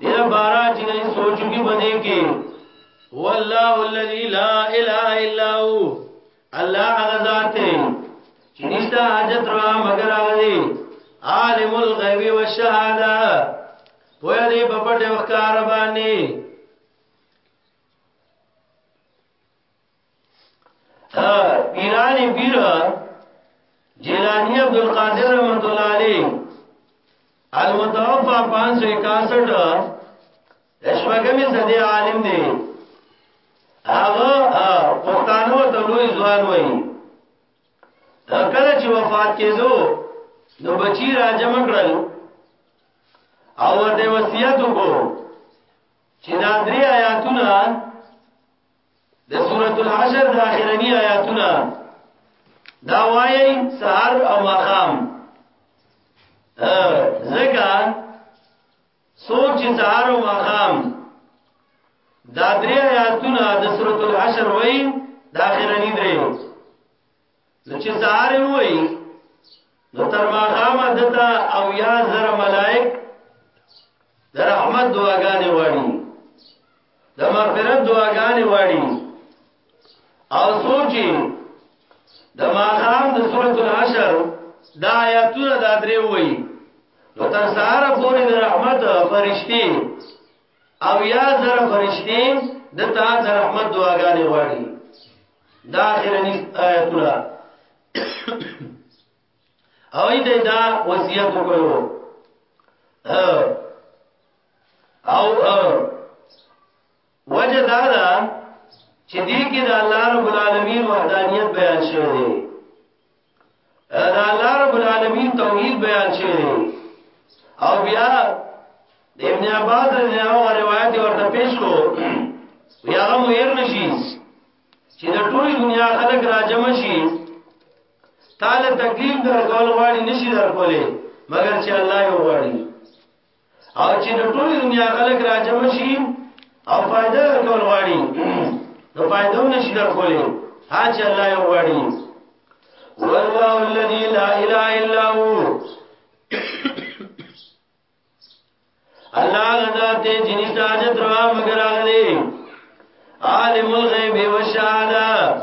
دیر بارا چې دې سوچو کې باندې کې هو الله الذي لا اله الا هو الله هغه ذات دی چې نشته حاجت را مگر هغه دی عالم الغیب والشهاده پوهه دې په پټه وکړه باندې پیرانی پیر جیلانی عبد القادر رحمت الله علیه المتوفا 561 دشمګمی زدی عالم دی هغه پښتانو ته لوی ځوان وای کله چې وفات کېدو نو بچی را جمع کړل او ورته وصیت وکړو چې دا درې آیاتونه د سورۃ الحشر د اخرنی آیاتونه دا وایي سحر او مقام زګه سوچ سحر او مقام دا درې آیاتونه د سورۃ الحشر وایي د اخرنی درې نو چې سهار وای نو تر ما خامه دتا او یا زر ملائک د رحمت دعاګانې وړي د مغفرت دعاګانې وړي او سوچي د ما خام د سورۃ الحشر دا آیاتونه دا درې وای نو تر سهار پورې د رحمت فرشتي او یا زر فرشتي د تا د رحمت دعاګانې وړي دا اخرنی آیتونه او دې دا وصیت وکړو او وجه دا ده چې دې کې د الله رب العالمین وحدانیت بیان شوی دی دا الله رب العالمین توحید بیان شوی او بیا د ابن عباس رضی الله عنه روایت ورته پیش کو بیا هم ویر نشي چې د ټول دنیا خلک راجم شي تعالی تکلیف در کول غواړي نشي در کولې مگر چې الله یې غواړي او چې د ټولې دنیا خلک راجم شي او فائدہ ورکول غواړي نو فائدہ نشي درکولې هاج الله یو غواړي والله الذي لا اله الا هو الله غدا ته جنې تاجت روا مگر عالم الغیب و شهادت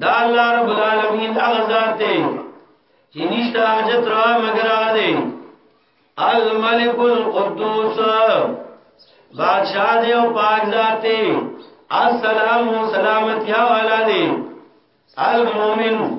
دا الله رب العالمین هغه ذات دی چې نشته حاجت را مگر هغه دی الملک القدوس بادشاہ دی او پاک ذات دی السلام و سلامتی والا دی المؤمن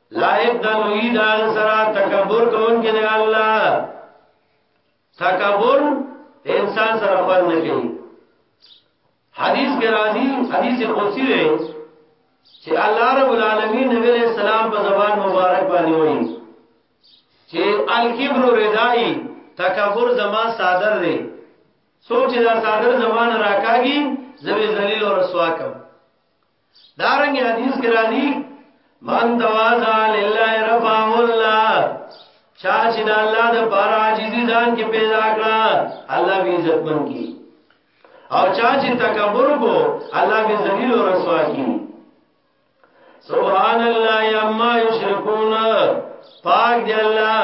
لایق د لوی د سره تکبر کون کې دی الله تکبر انسان سره خپل نه کوي حدیث کې راځي حدیث قدسی دی چې الله رب العالمین نبی علیہ السلام په زبان مبارک باندې وایي چې الکبر ردائی تکبر زما صادر دی سوچ دا صادر زمان راکاږي زوی ذلیل او رسوا کوم دارنګ حدیث کې راځي من تواضع لله رفعه الله چا چې د الله د بار عاجزي ځان کې پیدا کړه الله به عزت من کی او چا چې تکبر کو الله به ذلیل او رسوا کی سبحان الله یما یشرکون پاک دی الله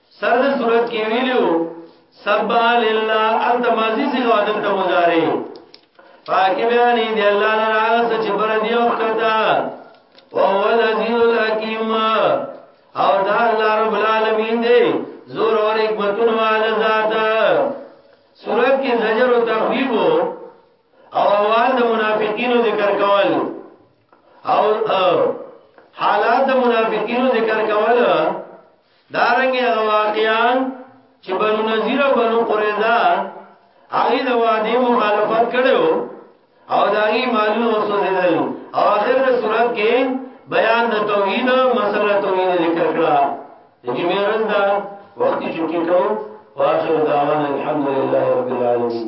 سر د صورت کې ویلو سبح لله انت ماضی سی غادر ته مضارع پاک بیان دی الله لرا سچ پر دی او کتا او هو العزیز الحکیم او دا الله رب العالمین دی زور اور حکمتون والا ذات صورت کې زجر او تخویب او اول د منافقینو ذکر کول او حالات د منافقینو ذکر کول دارنګه هغه واقعان چې بنو نذیر او بنو قریظه هغه د وادي مخالفت کړو او داغي مالونه وسوځیدل او اخر د صورت کې بیان د توحید مسله توحید ذکر کړه چې میرن دا وخت چې کوم واخر دعوانا الحمدلله رب العالمین